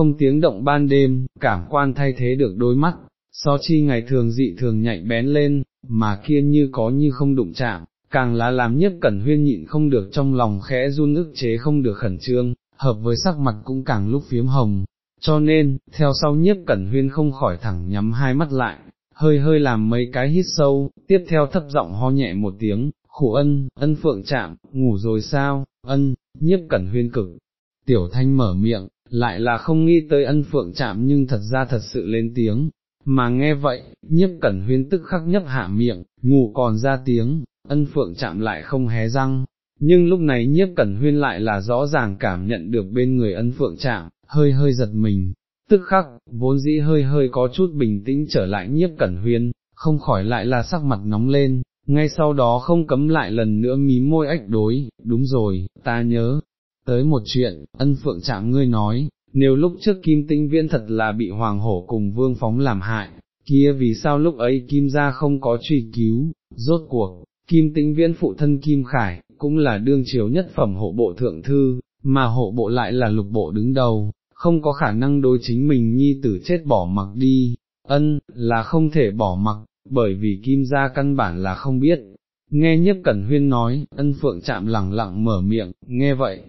không tiếng động ban đêm, cảm quan thay thế được đôi mắt, so chi ngày thường dị thường nhạy bén lên, mà kia như có như không đụng chạm, càng là làm nhất cẩn huyên nhịn không được trong lòng khẽ run ức chế không được khẩn trương, hợp với sắc mặt cũng càng lúc phiếm hồng, cho nên, theo sau nhiếp cẩn huyên không khỏi thẳng nhắm hai mắt lại, hơi hơi làm mấy cái hít sâu, tiếp theo thấp giọng ho nhẹ một tiếng, khổ ân, ân phượng chạm, ngủ rồi sao, ân, nhiếp cẩn huyên cực. Tiểu thanh mở miệng, lại là không nghĩ tới ân phượng chạm nhưng thật ra thật sự lên tiếng, mà nghe vậy, nhiếp cẩn huyên tức khắc nhấp hạ miệng, ngủ còn ra tiếng, ân phượng chạm lại không hé răng, nhưng lúc này nhiếp cẩn huyên lại là rõ ràng cảm nhận được bên người ân phượng chạm, hơi hơi giật mình, tức khắc, vốn dĩ hơi hơi có chút bình tĩnh trở lại nhiếp cẩn huyên, không khỏi lại là sắc mặt nóng lên, ngay sau đó không cấm lại lần nữa mí môi ách đối, đúng rồi, ta nhớ, tới một chuyện, ân phượng chạm ngươi nói, nếu lúc trước kim tinh viên thật là bị hoàng hổ cùng vương phóng làm hại, kia vì sao lúc ấy kim gia không có truy cứu, rốt cuộc, kim tinh viên phụ thân kim khải, cũng là đương triều nhất phẩm hộ bộ thượng thư, mà hộ bộ lại là lục bộ đứng đầu, không có khả năng đối chính mình nhi tử chết bỏ mặc đi, ân, là không thể bỏ mặc, bởi vì kim gia căn bản là không biết. Nghe nhiếp cẩn huyên nói, ân phượng chạm lẳng lặng mở miệng, nghe vậy,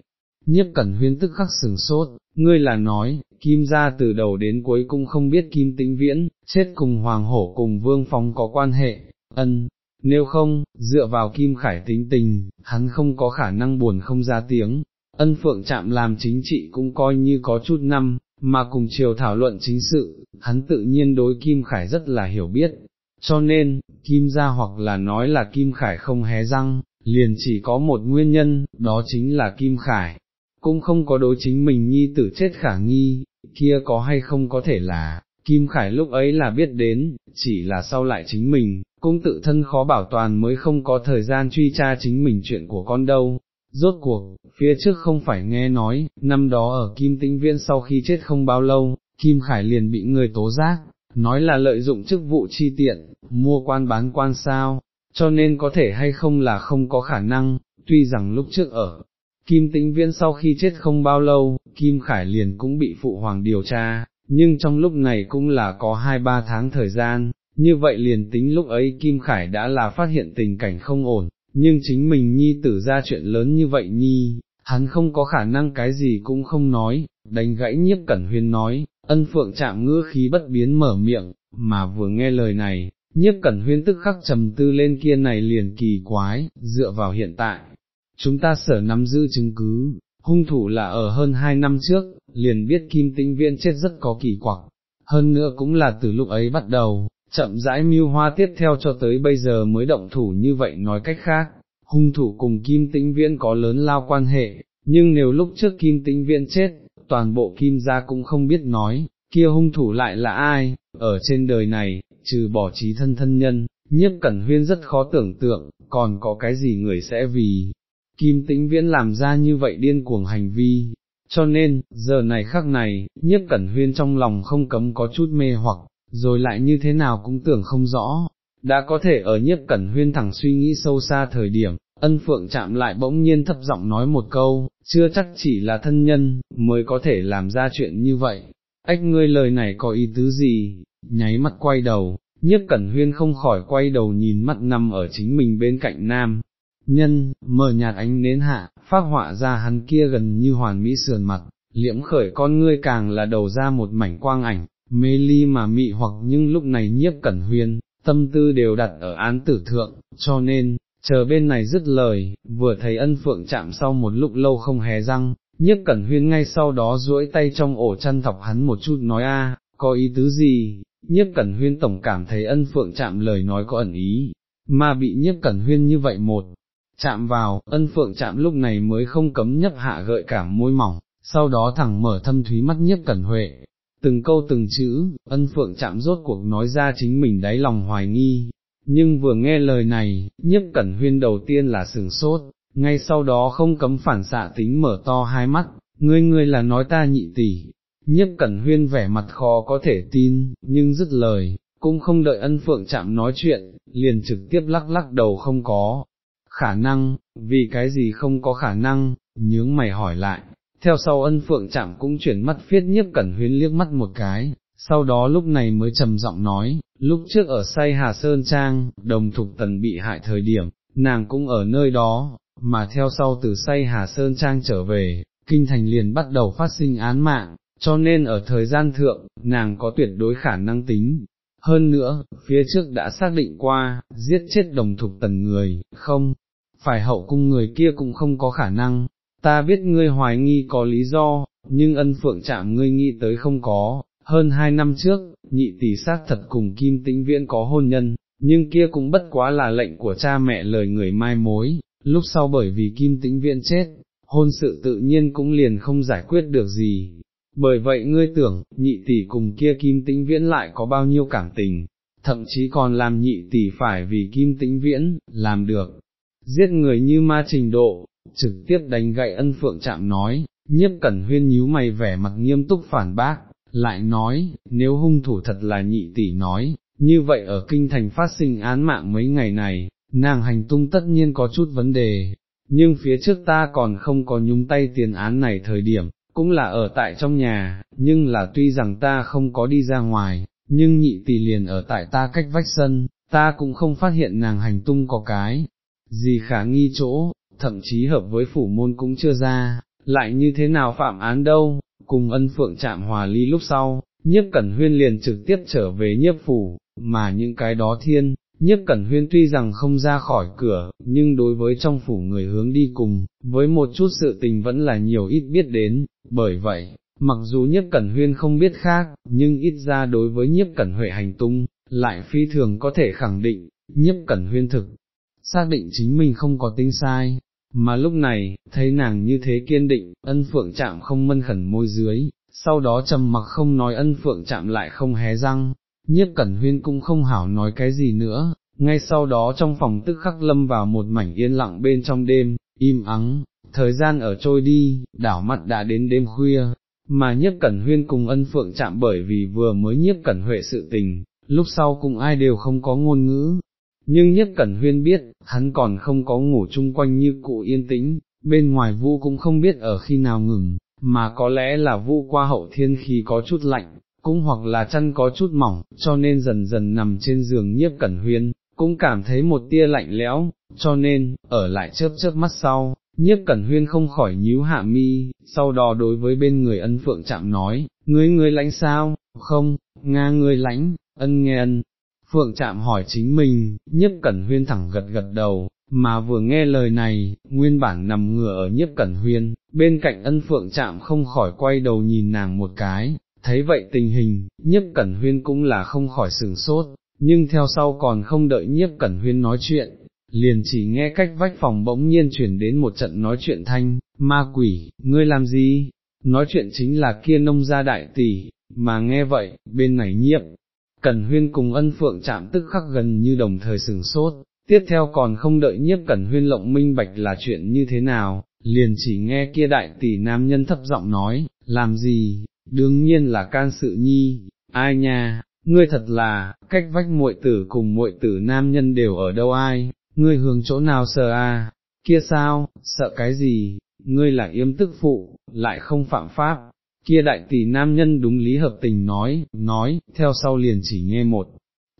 nhiếp cẩn huyên tức khắc sừng sốt, ngươi là nói, kim gia từ đầu đến cuối cũng không biết kim tĩnh viễn, chết cùng hoàng hổ cùng vương phong có quan hệ, ân, nếu không, dựa vào kim khải tính tình, hắn không có khả năng buồn không ra tiếng, ân phượng chạm làm chính trị cũng coi như có chút năm, mà cùng chiều thảo luận chính sự, hắn tự nhiên đối kim khải rất là hiểu biết, cho nên, kim gia hoặc là nói là kim khải không hé răng, liền chỉ có một nguyên nhân, đó chính là kim khải, cũng không có đối chính mình nhi tử chết khả nghi, kia có hay không có thể là, Kim Khải lúc ấy là biết đến, chỉ là sau lại chính mình, cũng tự thân khó bảo toàn mới không có thời gian truy tra chính mình chuyện của con đâu. Rốt cuộc, phía trước không phải nghe nói, năm đó ở Kim Tĩnh Viên sau khi chết không bao lâu, Kim Khải liền bị người tố giác, nói là lợi dụng chức vụ chi tiện, mua quan bán quan sao, cho nên có thể hay không là không có khả năng, tuy rằng lúc trước ở Kim Tĩnh Viên sau khi chết không bao lâu, Kim Khải liền cũng bị phụ hoàng điều tra, nhưng trong lúc này cũng là có hai ba tháng thời gian, như vậy liền tính lúc ấy Kim Khải đã là phát hiện tình cảnh không ổn, nhưng chính mình nhi tử ra chuyện lớn như vậy nhi, hắn không có khả năng cái gì cũng không nói, đánh gãy nhiếp cẩn huyên nói, ân phượng chạm ngữ khí bất biến mở miệng, mà vừa nghe lời này, nhiếp cẩn huyên tức khắc trầm tư lên kia này liền kỳ quái, dựa vào hiện tại, chúng ta sở nắm giữ chứng cứ, hung thủ là ở hơn hai năm trước, liền biết kim tĩnh viên chết rất có kỳ quặc, hơn nữa cũng là từ lúc ấy bắt đầu, chậm rãi mưu hoa tiếp theo cho tới bây giờ mới động thủ như vậy nói cách khác, hung thủ cùng kim tĩnh viễn có lớn lao quan hệ, nhưng nếu lúc trước kim tĩnh viễn chết, toàn bộ kim gia cũng không biết nói, kia hung thủ lại là ai, ở trên đời này, trừ bỏ trí thân thân nhân, nhiếp cẩn huyên rất khó tưởng tượng, còn có cái gì người sẽ vì, kim tĩnh viễn làm ra như vậy điên cuồng hành vi, cho nên, giờ này khắc này, nhiếp cẩn huyên trong lòng không cấm có chút mê hoặc, rồi lại như thế nào cũng tưởng không rõ, đã có thể ở nhiếp cẩn huyên thẳng suy nghĩ sâu xa thời điểm, ân phượng chạm lại bỗng nhiên thấp giọng nói một câu, chưa chắc chỉ là thân nhân, mới có thể làm ra chuyện như vậy, ách ngươi lời này có ý tứ gì, nháy mắt quay đầu, nhiếp cẩn huyên không khỏi quay đầu nhìn mắt nằm ở chính mình bên cạnh nam, nhân, mờ nhạt ánh nến hạ, phát họa ra hắn kia gần như hoàn mỹ sườn mặt, liễm khởi con ngươi càng là đầu ra một mảnh quang ảnh, mê ly mà mị hoặc nhưng lúc này nhiếp cẩn huyên, tâm tư đều đặt ở án tử thượng, cho nên, chờ bên này dứt lời, vừa thấy ân phượng chạm sau một lúc lâu không hé răng, nhiếp cẩn huyên ngay sau đó duỗi tay trong ổ chăn thọc hắn một chút nói a, có ý tứ gì, nhiếp cẩn huyên tổng cảm thấy ân phượng chạm lời nói có ẩn ý, mà bị nhiếp cẩn huyên như vậy một, chạm vào, ân phượng chạm lúc này mới không cấm nhấp hạ gợi cảm môi mỏng, sau đó thẳng mở thâm thúy mắt nhiếp cẩn huệ, từng câu từng chữ, ân phượng chạm rốt cuộc nói ra chính mình đáy lòng hoài nghi, nhưng vừa nghe lời này, nhiếp cẩn huyên đầu tiên là sừng sốt, ngay sau đó không cấm phản xạ tính mở to hai mắt, ngươi ngươi là nói ta nhị tỷ, nhiếp cẩn huyên vẻ mặt khó có thể tin, nhưng dứt lời, cũng không đợi ân phượng chạm nói chuyện, liền trực tiếp lắc lắc đầu không có, khả năng, vì cái gì không có khả năng, nhướng mày hỏi lại, theo sau ân phượng chạm cũng chuyển mắt phiết nhiếp cẩn huyến liếc mắt một cái, sau đó lúc này mới trầm giọng nói, lúc trước ở say Hà Sơn Trang, đồng thục tần bị hại thời điểm, nàng cũng ở nơi đó, mà theo sau từ say Hà Sơn Trang trở về, kinh thành liền bắt đầu phát sinh án mạng, cho nên ở thời gian thượng, nàng có tuyệt đối khả năng tính. Hơn nữa, phía trước đã xác định qua, giết chết đồng thục tần người, không, phải hậu cung người kia cũng không có khả năng, ta biết ngươi hoài nghi có lý do, nhưng ân phượng chạm ngươi nghĩ tới không có, hơn hai năm trước, nhị tỷ xác thật cùng Kim Tĩnh Viễn có hôn nhân, nhưng kia cũng bất quá là lệnh của cha mẹ lời người mai mối, lúc sau bởi vì Kim Tĩnh Viễn chết, hôn sự tự nhiên cũng liền không giải quyết được gì. Bởi vậy ngươi tưởng, nhị tỷ cùng kia Kim Tĩnh Viễn lại có bao nhiêu cảm tình, thậm chí còn làm nhị tỷ phải vì Kim Tĩnh Viễn, làm được, giết người như ma trình độ, trực tiếp đánh gậy ân phượng chạm nói, nhiếp cẩn huyên nhíu mày vẻ mặt nghiêm túc phản bác, lại nói, nếu hung thủ thật là nhị tỷ nói, như vậy ở kinh thành phát sinh án mạng mấy ngày này, nàng hành tung tất nhiên có chút vấn đề, nhưng phía trước ta còn không có nhúng tay tiền án này thời điểm, cũng là ở tại trong nhà, nhưng là tuy rằng ta không có đi ra ngoài, nhưng nhị tỷ liền ở tại ta cách vách sân, ta cũng không phát hiện nàng hành tung có cái, gì khả nghi chỗ, thậm chí hợp với phủ môn cũng chưa ra, lại như thế nào phạm án đâu, cùng ân phượng chạm hòa ly lúc sau, nhiếp cẩn huyên liền trực tiếp trở về nhiếp phủ, mà những cái đó thiên, Nhất cẩn huyên tuy rằng không ra khỏi cửa, nhưng đối với trong phủ người hướng đi cùng, với một chút sự tình vẫn là nhiều ít biết đến, bởi vậy, mặc dù Nhất cẩn huyên không biết khác, nhưng ít ra đối với nhiếp cẩn huệ hành tung, lại phi thường có thể khẳng định, nhiếp cẩn huyên thực, xác định chính mình không có tính sai, mà lúc này, thấy nàng như thế kiên định, ân phượng chạm không mân khẩn môi dưới, sau đó trầm mặc không nói ân phượng chạm lại không hé răng, nhiếp cẩn huyên cũng không hảo nói cái gì nữa, ngay sau đó trong phòng tức khắc lâm vào một mảnh yên lặng bên trong đêm, im ắng, thời gian ở trôi đi, đảo mặt đã đến đêm khuya, mà nhiếp cẩn huyên cùng ân phượng chạm bởi vì vừa mới nhiếp cẩn huệ sự tình, lúc sau cùng ai đều không có ngôn ngữ, nhưng nhất cẩn huyên biết, hắn còn không có ngủ chung quanh như cụ yên tĩnh, bên ngoài vu cũng không biết ở khi nào ngừng, mà có lẽ là vu qua hậu thiên khi có chút lạnh, cũng hoặc là chân có chút mỏng, cho nên dần dần nằm trên giường nhiếp cẩn huyên, cũng cảm thấy một tia lạnh lẽo, cho nên, ở lại chớp chớp mắt sau, nhiếp cẩn huyên không khỏi nhíu hạ mi, sau đó đối với bên người ân phượng chạm nói, ngươi ngươi lãnh sao, không, nga ngươi lãnh, ân nghe ân, Phượng chạm hỏi chính mình, nhiếp cẩn huyên thẳng gật gật đầu, mà vừa nghe lời này, nguyên bản nằm ngửa ở nhiếp cẩn huyên, bên cạnh ân phượng chạm không khỏi quay đầu nhìn nàng một cái, thấy vậy tình hình, nhiếp cẩn huyên cũng là không khỏi sừng sốt, nhưng theo sau còn không đợi nhiếp cẩn huyên nói chuyện, liền chỉ nghe cách vách phòng bỗng nhiên chuyển đến một trận nói chuyện thanh, ma quỷ, ngươi làm gì? Nói chuyện chính là kia nông gia đại tỷ, mà nghe vậy, bên này nhiếp, Cẩn huyên cùng ân phượng chạm tức khắc gần như đồng thời sừng sốt, tiếp theo còn không đợi nhiếp cẩn huyên lộng minh bạch là chuyện như thế nào, liền chỉ nghe kia đại tỷ nam nhân thấp giọng nói, làm gì, đương nhiên là can sự nhi, ai nha, ngươi thật là, cách vách muội tử cùng muội tử nam nhân đều ở đâu ai, ngươi hướng chỗ nào sợ à, kia sao, sợ cái gì, ngươi là yếm tức phụ, lại không phạm pháp, kia đại tỷ nam nhân đúng lý hợp tình nói, nói, theo sau liền chỉ nghe một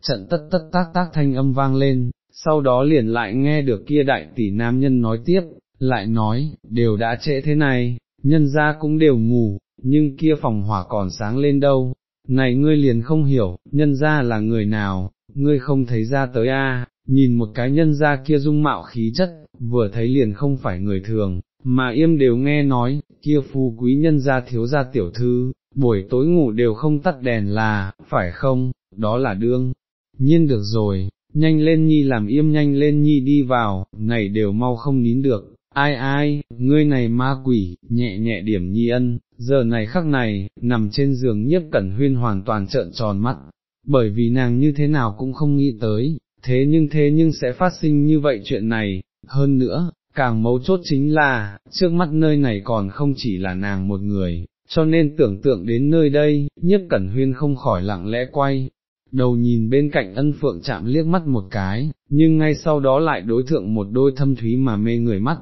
trận tất tất tác tác thanh âm vang lên, sau đó liền lại nghe được kia đại tỷ nam nhân nói tiếp, lại nói, đều đã trễ thế này, nhân ra cũng đều ngủ, nhưng kia phòng hỏa còn sáng lên đâu, này ngươi liền không hiểu, nhân ra là người nào, ngươi không thấy ra tới a? Nhìn một cái nhân ra kia dung mạo khí chất, vừa thấy liền không phải người thường, mà yêm đều nghe nói, kia phu quý nhân gia thiếu gia tiểu thư, buổi tối ngủ đều không tắt đèn là, phải không, đó là đương, nhiên được rồi, nhanh lên nhi làm yêm nhanh lên nhi đi vào, này đều mau không nín được, ai ai, ngươi này ma quỷ, nhẹ nhẹ điểm nhi ân, giờ này khắc này, nằm trên giường nhiếp cẩn huyên hoàn toàn trợn tròn mắt, bởi vì nàng như thế nào cũng không nghĩ tới, thế nhưng thế nhưng sẽ phát sinh như vậy chuyện này, hơn nữa, càng mấu chốt chính là, trước mắt nơi này còn không chỉ là nàng một người, cho nên tưởng tượng đến nơi đây, nhiếp cẩn huyên không khỏi lặng lẽ quay, đầu nhìn bên cạnh ân phượng chạm liếc mắt một cái, nhưng ngay sau đó lại đối thượng một đôi thâm thúy mà mê người mắt,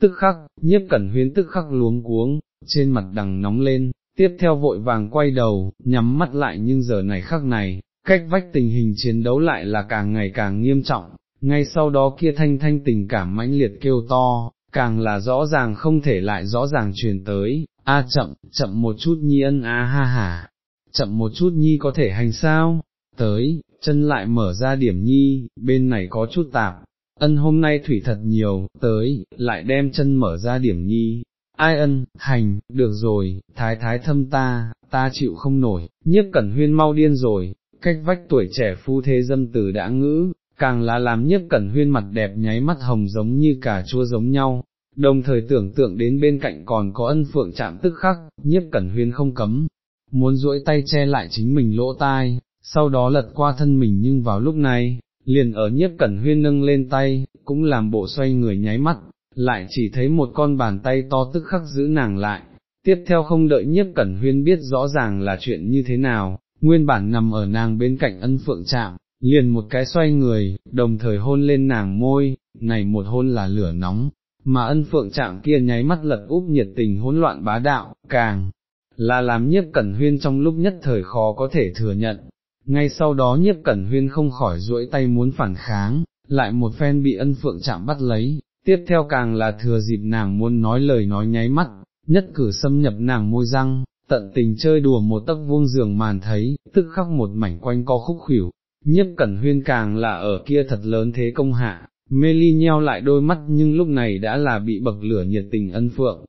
tức khắc, nhiếp cẩn huyên tức khắc luống cuống, trên mặt đằng nóng lên, tiếp theo vội vàng quay đầu, nhắm mắt lại nhưng giờ này khắc này, cách vách tình hình chiến đấu lại là càng ngày càng nghiêm trọng, ngay sau đó kia thanh thanh tình cảm mãnh liệt kêu to, càng là rõ ràng không thể lại rõ ràng truyền tới, a chậm, chậm một chút nhi ân a ha ha, chậm một chút nhi có thể hành sao, tới, chân lại mở ra điểm nhi, bên này có chút tạp, ân hôm nay thủy thật nhiều, tới, lại đem chân mở ra điểm nhi, ai ân, hành, được rồi, thái thái thâm ta, ta chịu không nổi, nhiếp cẩn huyên mau điên rồi, cách vách tuổi trẻ phu thế dâm từ đã ngữ, càng là làm nhiếp cẩn huyên mặt đẹp nháy mắt hồng giống như cả chua giống nhau, đồng thời tưởng tượng đến bên cạnh còn có ân phượng chạm tức khắc, nhiếp cẩn huyên không cấm, muốn duỗi tay che lại chính mình lỗ tai, sau đó lật qua thân mình nhưng vào lúc này, liền ở nhiếp cẩn huyên nâng lên tay, cũng làm bộ xoay người nháy mắt, lại chỉ thấy một con bàn tay to tức khắc giữ nàng lại, tiếp theo không đợi nhiếp cẩn huyên biết rõ ràng là chuyện như thế nào, nguyên bản nằm ở nàng bên cạnh ân phượng chạm, liền một cái xoay người, đồng thời hôn lên nàng môi, này một hôn là lửa nóng, mà ân phượng chạm kia nháy mắt lật úp nhiệt tình hỗn loạn bá đạo, càng là làm nhiếp cẩn huyên trong lúc nhất thời khó có thể thừa nhận. Ngay sau đó nhiếp cẩn huyên không khỏi duỗi tay muốn phản kháng, lại một phen bị ân phượng chạm bắt lấy, tiếp theo càng là thừa dịp nàng muốn nói lời nói nháy mắt, nhất cử xâm nhập nàng môi răng, tận tình chơi đùa một tấc vuông giường màn thấy, tức khắc một mảnh quanh co khúc khỉu, nhiếp cẩn huyên càng là ở kia thật lớn thế công hạ, mê ly nheo lại đôi mắt nhưng lúc này đã là bị bậc lửa nhiệt tình ân phượng,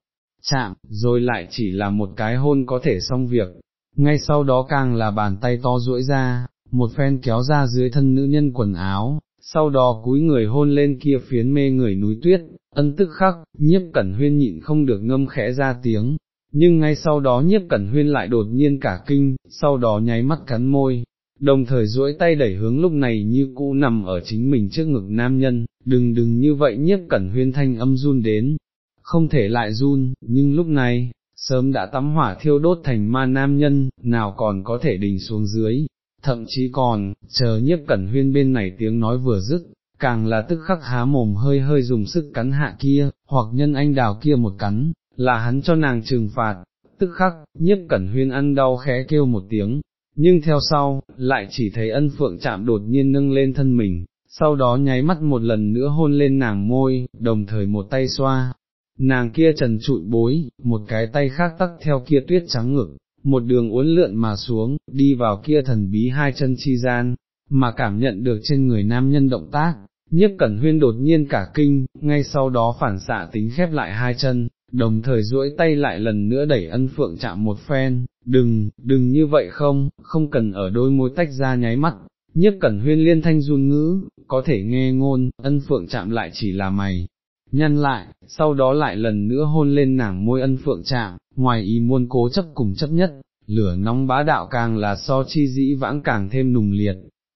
chạm, rồi lại chỉ là một cái hôn có thể xong việc, ngay sau đó càng là bàn tay to duỗi ra, một phen kéo ra dưới thân nữ nhân quần áo, sau đó cúi người hôn lên kia phiến mê người núi tuyết, ân tức khắc, nhiếp cẩn huyên nhịn không được ngâm khẽ ra tiếng, nhưng ngay sau đó nhiếp cẩn huyên lại đột nhiên cả kinh, sau đó nháy mắt cắn môi, đồng thời duỗi tay đẩy hướng lúc này như cũ nằm ở chính mình trước ngực nam nhân, đừng đừng như vậy nhiếp cẩn huyên thanh âm run đến, không thể lại run, nhưng lúc này, sớm đã tắm hỏa thiêu đốt thành ma nam nhân, nào còn có thể đình xuống dưới, thậm chí còn, chờ nhiếp cẩn huyên bên này tiếng nói vừa dứt, càng là tức khắc há mồm hơi hơi dùng sức cắn hạ kia, hoặc nhân anh đào kia một cắn, là hắn cho nàng trừng phạt, tức khắc, nhiếp cẩn huyên ăn đau khẽ kêu một tiếng, nhưng theo sau, lại chỉ thấy ân phượng chạm đột nhiên nâng lên thân mình, sau đó nháy mắt một lần nữa hôn lên nàng môi, đồng thời một tay xoa, nàng kia trần trụi bối, một cái tay khác tắc theo kia tuyết trắng ngực, một đường uốn lượn mà xuống, đi vào kia thần bí hai chân chi gian, mà cảm nhận được trên người nam nhân động tác, nhiếp cẩn huyên đột nhiên cả kinh, ngay sau đó phản xạ tính khép lại hai chân, đồng thời duỗi tay lại lần nữa đẩy ân phượng chạm một phen, đừng, đừng như vậy không, không cần ở đôi môi tách ra nháy mắt, Nhất cẩn huyên liên thanh run ngữ, có thể nghe ngôn, ân phượng chạm lại chỉ là mày, nhăn lại, sau đó lại lần nữa hôn lên nàng môi ân phượng chạm, ngoài ý muôn cố chấp cùng chấp nhất, lửa nóng bá đạo càng là so chi dĩ vãng càng thêm nùng liệt,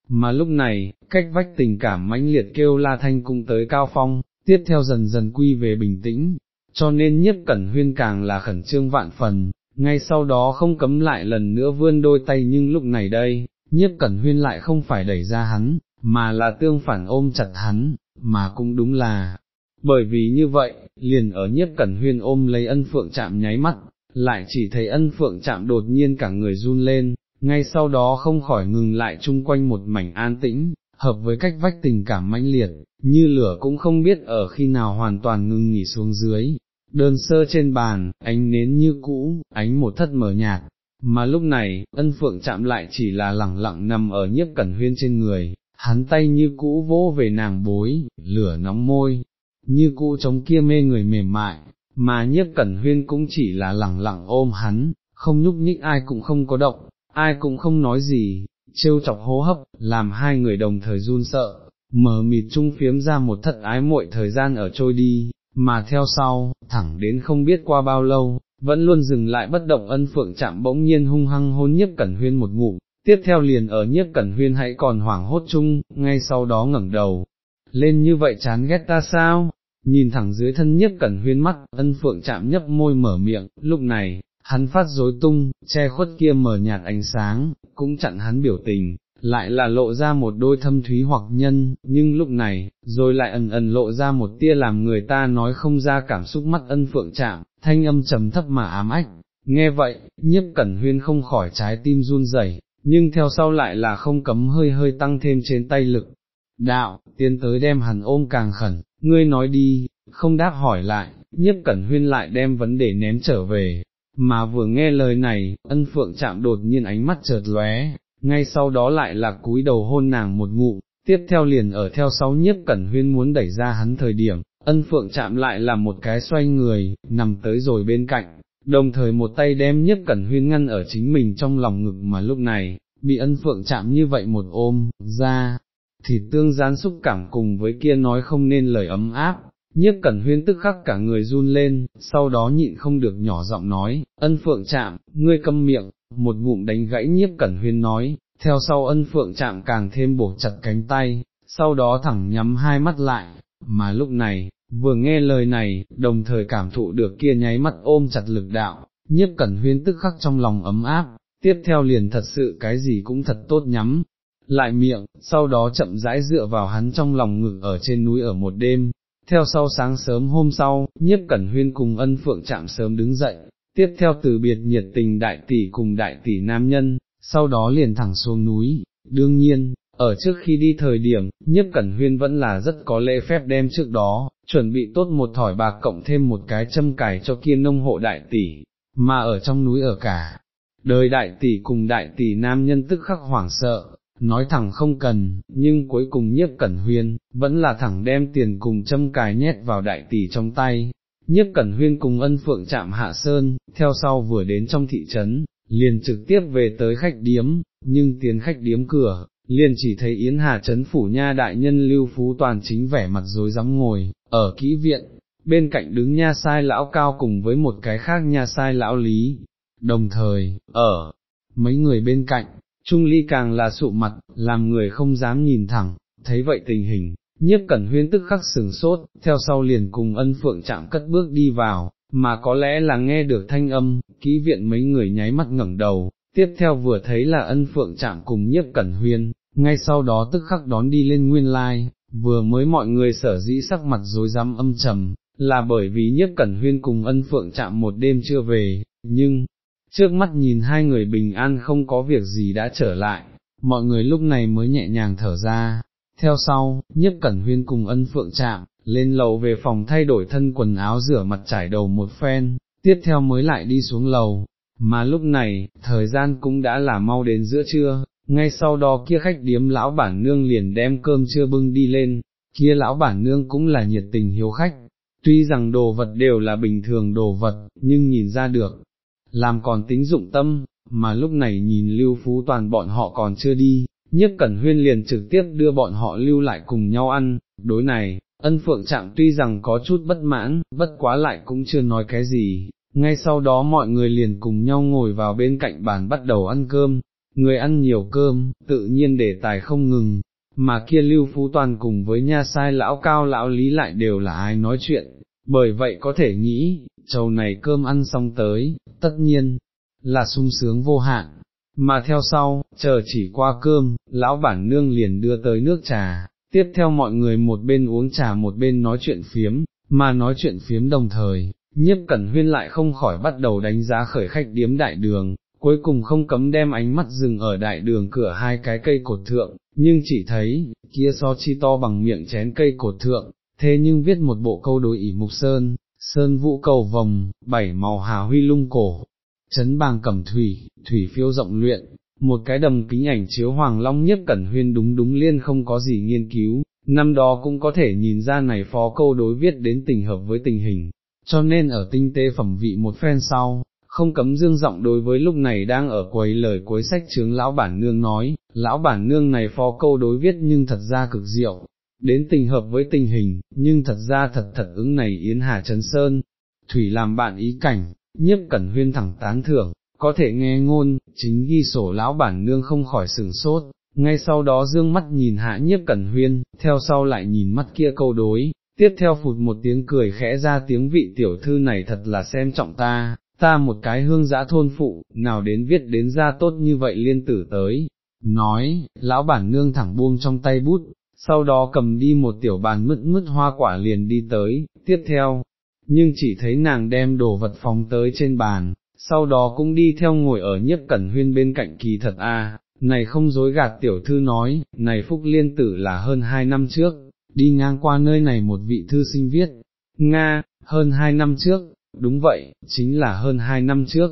mà lúc này, cách vách tình cảm mãnh liệt kêu la thanh cũng tới cao phong, tiếp theo dần dần quy về bình tĩnh, cho nên nhất cẩn huyên càng là khẩn trương vạn phần, ngay sau đó không cấm lại lần nữa vươn đôi tay nhưng lúc này đây, nhiếp cẩn huyên lại không phải đẩy ra hắn, mà là tương phản ôm chặt hắn, mà cũng đúng là, bởi vì như vậy, liền ở nhiếp cẩn huyên ôm lấy ân phượng chạm nháy mắt, lại chỉ thấy ân phượng chạm đột nhiên cả người run lên, ngay sau đó không khỏi ngừng lại chung quanh một mảnh an tĩnh, hợp với cách vách tình cảm mãnh liệt, như lửa cũng không biết ở khi nào hoàn toàn ngừng nghỉ xuống dưới. Đơn sơ trên bàn, ánh nến như cũ, ánh một thất mở nhạt, mà lúc này, ân phượng chạm lại chỉ là lẳng lặng nằm ở nhiếp cẩn huyên trên người, hắn tay như cũ vỗ về nàng bối, lửa nóng môi, như cũ chống kia mê người mềm mại, mà nhiếp cẩn huyên cũng chỉ là lẳng lặng ôm hắn, không nhúc nhích ai cũng không có động, ai cũng không nói gì, trêu chọc hô hấp, làm hai người đồng thời run sợ, mở mịt trung phiếm ra một thất ái muội thời gian ở trôi đi, mà theo sau, thẳng đến không biết qua bao lâu, vẫn luôn dừng lại bất động ân phượng chạm bỗng nhiên hung hăng hôn nhiếp cẩn huyên một ngụm, tiếp theo liền ở nhiếp cẩn huyên hãy còn hoảng hốt chung, ngay sau đó ngẩng đầu, lên như vậy chán ghét ta sao, nhìn thẳng dưới thân nhất cẩn huyên mắt, ân phượng chạm nhấp môi mở miệng, lúc này, hắn phát rối tung, che khuất kia mờ nhạt ánh sáng, cũng chặn hắn biểu tình, lại là lộ ra một đôi thâm thúy hoặc nhân, nhưng lúc này, rồi lại ẩn ẩn lộ ra một tia làm người ta nói không ra cảm xúc mắt ân phượng chạm, thanh âm trầm thấp mà ám ách. Nghe vậy, nhiếp cẩn huyên không khỏi trái tim run rẩy, nhưng theo sau lại là không cấm hơi hơi tăng thêm trên tay lực. Đạo, tiến tới đem hắn ôm càng khẩn, ngươi nói đi, không đáp hỏi lại, nhiếp cẩn huyên lại đem vấn đề ném trở về, mà vừa nghe lời này, ân phượng chạm đột nhiên ánh mắt chợt lóe, ngay sau đó lại là cúi đầu hôn nàng một ngụ, tiếp theo liền ở theo sáu nhiếp cẩn huyên muốn đẩy ra hắn thời điểm, ân phượng chạm lại là một cái xoay người, nằm tới rồi bên cạnh, đồng thời một tay đem nhiếp cẩn huyên ngăn ở chính mình trong lòng ngực mà lúc này, bị ân phượng chạm như vậy một ôm, ra, thịt tương gián xúc cảm cùng với kia nói không nên lời ấm áp, nhiếp cẩn huyên tức khắc cả người run lên, sau đó nhịn không được nhỏ giọng nói, ân phượng chạm, ngươi câm miệng, một ngụm đánh gãy nhiếp cẩn huyên nói, theo sau ân phượng chạm càng thêm buộc chặt cánh tay, sau đó thẳng nhắm hai mắt lại, mà lúc này, vừa nghe lời này, đồng thời cảm thụ được kia nháy mắt ôm chặt lực đạo, nhiếp cẩn huyên tức khắc trong lòng ấm áp, tiếp theo liền thật sự cái gì cũng thật tốt nhắm, lại miệng, sau đó chậm rãi dựa vào hắn trong lòng ngực ở trên núi ở một đêm. Theo sau sáng sớm hôm sau, nhiếp cẩn huyên cùng ân phượng chạm sớm đứng dậy, tiếp theo từ biệt nhiệt tình đại tỷ cùng đại tỷ nam nhân, sau đó liền thẳng xuống núi, đương nhiên, ở trước khi đi thời điểm, nhiếp cẩn huyên vẫn là rất có lễ phép đem trước đó, chuẩn bị tốt một thỏi bạc cộng thêm một cái châm cài cho kia nông hộ đại tỷ, mà ở trong núi ở cả, đời đại tỷ cùng đại tỷ nam nhân tức khắc hoảng sợ, nói thẳng không cần, nhưng cuối cùng nhiếp cẩn huyên, vẫn là thẳng đem tiền cùng châm cài nhét vào đại tỷ trong tay. Nhiếp Cẩn Huyên cùng ân phượng chạm hạ sơn, theo sau vừa đến trong thị trấn, liền trực tiếp về tới khách điếm, nhưng tiến khách điếm cửa, liền chỉ thấy Yến Hà Trấn Phủ Nha Đại Nhân Lưu Phú Toàn chính vẻ mặt dối rắm ngồi, ở kỹ viện, bên cạnh đứng nha sai lão cao cùng với một cái khác nha sai lão lý, đồng thời, ở, mấy người bên cạnh, Trung Ly càng là sụ mặt, làm người không dám nhìn thẳng, thấy vậy tình hình, nhiếp cẩn huyên tức khắc sừng sốt, theo sau liền cùng ân phượng chạm cất bước đi vào, mà có lẽ là nghe được thanh âm, kỹ viện mấy người nháy mắt ngẩng đầu, tiếp theo vừa thấy là ân phượng chạm cùng nhiếp cẩn huyên, ngay sau đó tức khắc đón đi lên nguyên lai, vừa mới mọi người sở dĩ sắc mặt dối rắm âm trầm, là bởi vì nhiếp cẩn huyên cùng ân phượng chạm một đêm chưa về, nhưng, trước mắt nhìn hai người bình an không có việc gì đã trở lại, mọi người lúc này mới nhẹ nhàng thở ra. Theo sau, nhất cẩn huyên cùng ân phượng chạm, lên lầu về phòng thay đổi thân quần áo rửa mặt trải đầu một phen, tiếp theo mới lại đi xuống lầu, mà lúc này, thời gian cũng đã là mau đến giữa trưa, ngay sau đó kia khách điếm lão bản nương liền đem cơm trưa bưng đi lên, kia lão bản nương cũng là nhiệt tình hiếu khách, tuy rằng đồ vật đều là bình thường đồ vật, nhưng nhìn ra được, làm còn tính dụng tâm, mà lúc này nhìn lưu phú toàn bọn họ còn chưa đi, nhất cẩn huyên liền trực tiếp đưa bọn họ lưu lại cùng nhau ăn, đối này, ân phượng trạng tuy rằng có chút bất mãn, bất quá lại cũng chưa nói cái gì, ngay sau đó mọi người liền cùng nhau ngồi vào bên cạnh bàn bắt đầu ăn cơm, người ăn nhiều cơm, tự nhiên đề tài không ngừng, mà kia lưu phú toàn cùng với nha sai lão cao lão lý lại đều là ai nói chuyện, bởi vậy có thể nghĩ, chầu này cơm ăn xong tới, tất nhiên, là sung sướng vô hạn. Mà theo sau, chờ chỉ qua cơm, lão bản nương liền đưa tới nước trà, tiếp theo mọi người một bên uống trà một bên nói chuyện phiếm, mà nói chuyện phiếm đồng thời, nhiếp cẩn huyên lại không khỏi bắt đầu đánh giá khởi khách điếm đại đường, cuối cùng không cấm đem ánh mắt dừng ở đại đường cửa hai cái cây cột thượng, nhưng chỉ thấy, kia so chi to bằng miệng chén cây cột thượng, thế nhưng viết một bộ câu đối ỉ mục sơn, sơn vũ cầu vòng, bảy màu hà huy lung cổ, chấn bàng cẩm thủy, thủy phiêu rộng luyện, một cái đầm kính ảnh chiếu hoàng long nhất cẩn huyên đúng đúng liên không có gì nghiên cứu, năm đó cũng có thể nhìn ra này phó câu đối viết đến tình hợp với tình hình, cho nên ở tinh tế phẩm vị một phen sau, không cấm dương giọng đối với lúc này đang ở quấy lời cuối sách chướng lão bản nương nói, lão bản nương này phó câu đối viết nhưng thật ra cực diệu, đến tình hợp với tình hình, nhưng thật ra thật thật ứng này Yến Hà Trấn Sơn, Thủy làm bạn ý cảnh, nhiếp cẩn huyên thẳng tán thưởng, có thể nghe ngôn, chính ghi sổ lão bản nương không khỏi sừng sốt, ngay sau đó dương mắt nhìn hạ nhiếp cẩn huyên, theo sau lại nhìn mắt kia câu đối, tiếp theo phụt một tiếng cười khẽ ra tiếng vị tiểu thư này thật là xem trọng ta, ta một cái hương giã thôn phụ, nào đến viết đến ra tốt như vậy liên tử tới, nói, lão bản nương thẳng buông trong tay bút, sau đó cầm đi một tiểu bàn mứt mứt hoa quả liền đi tới, tiếp theo, nhưng chỉ thấy nàng đem đồ vật phóng tới trên bàn, sau đó cũng đi theo ngồi ở nhất cẩn huyên bên cạnh kỳ thật a. này không dối gạt tiểu thư nói, này Phúc Liên Tử là hơn hai năm trước, đi ngang qua nơi này một vị thư sinh viết, Nga, hơn hai năm trước, đúng vậy, chính là hơn hai năm trước,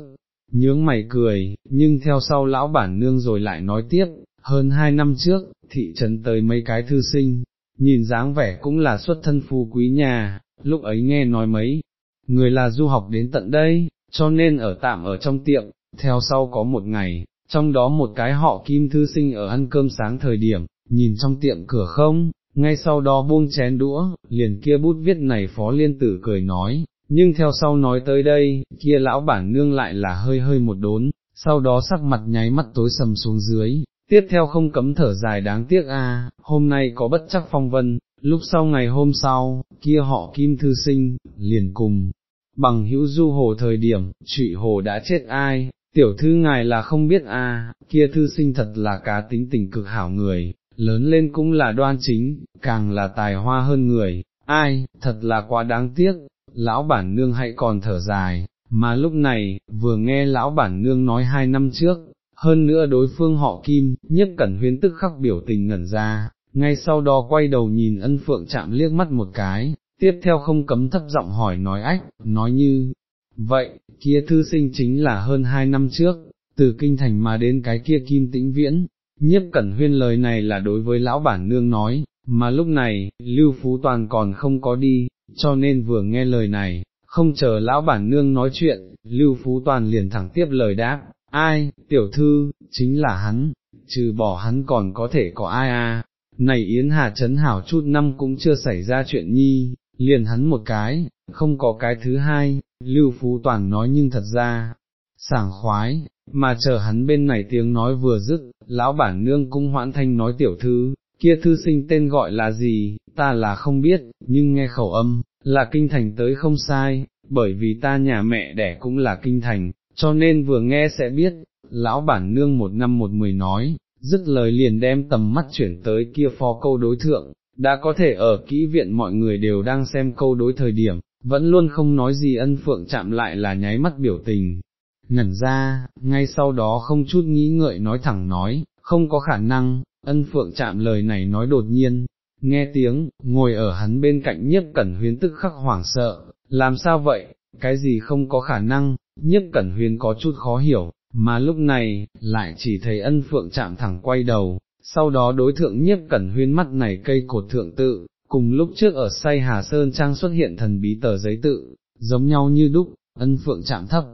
nhướng mày cười, nhưng theo sau lão bản nương rồi lại nói tiếp, hơn hai năm trước, thị trấn tới mấy cái thư sinh, nhìn dáng vẻ cũng là xuất thân phú quý nhà, lúc ấy nghe nói mấy, người là du học đến tận đây, cho nên ở tạm ở trong tiệm, theo sau có một ngày, trong đó một cái họ kim thư sinh ở ăn cơm sáng thời điểm, nhìn trong tiệm cửa không, ngay sau đó buông chén đũa, liền kia bút viết này phó liên tử cười nói, nhưng theo sau nói tới đây, kia lão bản nương lại là hơi hơi một đốn, sau đó sắc mặt nháy mắt tối sầm xuống dưới, tiếp theo không cấm thở dài đáng tiếc a, hôm nay có bất chắc phong vân, lúc sau ngày hôm sau, kia họ kim thư sinh, liền cùng, bằng hữu du hồ thời điểm, trụy hồ đã chết ai, tiểu thư ngài là không biết a, kia thư sinh thật là cá tính tình cực hảo người, lớn lên cũng là đoan chính, càng là tài hoa hơn người, ai, thật là quá đáng tiếc, lão bản nương hãy còn thở dài, mà lúc này, vừa nghe lão bản nương nói hai năm trước, hơn nữa đối phương họ kim, nhất cẩn huyến tức khắc biểu tình ngẩn ra, ngay sau đó quay đầu nhìn ân phượng chạm liếc mắt một cái, tiếp theo không cấm thấp giọng hỏi nói ách, nói như, vậy, kia thư sinh chính là hơn hai năm trước, từ kinh thành mà đến cái kia kim tĩnh viễn, nhiếp cẩn huyên lời này là đối với lão bản nương nói, mà lúc này, Lưu Phú Toàn còn không có đi, cho nên vừa nghe lời này, không chờ lão bản nương nói chuyện, Lưu Phú Toàn liền thẳng tiếp lời đáp, ai, tiểu thư, chính là hắn, trừ bỏ hắn còn có thể có ai à, này Yến Hà Trấn Hảo chút năm cũng chưa xảy ra chuyện nhi, liền hắn một cái, không có cái thứ hai, Lưu Phú Toàn nói nhưng thật ra, sảng khoái, mà chờ hắn bên này tiếng nói vừa dứt, lão bản nương cũng hoãn thanh nói tiểu thư, kia thư sinh tên gọi là gì, ta là không biết, nhưng nghe khẩu âm, là kinh thành tới không sai, bởi vì ta nhà mẹ đẻ cũng là kinh thành, cho nên vừa nghe sẽ biết, lão bản nương một năm một mười nói, dứt lời liền đem tầm mắt chuyển tới kia phó câu đối thượng, đã có thể ở kỹ viện mọi người đều đang xem câu đối thời điểm, vẫn luôn không nói gì ân phượng chạm lại là nháy mắt biểu tình. Ngẩn ra, ngay sau đó không chút nghĩ ngợi nói thẳng nói, không có khả năng, ân phượng chạm lời này nói đột nhiên, nghe tiếng, ngồi ở hắn bên cạnh nhiếp cẩn huyến tức khắc hoảng sợ, làm sao vậy, cái gì không có khả năng, Nhất cẩn Huyên có chút khó hiểu, mà lúc này, lại chỉ thấy ân phượng chạm thẳng quay đầu, sau đó đối thượng nhiếp cẩn huyên mắt này cây cột thượng tự, cùng lúc trước ở say Hà Sơn Trang xuất hiện thần bí tờ giấy tự, giống nhau như đúc, ân phượng chạm thấp,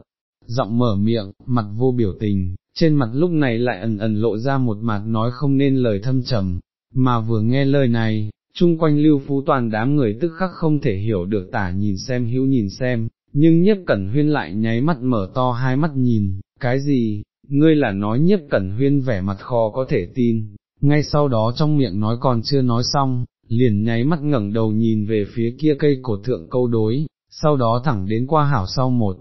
giọng mở miệng, mặt vô biểu tình, trên mặt lúc này lại ẩn ẩn lộ ra một mặt nói không nên lời thâm trầm, mà vừa nghe lời này, chung quanh lưu phú toàn đám người tức khắc không thể hiểu được tả nhìn xem hữu nhìn xem, nhưng nhiếp cẩn huyên lại nháy mắt mở to hai mắt nhìn, cái gì, ngươi là nói nhiếp cẩn huyên vẻ mặt khó có thể tin, ngay sau đó trong miệng nói còn chưa nói xong, liền nháy mắt ngẩng đầu nhìn về phía kia cây cổ thượng câu đối, sau đó thẳng đến qua hảo sau một.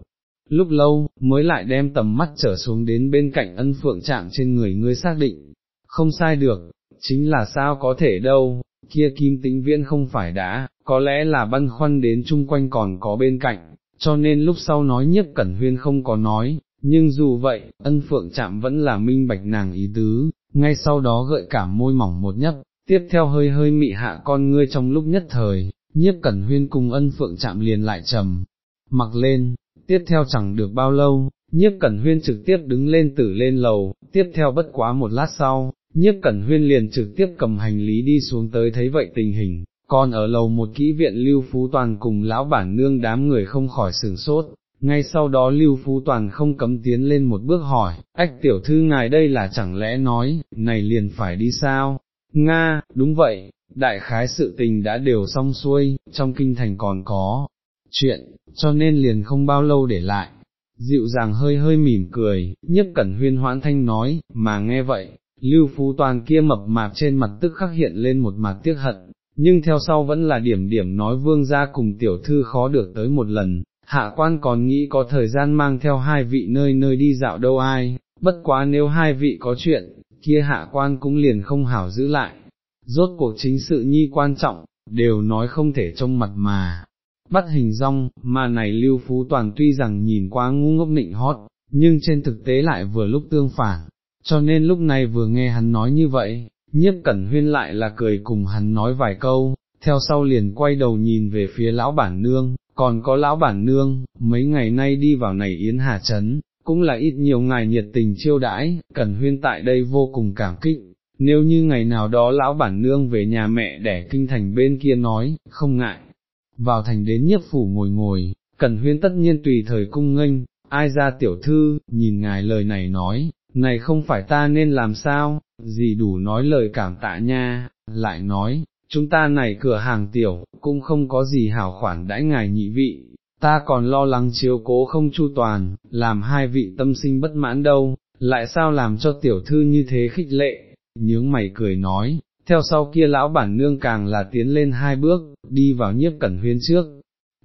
Lúc lâu, mới lại đem tầm mắt trở xuống đến bên cạnh ân phượng trạng trên người ngươi xác định, không sai được, chính là sao có thể đâu, kia kim tính viễn không phải đã, có lẽ là băn khoăn đến chung quanh còn có bên cạnh, cho nên lúc sau nói nhất cẩn huyên không có nói, nhưng dù vậy, ân phượng chạm vẫn là minh bạch nàng ý tứ, ngay sau đó gợi cảm môi mỏng một nhấp, tiếp theo hơi hơi mị hạ con ngươi trong lúc nhất thời, nhiếp cẩn huyên cùng ân phượng chạm liền lại trầm, mặc lên, tiếp theo chẳng được bao lâu, nhiếp cẩn huyên trực tiếp đứng lên tử lên lầu, tiếp theo bất quá một lát sau, nhiếp cẩn huyên liền trực tiếp cầm hành lý đi xuống tới thấy vậy tình hình, còn ở lầu một kỹ viện lưu phú toàn cùng lão bản nương đám người không khỏi sửng sốt, ngay sau đó Lưu Phú Toàn không cấm tiến lên một bước hỏi, ách tiểu thư ngài đây là chẳng lẽ nói, này liền phải đi sao? Nga, đúng vậy, đại khái sự tình đã đều xong xuôi, trong kinh thành còn có chuyện, cho nên liền không bao lâu để lại. Dịu dàng hơi hơi mỉm cười, nhất cẩn huyên hoãn thanh nói, mà nghe vậy, Lưu Phú Toàn kia mập mạp trên mặt tức khắc hiện lên một mặt tiếc hận, nhưng theo sau vẫn là điểm điểm nói vương gia cùng tiểu thư khó được tới một lần, hạ quan còn nghĩ có thời gian mang theo hai vị nơi nơi đi dạo đâu ai, bất quá nếu hai vị có chuyện, kia hạ quan cũng liền không hảo giữ lại, rốt cuộc chính sự nhi quan trọng, đều nói không thể trông mặt mà. Bắt hình rong, mà này lưu phú toàn tuy rằng nhìn quá ngu ngốc nịnh hót, nhưng trên thực tế lại vừa lúc tương phản, cho nên lúc này vừa nghe hắn nói như vậy, nhiếp cẩn huyên lại là cười cùng hắn nói vài câu, theo sau liền quay đầu nhìn về phía lão bản nương, còn có lão bản nương, mấy ngày nay đi vào này Yến Hà Trấn, cũng là ít nhiều ngài nhiệt tình chiêu đãi, cẩn huyên tại đây vô cùng cảm kích, nếu như ngày nào đó lão bản nương về nhà mẹ đẻ kinh thành bên kia nói, không ngại, vào thành đến nhiếp phủ ngồi ngồi, cẩn huyên tất nhiên tùy thời cung nghênh, ai ra tiểu thư, nhìn ngài lời này nói, này không phải ta nên làm sao, gì đủ nói lời cảm tạ nha, lại nói, chúng ta này cửa hàng tiểu, cũng không có gì hảo khoản đãi ngài nhị vị, ta còn lo lắng chiếu cố không chu toàn, làm hai vị tâm sinh bất mãn đâu, lại sao làm cho tiểu thư như thế khích lệ, nhướng mày cười nói, theo sau kia lão bản nương càng là tiến lên hai bước, đi vào nhiếp cẩn huyên trước.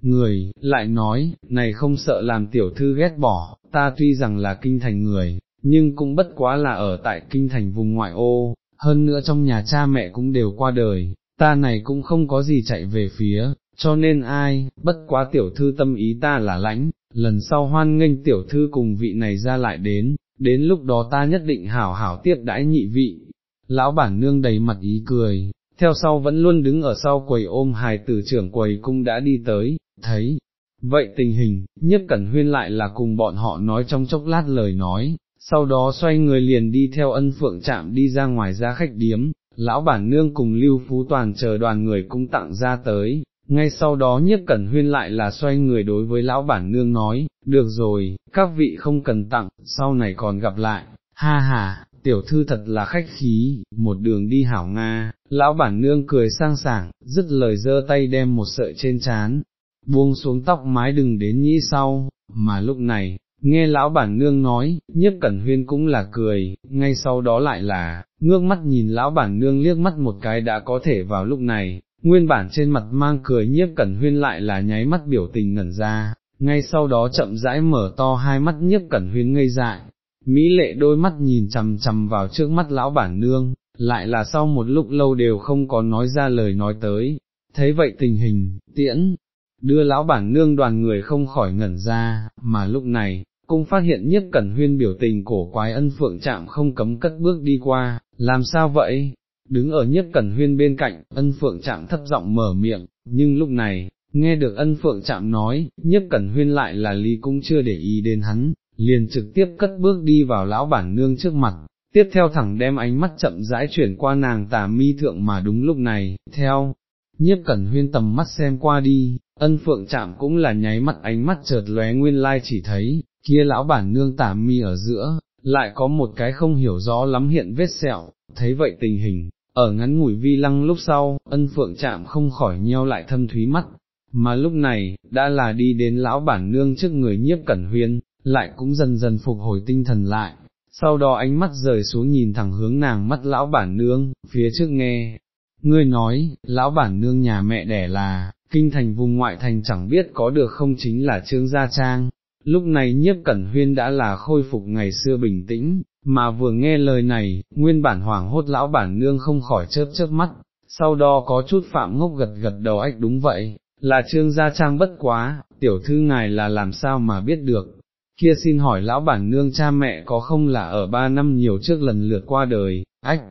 Người, lại nói, này không sợ làm tiểu thư ghét bỏ, ta tuy rằng là kinh thành người, nhưng cũng bất quá là ở tại kinh thành vùng ngoại ô, hơn nữa trong nhà cha mẹ cũng đều qua đời, ta này cũng không có gì chạy về phía, cho nên ai, bất quá tiểu thư tâm ý ta là lãnh, lần sau hoan nghênh tiểu thư cùng vị này ra lại đến, đến lúc đó ta nhất định hảo hảo tiếp đãi nhị vị. Lão bản nương đầy mặt ý cười, theo sau vẫn luôn đứng ở sau quầy ôm hài tử trưởng quầy cũng đã đi tới, thấy. Vậy tình hình, nhất cẩn huyên lại là cùng bọn họ nói trong chốc lát lời nói, sau đó xoay người liền đi theo ân phượng chạm đi ra ngoài ra khách điếm, lão bản nương cùng lưu phú toàn chờ đoàn người cũng tặng ra tới, ngay sau đó nhiếp cẩn huyên lại là xoay người đối với lão bản nương nói, được rồi, các vị không cần tặng, sau này còn gặp lại, ha ha, tiểu thư thật là khách khí, một đường đi hảo Nga, lão bản nương cười sang sảng, dứt lời giơ tay đem một sợi trên chán, buông xuống tóc mái đừng đến nhĩ sau, mà lúc này, nghe lão bản nương nói, nhiếp cẩn huyên cũng là cười, ngay sau đó lại là, ngước mắt nhìn lão bản nương liếc mắt một cái đã có thể vào lúc này, nguyên bản trên mặt mang cười nhiếp cẩn huyên lại là nháy mắt biểu tình ngẩn ra, ngay sau đó chậm rãi mở to hai mắt nhiếp cẩn huyên ngây dại, Mỹ lệ đôi mắt nhìn chằm chằm vào trước mắt lão bản nương, lại là sau một lúc lâu đều không có nói ra lời nói tới, thấy vậy tình hình, tiễn, đưa lão bản nương đoàn người không khỏi ngẩn ra, mà lúc này, cũng phát hiện nhất cẩn huyên biểu tình cổ quái ân phượng chạm không cấm cất bước đi qua, làm sao vậy? Đứng ở nhất cẩn huyên bên cạnh, ân phượng chạm thấp giọng mở miệng, nhưng lúc này, nghe được ân phượng chạm nói, nhất cẩn huyên lại là ly cũng chưa để ý đến hắn, liền trực tiếp cất bước đi vào lão bản nương trước mặt, tiếp theo thẳng đem ánh mắt chậm rãi chuyển qua nàng tà mi thượng mà đúng lúc này, theo, nhiếp cẩn huyên tầm mắt xem qua đi, ân phượng chạm cũng là nháy mắt ánh mắt chợt lóe nguyên lai chỉ thấy, kia lão bản nương Tả mi ở giữa, lại có một cái không hiểu rõ lắm hiện vết sẹo, thấy vậy tình hình, ở ngắn ngủi vi lăng lúc sau, ân phượng chạm không khỏi nheo lại thâm thúy mắt, mà lúc này, đã là đi đến lão bản nương trước người nhiếp cẩn huyên, lại cũng dần dần phục hồi tinh thần lại, sau đó ánh mắt rời xuống nhìn thẳng hướng nàng mắt lão bản nương, phía trước nghe, ngươi nói, lão bản nương nhà mẹ đẻ là, kinh thành vùng ngoại thành chẳng biết có được không chính là trương gia trang. Lúc này nhiếp cẩn huyên đã là khôi phục ngày xưa bình tĩnh, mà vừa nghe lời này, nguyên bản hoảng hốt lão bản nương không khỏi chớp chớp mắt, sau đó có chút phạm ngốc gật gật đầu ách đúng vậy, là trương gia trang bất quá, tiểu thư ngài là làm sao mà biết được, kia xin hỏi lão bản nương cha mẹ có không là ở ba năm nhiều trước lần lượt qua đời, ách,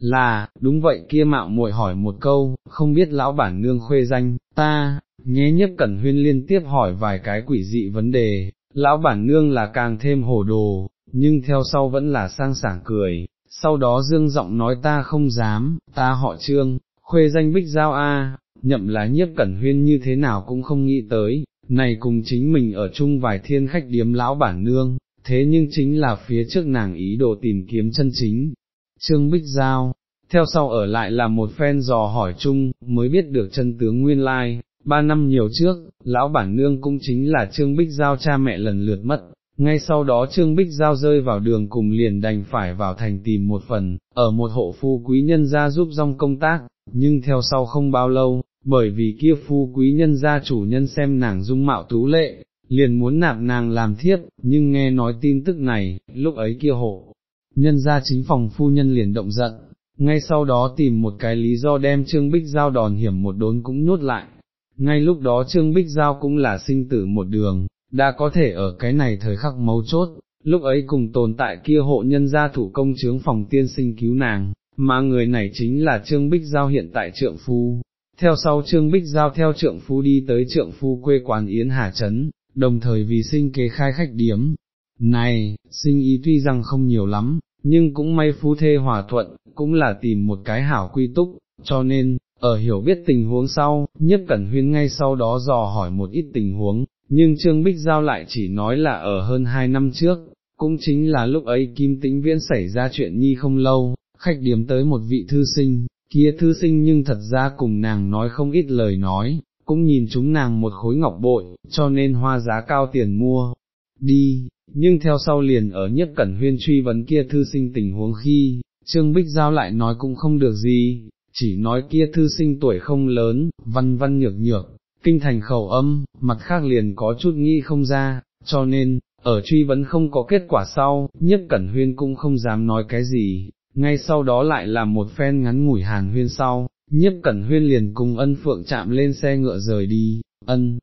là, đúng vậy kia mạo muội hỏi một câu, không biết lão bản nương khuê danh, ta, nhé nhấp cẩn huyên liên tiếp hỏi vài cái quỷ dị vấn đề, lão bản nương là càng thêm hồ đồ, nhưng theo sau vẫn là sang sảng cười, sau đó dương giọng nói ta không dám, ta họ trương, khuê danh bích giao a, nhậm là nhiếp cẩn huyên như thế nào cũng không nghĩ tới, này cùng chính mình ở chung vài thiên khách điếm lão bản nương, thế nhưng chính là phía trước nàng ý đồ tìm kiếm chân chính. Trương Bích Giao, theo sau ở lại là một phen dò hỏi chung, mới biết được chân tướng nguyên lai, ba năm nhiều trước, lão bản nương cũng chính là Trương Bích Giao cha mẹ lần lượt mất, ngay sau đó Trương Bích Giao rơi vào đường cùng liền đành phải vào thành tìm một phần, ở một hộ phu quý nhân ra giúp dòng công tác, nhưng theo sau không bao lâu, bởi vì kia phu quý nhân gia chủ nhân xem nàng dung mạo tú lệ, liền muốn nạp nàng làm thiếp, nhưng nghe nói tin tức này, lúc ấy kia hộ, nhân ra chính phòng phu nhân liền động giận, ngay sau đó tìm một cái lý do đem Trương Bích Giao đòn hiểm một đốn cũng nhốt lại. Ngay lúc đó Trương Bích Giao cũng là sinh tử một đường, đã có thể ở cái này thời khắc mấu chốt, lúc ấy cùng tồn tại kia hộ nhân gia thủ công chướng phòng tiên sinh cứu nàng, mà người này chính là Trương Bích Giao hiện tại trượng phu. Theo sau Trương Bích Giao theo trượng phu đi tới trượng phu quê quán Yến Hà Trấn, đồng thời vì sinh kế khai khách điếm. Này, sinh ý tuy rằng không nhiều lắm, nhưng cũng may phú thê hòa thuận, cũng là tìm một cái hảo quy túc, cho nên, ở hiểu biết tình huống sau, nhất cẩn huyên ngay sau đó dò hỏi một ít tình huống, nhưng Trương Bích Giao lại chỉ nói là ở hơn hai năm trước, cũng chính là lúc ấy Kim Tĩnh Viễn xảy ra chuyện nhi không lâu, khách điểm tới một vị thư sinh, kia thư sinh nhưng thật ra cùng nàng nói không ít lời nói, cũng nhìn chúng nàng một khối ngọc bội, cho nên hoa giá cao tiền mua, đi, nhưng theo sau liền ở nhất cẩn huyên truy vấn kia thư sinh tình huống khi, Trương Bích Giao lại nói cũng không được gì, chỉ nói kia thư sinh tuổi không lớn, văn văn nhược nhược, kinh thành khẩu âm, mặt khác liền có chút nghi không ra, cho nên, ở truy vấn không có kết quả sau, nhất cẩn huyên cũng không dám nói cái gì, ngay sau đó lại là một phen ngắn ngủi hàn huyên sau, Nhất cẩn huyên liền cùng ân phượng chạm lên xe ngựa rời đi, ân,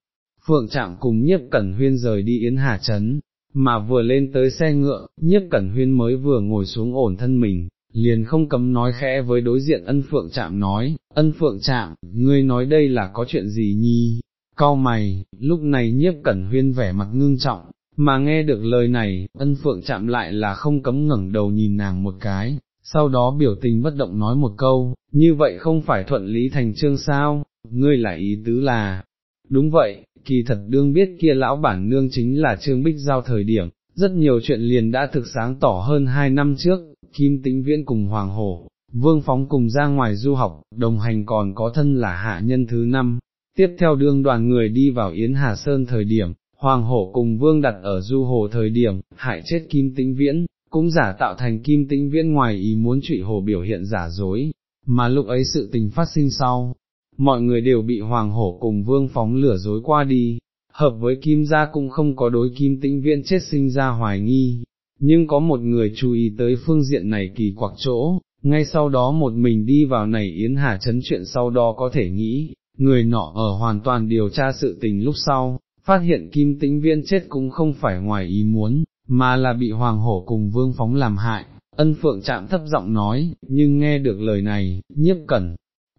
phượng chạm cùng nhiếp cẩn huyên rời đi Yến Hà Trấn, mà vừa lên tới xe ngựa, nhiếp cẩn huyên mới vừa ngồi xuống ổn thân mình, liền không cấm nói khẽ với đối diện ân phượng chạm nói, ân phượng chạm, ngươi nói đây là có chuyện gì nhi, cao mày, lúc này nhiếp cẩn huyên vẻ mặt ngưng trọng, mà nghe được lời này, ân phượng chạm lại là không cấm ngẩng đầu nhìn nàng một cái, sau đó biểu tình bất động nói một câu, như vậy không phải thuận lý thành trương sao, ngươi là ý tứ là, đúng vậy, kỳ thật đương biết kia lão bản nương chính là trương bích giao thời điểm, rất nhiều chuyện liền đã thực sáng tỏ hơn hai năm trước, Kim Tĩnh Viễn cùng Hoàng Hổ, Vương Phóng cùng ra ngoài du học, đồng hành còn có thân là hạ nhân thứ năm. Tiếp theo đương đoàn người đi vào Yến Hà Sơn thời điểm, Hoàng Hổ cùng Vương đặt ở du hồ thời điểm, hại chết Kim Tĩnh Viễn, cũng giả tạo thành Kim Tĩnh Viễn ngoài ý muốn trụy hồ biểu hiện giả dối, mà lúc ấy sự tình phát sinh sau, mọi người đều bị Hoàng Hổ cùng Vương Phóng lửa dối qua đi, hợp với Kim gia cũng không có đối Kim Tĩnh Viễn chết sinh ra hoài nghi, nhưng có một người chú ý tới phương diện này kỳ quặc chỗ, ngay sau đó một mình đi vào này Yến Hà chấn chuyện sau đó có thể nghĩ, người nọ ở hoàn toàn điều tra sự tình lúc sau, phát hiện kim tĩnh viên chết cũng không phải ngoài ý muốn, mà là bị hoàng hổ cùng vương phóng làm hại, ân phượng chạm thấp giọng nói, nhưng nghe được lời này, nhiếp cẩn.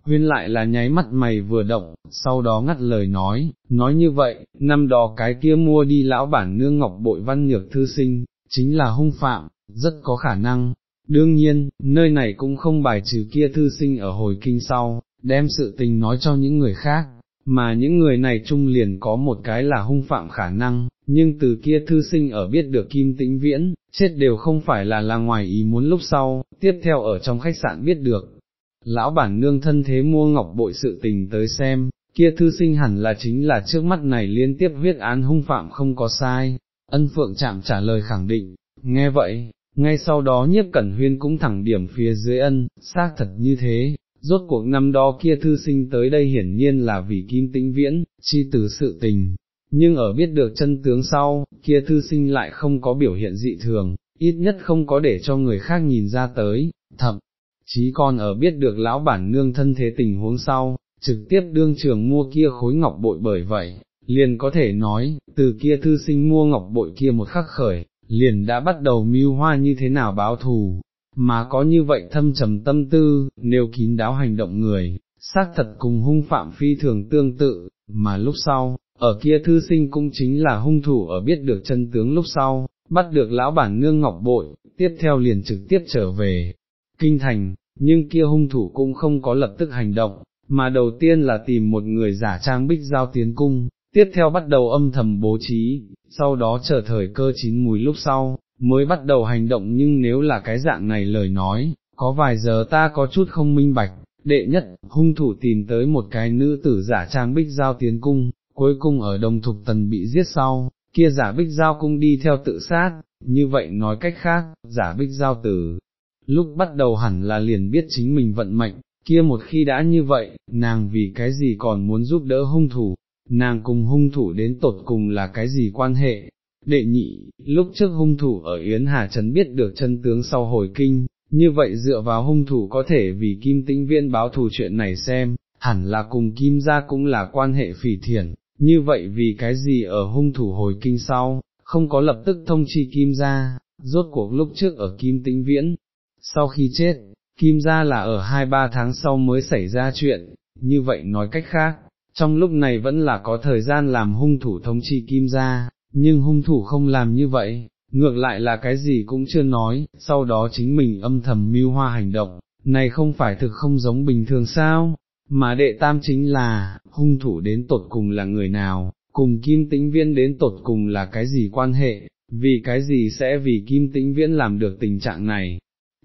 Huyên lại là nháy mắt mày vừa động, sau đó ngắt lời nói, nói như vậy, năm đó cái kia mua đi lão bản nương ngọc bội văn nhược thư sinh, chính là hung phạm, rất có khả năng. Đương nhiên, nơi này cũng không bài trừ kia thư sinh ở hồi kinh sau, đem sự tình nói cho những người khác, mà những người này chung liền có một cái là hung phạm khả năng, nhưng từ kia thư sinh ở biết được kim tĩnh viễn, chết đều không phải là là ngoài ý muốn lúc sau, tiếp theo ở trong khách sạn biết được. Lão bản nương thân thế mua ngọc bội sự tình tới xem, kia thư sinh hẳn là chính là trước mắt này liên tiếp huyết án hung phạm không có sai, ân phượng chạm trả lời khẳng định, nghe vậy, ngay sau đó nhiếp cẩn huyên cũng thẳng điểm phía dưới ân, xác thật như thế, rốt cuộc năm đó kia thư sinh tới đây hiển nhiên là vì kim tĩnh viễn, chi từ sự tình, nhưng ở biết được chân tướng sau, kia thư sinh lại không có biểu hiện dị thường, ít nhất không có để cho người khác nhìn ra tới, thậm chí con ở biết được lão bản nương thân thế tình huống sau, trực tiếp đương trường mua kia khối ngọc bội bởi vậy, liền có thể nói, từ kia thư sinh mua ngọc bội kia một khắc khởi, liền đã bắt đầu mưu hoa như thế nào báo thù, mà có như vậy thâm trầm tâm tư, nếu kín đáo hành động người, xác thật cùng hung phạm phi thường tương tự, mà lúc sau, ở kia thư sinh cũng chính là hung thủ ở biết được chân tướng lúc sau, bắt được lão bản nương ngọc bội, tiếp theo liền trực tiếp trở về, kinh thành, nhưng kia hung thủ cũng không có lập tức hành động, mà đầu tiên là tìm một người giả trang bích giao tiến cung, tiếp theo bắt đầu âm thầm bố trí, sau đó chờ thời cơ chín mùi lúc sau, mới bắt đầu hành động. Nhưng nếu là cái dạng này lời nói, có vài giờ ta có chút không minh bạch, đệ nhất, hung thủ tìm tới một cái nữ tử giả trang bích giao tiến cung, cuối cùng ở đồng thục tần bị giết sau, kia giả bích giao cung đi theo tự sát, như vậy nói cách khác, giả bích giao tử, lúc bắt đầu hẳn là liền biết chính mình vận mệnh, kia một khi đã như vậy, nàng vì cái gì còn muốn giúp đỡ hung thủ, nàng cùng hung thủ đến tột cùng là cái gì quan hệ, đệ nhị, lúc trước hung thủ ở Yến Hà Trấn biết được chân tướng sau hồi kinh, như vậy dựa vào hung thủ có thể vì Kim Tĩnh Viên báo thù chuyện này xem, hẳn là cùng Kim gia cũng là quan hệ phỉ thiền như vậy vì cái gì ở hung thủ hồi kinh sau, không có lập tức thông chi Kim gia, rốt cuộc lúc trước ở Kim Tĩnh Viễn, sau khi chết, Kim gia là ở hai ba tháng sau mới xảy ra chuyện, như vậy nói cách khác, trong lúc này vẫn là có thời gian làm hung thủ thống trị Kim gia, nhưng hung thủ không làm như vậy, ngược lại là cái gì cũng chưa nói, sau đó chính mình âm thầm mưu hoa hành động, này không phải thực không giống bình thường sao, mà đệ tam chính là, hung thủ đến tột cùng là người nào, cùng kim tĩnh viên đến tột cùng là cái gì quan hệ, vì cái gì sẽ vì kim tĩnh viễn làm được tình trạng này.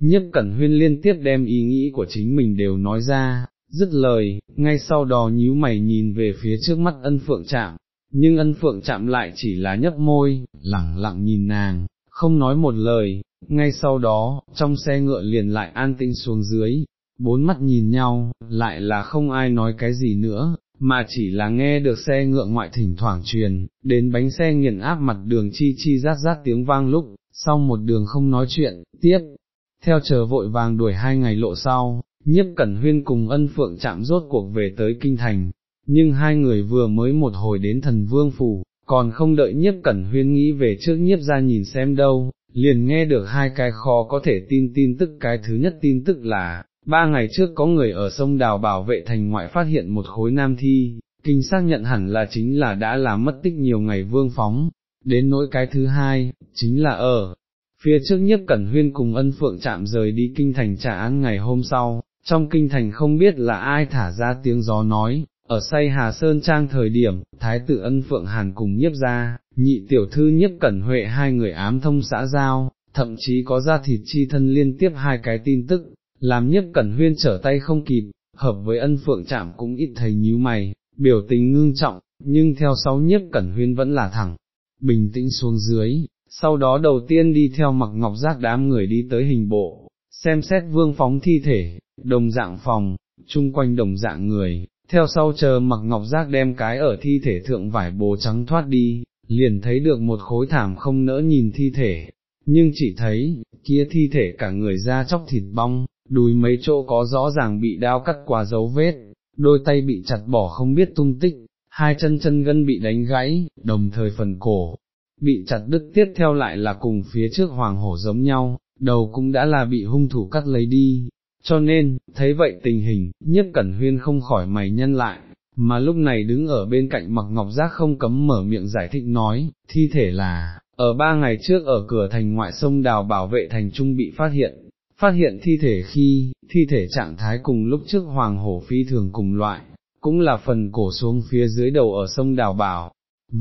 Nhất Cẩn Huyên liên tiếp đem ý nghĩ của chính mình đều nói ra, dứt lời, ngay sau đó nhíu mày nhìn về phía trước mắt ân phượng chạm, nhưng ân phượng chạm lại chỉ là nhấp môi, lẳng lặng nhìn nàng, không nói một lời, ngay sau đó, trong xe ngựa liền lại an tinh xuống dưới, bốn mắt nhìn nhau, lại là không ai nói cái gì nữa, mà chỉ là nghe được xe ngựa ngoại thỉnh thoảng truyền, đến bánh xe nghiền áp mặt đường chi chi rát rát tiếng vang lúc, sau một đường không nói chuyện, tiếp, theo chờ vội vàng đuổi hai ngày lộ sau, nhiếp cẩn huyên cùng ân phượng chạm rốt cuộc về tới kinh thành, nhưng hai người vừa mới một hồi đến thần vương phủ, còn không đợi nhiếp cẩn huyên nghĩ về trước nhiếp ra nhìn xem đâu, liền nghe được hai cái khó có thể tin tin tức cái thứ nhất tin tức là, ba ngày trước có người ở sông đào bảo vệ thành ngoại phát hiện một khối nam thi, kinh xác nhận hẳn là chính là đã làm mất tích nhiều ngày vương phóng, đến nỗi cái thứ hai, chính là ở. Phía trước nhất cẩn huyên cùng ân phượng chạm rời đi kinh thành trả án ngày hôm sau, trong kinh thành không biết là ai thả ra tiếng gió nói, ở say Hà Sơn Trang thời điểm, Thái tử ân Phượng Hàn cùng nhiếp ra, nhị tiểu thư nhiếp cẩn huệ hai người ám thông xã giao, thậm chí có ra thịt chi thân liên tiếp hai cái tin tức, làm nhiếp cẩn huyên trở tay không kịp, hợp với ân Phượng chạm cũng ít thấy nhíu mày, biểu tình ngưng trọng, nhưng theo sau nhiếp cẩn huyên vẫn là thẳng, bình tĩnh xuống dưới, sau đó đầu tiên đi theo mặc ngọc giác đám người đi tới hình bộ, xem xét vương phóng thi thể, đồng dạng phòng, chung quanh đồng dạng người, theo sau chờ mặc ngọc giác đem cái ở thi thể thượng vải bồ trắng thoát đi, liền thấy được một khối thảm không nỡ nhìn thi thể, nhưng chỉ thấy, kia thi thể cả người da chóc thịt bong, đùi mấy chỗ có rõ ràng bị đao cắt qua dấu vết, đôi tay bị chặt bỏ không biết tung tích, hai chân chân gân bị đánh gãy, đồng thời phần cổ, bị chặt đứt tiếp theo lại là cùng phía trước hoàng hổ giống nhau, đầu cũng đã là bị hung thủ cắt lấy đi, cho nên, thấy vậy tình hình, nhất cẩn huyên không khỏi mày nhân lại, mà lúc này đứng ở bên cạnh mặc ngọc giác không cấm mở miệng giải thích nói, thi thể là, ở ba ngày trước ở cửa thành ngoại sông đào bảo vệ thành trung bị phát hiện, phát hiện thi thể khi, thi thể trạng thái cùng lúc trước hoàng hổ phi thường cùng loại, cũng là phần cổ xuống phía dưới đầu ở sông đào bảo,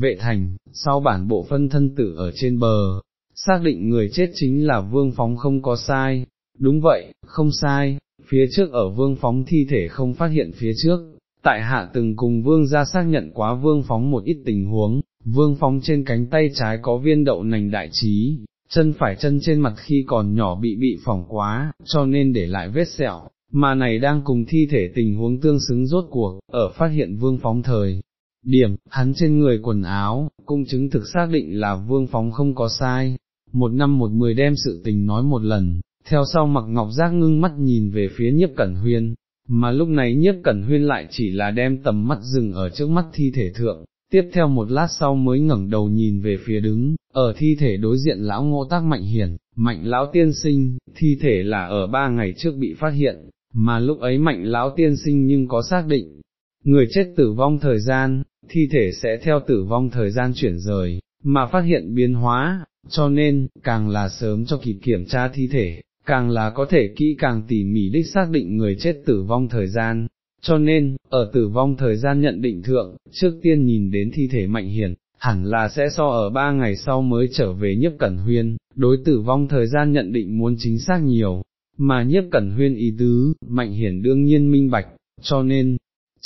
vệ thành, sau bản bộ phân thân tử ở trên bờ, xác định người chết chính là vương phóng không có sai, Đúng vậy, không sai, phía trước ở vương phóng thi thể không phát hiện phía trước, tại hạ từng cùng vương ra xác nhận quá vương phóng một ít tình huống, vương phóng trên cánh tay trái có viên đậu nành đại trí, chân phải chân trên mặt khi còn nhỏ bị bị phỏng quá, cho nên để lại vết sẹo, mà này đang cùng thi thể tình huống tương xứng rốt cuộc, ở phát hiện vương phóng thời. Điểm, hắn trên người quần áo, cũng chứng thực xác định là vương phóng không có sai, một năm một mười đem sự tình nói một lần, theo sau mặc ngọc giác ngưng mắt nhìn về phía nhiếp cẩn huyên, mà lúc này nhiếp cẩn huyên lại chỉ là đem tầm mắt dừng ở trước mắt thi thể thượng, tiếp theo một lát sau mới ngẩng đầu nhìn về phía đứng, ở thi thể đối diện lão ngô tác mạnh hiển, mạnh lão tiên sinh, thi thể là ở ba ngày trước bị phát hiện, mà lúc ấy mạnh lão tiên sinh nhưng có xác định, người chết tử vong thời gian, thi thể sẽ theo tử vong thời gian chuyển rời, mà phát hiện biến hóa, cho nên, càng là sớm cho kịp kiểm tra thi thể, càng là có thể kỹ càng tỉ mỉ đích xác định người chết tử vong thời gian, cho nên, ở tử vong thời gian nhận định thượng, trước tiên nhìn đến thi thể mạnh hiển hẳn là sẽ so ở ba ngày sau mới trở về nhiếp cẩn huyên, đối tử vong thời gian nhận định muốn chính xác nhiều, mà nhiếp cẩn huyên ý tứ, mạnh hiển đương nhiên minh bạch, cho nên,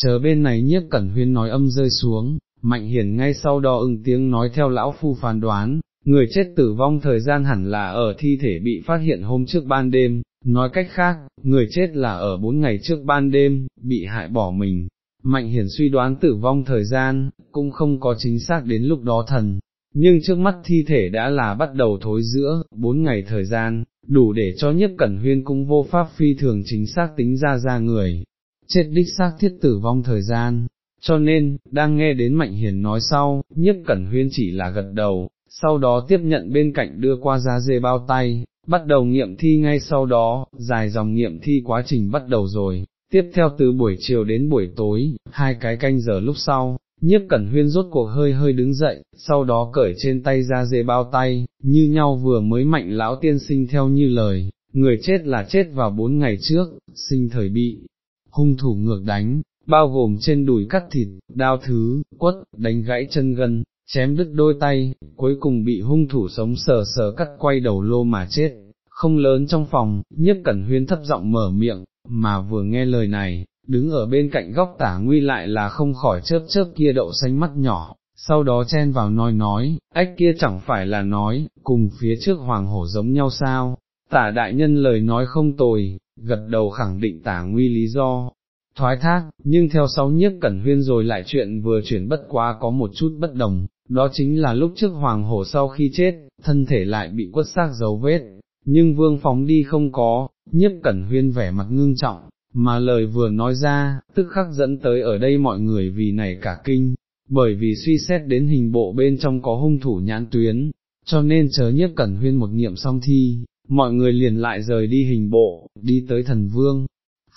chờ bên này nhiếp cẩn huyên nói âm rơi xuống, mạnh hiển ngay sau đó ưng tiếng nói theo lão phu phán đoán, người chết tử vong thời gian hẳn là ở thi thể bị phát hiện hôm trước ban đêm, nói cách khác, người chết là ở bốn ngày trước ban đêm, bị hại bỏ mình. Mạnh hiển suy đoán tử vong thời gian, cũng không có chính xác đến lúc đó thần, nhưng trước mắt thi thể đã là bắt đầu thối giữa, bốn ngày thời gian, đủ để cho nhất cẩn huyên cũng vô pháp phi thường chính xác tính ra ra người, chết đích xác thiết tử vong thời gian. Cho nên, đang nghe đến Mạnh Hiền nói sau, nhất cẩn huyên chỉ là gật đầu, sau đó tiếp nhận bên cạnh đưa qua giá dê bao tay, bắt đầu nghiệm thi ngay sau đó, dài dòng nghiệm thi quá trình bắt đầu rồi, tiếp theo từ buổi chiều đến buổi tối, hai cái canh giờ lúc sau, nhiếp cẩn huyên rốt cuộc hơi hơi đứng dậy, sau đó cởi trên tay ra dê bao tay, như nhau vừa mới mạnh lão tiên sinh theo như lời, người chết là chết vào bốn ngày trước, sinh thời bị, hung thủ ngược đánh, bao gồm trên đùi cắt thịt, đao thứ, quất, đánh gãy chân gân, chém đứt đôi tay, cuối cùng bị hung thủ sống sờ sờ cắt quay đầu lô mà chết. Không lớn trong phòng, nhất cẩn huyên thấp giọng mở miệng, mà vừa nghe lời này, đứng ở bên cạnh góc tả nguy lại là không khỏi chớp chớp kia đậu xanh mắt nhỏ, sau đó chen vào nói nói, ách kia chẳng phải là nói, cùng phía trước hoàng hổ giống nhau sao, tả đại nhân lời nói không tồi, gật đầu khẳng định tả nguy lý do, thoái thác, nhưng theo sáu nhiếp cẩn huyên rồi lại chuyện vừa chuyển bất quá có một chút bất đồng, đó chính là lúc trước hoàng hổ sau khi chết, thân thể lại bị quất xác dấu vết, nhưng vương phóng đi không có, nhiếp cẩn huyên vẻ mặt ngưng trọng, mà lời vừa nói ra, tức khắc dẫn tới ở đây mọi người vì này cả kinh, bởi vì suy xét đến hình bộ bên trong có hung thủ nhãn tuyến, cho nên chớ nhiếp cẩn huyên một nghiệm xong thi, mọi người liền lại rời đi hình bộ, đi tới thần vương,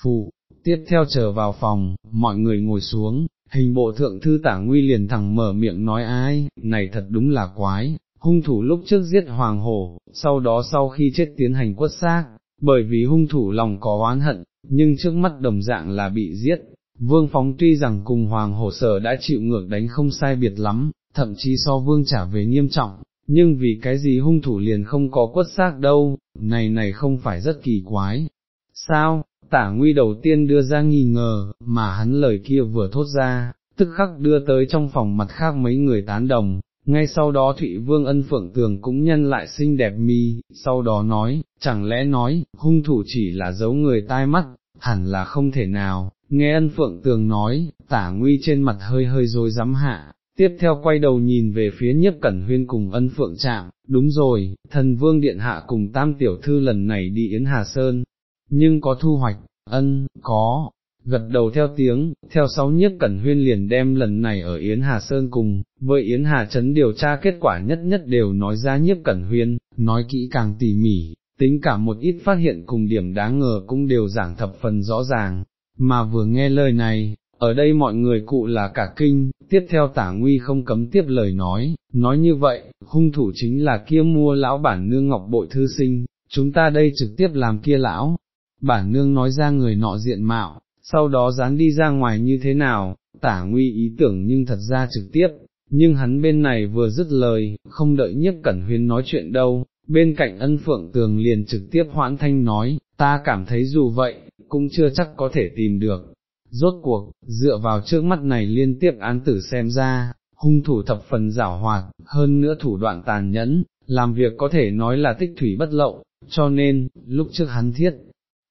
phụ, tiếp theo trở vào phòng, mọi người ngồi xuống, hình bộ thượng thư tả nguy liền thẳng mở miệng nói ai, này thật đúng là quái, hung thủ lúc trước giết hoàng hổ, sau đó sau khi chết tiến hành quất xác, bởi vì hung thủ lòng có oán hận, nhưng trước mắt đồng dạng là bị giết. Vương Phóng tuy rằng cùng Hoàng Hổ Sở đã chịu ngược đánh không sai biệt lắm, thậm chí so Vương trả về nghiêm trọng, nhưng vì cái gì hung thủ liền không có quất xác đâu, này này không phải rất kỳ quái. Sao, tả nguy đầu tiên đưa ra nghi ngờ, mà hắn lời kia vừa thốt ra, tức khắc đưa tới trong phòng mặt khác mấy người tán đồng, ngay sau đó Thụy Vương ân phượng tường cũng nhân lại xinh đẹp mi, sau đó nói, chẳng lẽ nói, hung thủ chỉ là giấu người tai mắt, hẳn là không thể nào, nghe ân phượng tường nói, tả nguy trên mặt hơi hơi rồi dám hạ, tiếp theo quay đầu nhìn về phía nhiếp cẩn huyên cùng ân phượng trạng, đúng rồi, thần vương điện hạ cùng tam tiểu thư lần này đi Yến Hà Sơn, nhưng có thu hoạch, ân, có, gật đầu theo tiếng, theo sáu nhiếp cẩn huyên liền đem lần này ở Yến Hà Sơn cùng, với Yến Hà Trấn điều tra kết quả nhất nhất đều nói ra nhiếp cẩn huyên, nói kỹ càng tỉ mỉ, tính cả một ít phát hiện cùng điểm đáng ngờ cũng đều giảng thập phần rõ ràng, mà vừa nghe lời này, ở đây mọi người cụ là cả kinh, tiếp theo tả nguy không cấm tiếp lời nói, nói như vậy, hung thủ chính là kia mua lão bản nương ngọc bội thư sinh, chúng ta đây trực tiếp làm kia lão, bản nương nói ra người nọ diện mạo, sau đó dán đi ra ngoài như thế nào, tả nguy ý tưởng nhưng thật ra trực tiếp, nhưng hắn bên này vừa dứt lời, không đợi nhất cẩn huyên nói chuyện đâu, bên cạnh ân phượng tường liền trực tiếp hoãn thanh nói, ta cảm thấy dù vậy, cũng chưa chắc có thể tìm được. Rốt cuộc, dựa vào trước mắt này liên tiếp án tử xem ra, hung thủ thập phần giảo hoạt, hơn nữa thủ đoạn tàn nhẫn, làm việc có thể nói là tích thủy bất lậu, cho nên, lúc trước hắn thiết,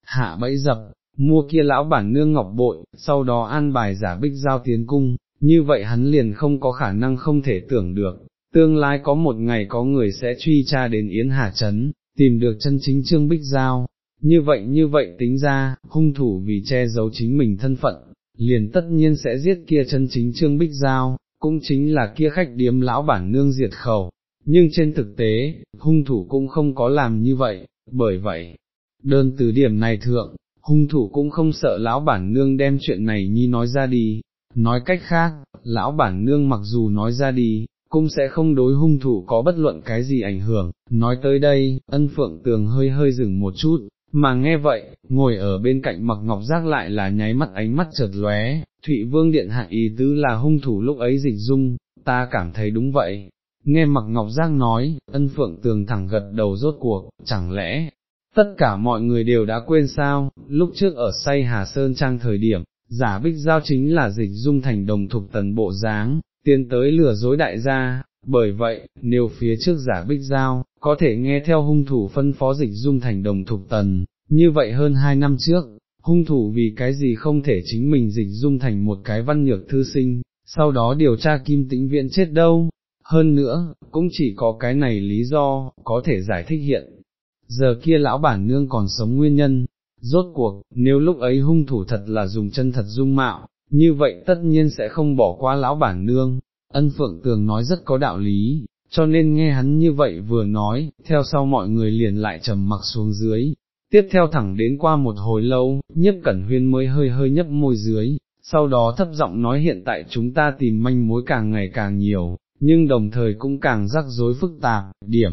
hạ bẫy dập, mua kia lão bản nương ngọc bội, sau đó an bài giả bích giao tiến cung, như vậy hắn liền không có khả năng không thể tưởng được, tương lai có một ngày có người sẽ truy tra đến Yến Hà Trấn, tìm được chân chính Trương Bích Giao, như vậy như vậy tính ra, hung thủ vì che giấu chính mình thân phận, liền tất nhiên sẽ giết kia chân chính Trương Bích Giao, cũng chính là kia khách điếm lão bản nương diệt khẩu, nhưng trên thực tế, hung thủ cũng không có làm như vậy, bởi vậy, đơn từ điểm này thượng, hung thủ cũng không sợ lão bản nương đem chuyện này nhi nói ra đi, nói cách khác, lão bản nương mặc dù nói ra đi, cũng sẽ không đối hung thủ có bất luận cái gì ảnh hưởng, nói tới đây, ân phượng tường hơi hơi dừng một chút, mà nghe vậy, ngồi ở bên cạnh mặc ngọc giác lại là nháy mắt ánh mắt chợt lóe, Thụy Vương Điện Hạ ý tứ là hung thủ lúc ấy dịch dung, ta cảm thấy đúng vậy. Nghe mặc ngọc giác nói, ân phượng tường thẳng gật đầu rốt cuộc, chẳng lẽ, tất cả mọi người đều đã quên sao, lúc trước ở say Hà Sơn Trang thời điểm, giả bích giao chính là dịch dung thành đồng thục tần bộ dáng, tiến tới lừa dối đại gia, bởi vậy, nếu phía trước giả bích giao, có thể nghe theo hung thủ phân phó dịch dung thành đồng thục tần, như vậy hơn hai năm trước, hung thủ vì cái gì không thể chính mình dịch dung thành một cái văn nhược thư sinh, sau đó điều tra kim tĩnh viện chết đâu. hơn nữa, cũng chỉ có cái này lý do, có thể giải thích hiện. Giờ kia lão bản nương còn sống nguyên nhân, rốt cuộc, nếu lúc ấy hung thủ thật là dùng chân thật dung mạo, như vậy tất nhiên sẽ không bỏ qua lão bản nương, ân phượng tường nói rất có đạo lý, cho nên nghe hắn như vậy vừa nói, theo sau mọi người liền lại trầm mặc xuống dưới, tiếp theo thẳng đến qua một hồi lâu, nhất cẩn huyên mới hơi hơi nhấp môi dưới, sau đó thấp giọng nói hiện tại chúng ta tìm manh mối càng ngày càng nhiều, nhưng đồng thời cũng càng rắc rối phức tạp, điểm,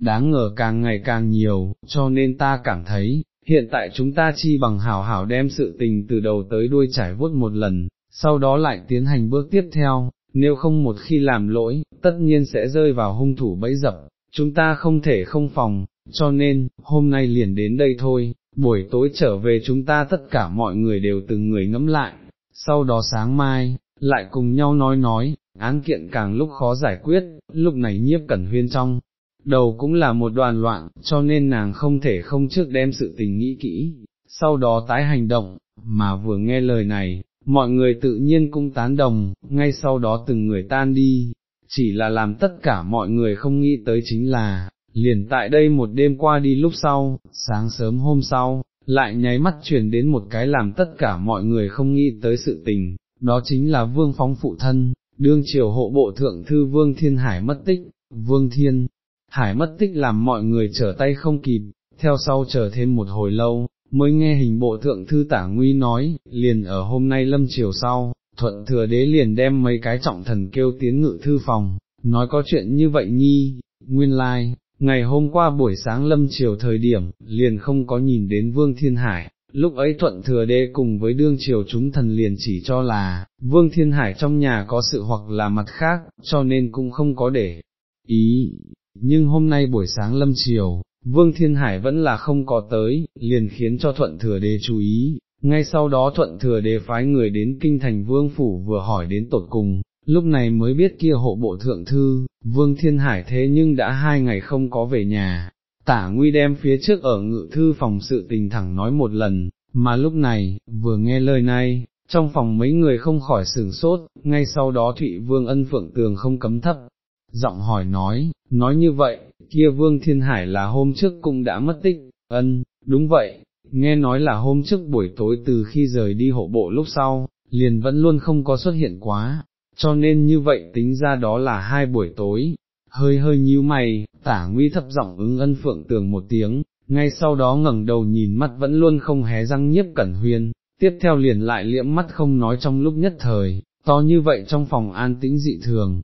đáng ngờ càng ngày càng nhiều, cho nên ta cảm thấy, hiện tại chúng ta chi bằng hảo hảo đem sự tình từ đầu tới đuôi trải vuốt một lần, sau đó lại tiến hành bước tiếp theo, nếu không một khi làm lỗi, tất nhiên sẽ rơi vào hung thủ bẫy dập, chúng ta không thể không phòng, cho nên, hôm nay liền đến đây thôi, buổi tối trở về chúng ta tất cả mọi người đều từng người ngẫm lại, sau đó sáng mai, lại cùng nhau nói nói, án kiện càng lúc khó giải quyết, lúc này nhiếp cẩn huyên trong, đầu cũng là một đoàn loạn, cho nên nàng không thể không trước đem sự tình nghĩ kỹ, sau đó tái hành động, mà vừa nghe lời này, mọi người tự nhiên cũng tán đồng, ngay sau đó từng người tan đi, chỉ là làm tất cả mọi người không nghĩ tới chính là, liền tại đây một đêm qua đi lúc sau, sáng sớm hôm sau, lại nháy mắt chuyển đến một cái làm tất cả mọi người không nghĩ tới sự tình, đó chính là vương phóng phụ thân, đương triều hộ bộ thượng thư vương thiên hải mất tích, vương thiên hải mất tích làm mọi người trở tay không kịp, theo sau chờ thêm một hồi lâu, mới nghe hình bộ thượng thư tả nguy nói, liền ở hôm nay lâm chiều sau, thuận thừa đế liền đem mấy cái trọng thần kêu tiến ngự thư phòng, nói có chuyện như vậy nhi, nguyên lai, like, ngày hôm qua buổi sáng lâm chiều thời điểm, liền không có nhìn đến vương thiên hải. Lúc ấy thuận thừa đế cùng với đương triều chúng thần liền chỉ cho là, vương thiên hải trong nhà có sự hoặc là mặt khác, cho nên cũng không có để ý, nhưng hôm nay buổi sáng lâm chiều, Vương Thiên Hải vẫn là không có tới, liền khiến cho thuận thừa đế chú ý, ngay sau đó thuận thừa đế phái người đến kinh thành vương phủ vừa hỏi đến tột cùng, lúc này mới biết kia hộ bộ thượng thư, Vương Thiên Hải thế nhưng đã hai ngày không có về nhà, tả nguy đem phía trước ở ngự thư phòng sự tình thẳng nói một lần, mà lúc này, vừa nghe lời này, trong phòng mấy người không khỏi sửng sốt, ngay sau đó Thụy Vương ân phượng tường không cấm thấp, giọng hỏi nói, nói như vậy, kia Vương Thiên Hải là hôm trước cũng đã mất tích, ân, đúng vậy, nghe nói là hôm trước buổi tối từ khi rời đi hộ bộ lúc sau, liền vẫn luôn không có xuất hiện quá, cho nên như vậy tính ra đó là hai buổi tối, hơi hơi nhíu mày, tả nguy thấp giọng ứng ân phượng tường một tiếng, ngay sau đó ngẩng đầu nhìn mắt vẫn luôn không hé răng nhiếp cẩn huyên, tiếp theo liền lại liễm mắt không nói trong lúc nhất thời, to như vậy trong phòng an tĩnh dị thường,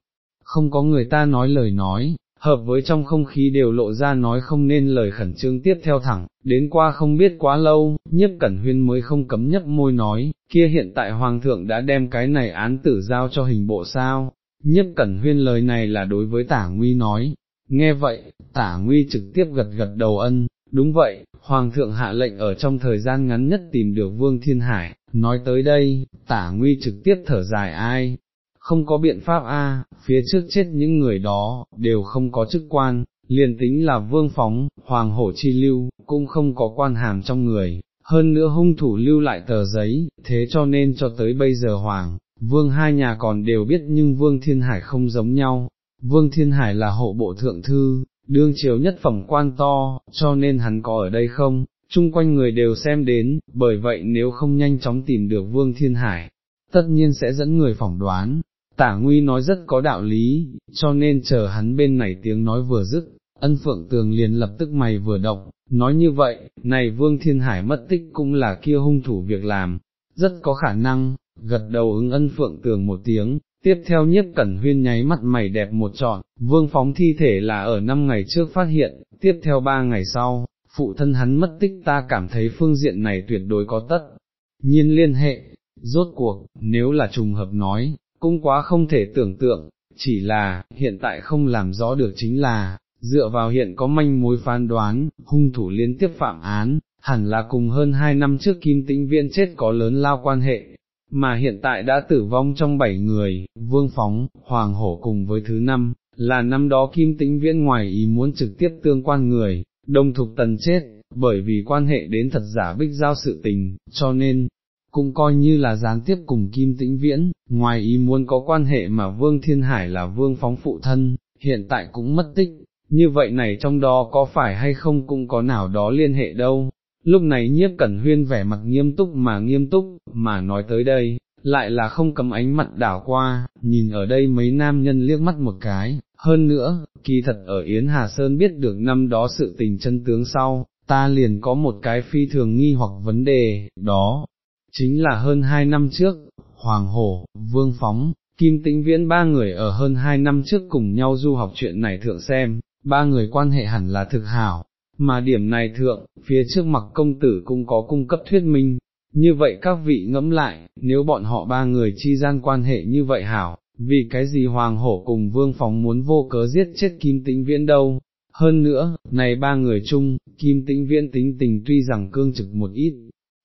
không có người ta nói lời nói, hợp với trong không khí đều lộ ra nói không nên lời khẩn trương tiếp theo thẳng, đến qua không biết quá lâu, nhiếp cẩn huyên mới không cấm nhấp môi nói, kia hiện tại hoàng thượng đã đem cái này án tử giao cho hình bộ sao, nhiếp cẩn huyên lời này là đối với tả nguy nói, nghe vậy, tả nguy trực tiếp gật gật đầu ân, đúng vậy, hoàng thượng hạ lệnh ở trong thời gian ngắn nhất tìm được vương thiên hải, nói tới đây, tả nguy trực tiếp thở dài ai, không có biện pháp a, phía trước chết những người đó, đều không có chức quan, liền tính là vương phóng, hoàng hổ chi lưu, cũng không có quan hàm trong người, hơn nữa hung thủ lưu lại tờ giấy, thế cho nên cho tới bây giờ hoàng, vương hai nhà còn đều biết nhưng vương thiên hải không giống nhau, vương thiên hải là hộ bộ thượng thư, đương triều nhất phẩm quan to, cho nên hắn có ở đây không, chung quanh người đều xem đến, bởi vậy nếu không nhanh chóng tìm được vương thiên hải, tất nhiên sẽ dẫn người phỏng đoán, Tả Nguy nói rất có đạo lý, cho nên chờ hắn bên này tiếng nói vừa dứt, ân phượng tường liền lập tức mày vừa động, nói như vậy, này Vương Thiên Hải mất tích cũng là kia hung thủ việc làm, rất có khả năng, gật đầu ứng ân phượng tường một tiếng, tiếp theo nhiếp cẩn huyên nháy mặt mày đẹp một trọn, vương phóng thi thể là ở năm ngày trước phát hiện, tiếp theo ba ngày sau, phụ thân hắn mất tích ta cảm thấy phương diện này tuyệt đối có tất, nhiên liên hệ, rốt cuộc, nếu là trùng hợp nói, cũng quá không thể tưởng tượng, chỉ là, hiện tại không làm rõ được chính là, dựa vào hiện có manh mối phán đoán, hung thủ liên tiếp phạm án, hẳn là cùng hơn hai năm trước Kim Tĩnh Viên chết có lớn lao quan hệ, mà hiện tại đã tử vong trong bảy người, Vương Phóng, Hoàng Hổ cùng với thứ năm, là năm đó Kim Tĩnh Viễn ngoài ý muốn trực tiếp tương quan người, đông thục tần chết, bởi vì quan hệ đến thật giả bích giao sự tình, cho nên, cũng coi như là gián tiếp cùng Kim Tĩnh Viễn, ngoài ý muốn có quan hệ mà Vương Thiên Hải là Vương Phóng phụ thân, hiện tại cũng mất tích, như vậy này trong đó có phải hay không cũng có nào đó liên hệ đâu. Lúc này nhiếp cẩn huyên vẻ mặt nghiêm túc mà nghiêm túc, mà nói tới đây, lại là không cầm ánh mặt đảo qua, nhìn ở đây mấy nam nhân liếc mắt một cái, hơn nữa, kỳ thật ở Yến Hà Sơn biết được năm đó sự tình chân tướng sau, ta liền có một cái phi thường nghi hoặc vấn đề, đó, chính là hơn hai năm trước, Hoàng Hổ, Vương Phóng, Kim Tĩnh Viễn ba người ở hơn hai năm trước cùng nhau du học chuyện này thượng xem, ba người quan hệ hẳn là thực hảo, mà điểm này thượng, phía trước mặt công tử cũng có cung cấp thuyết minh, như vậy các vị ngẫm lại, nếu bọn họ ba người chi gian quan hệ như vậy hảo, vì cái gì Hoàng Hổ cùng Vương Phóng muốn vô cớ giết chết Kim Tĩnh Viễn đâu. Hơn nữa, này ba người chung, Kim Tĩnh Viễn tính tình tuy rằng cương trực một ít,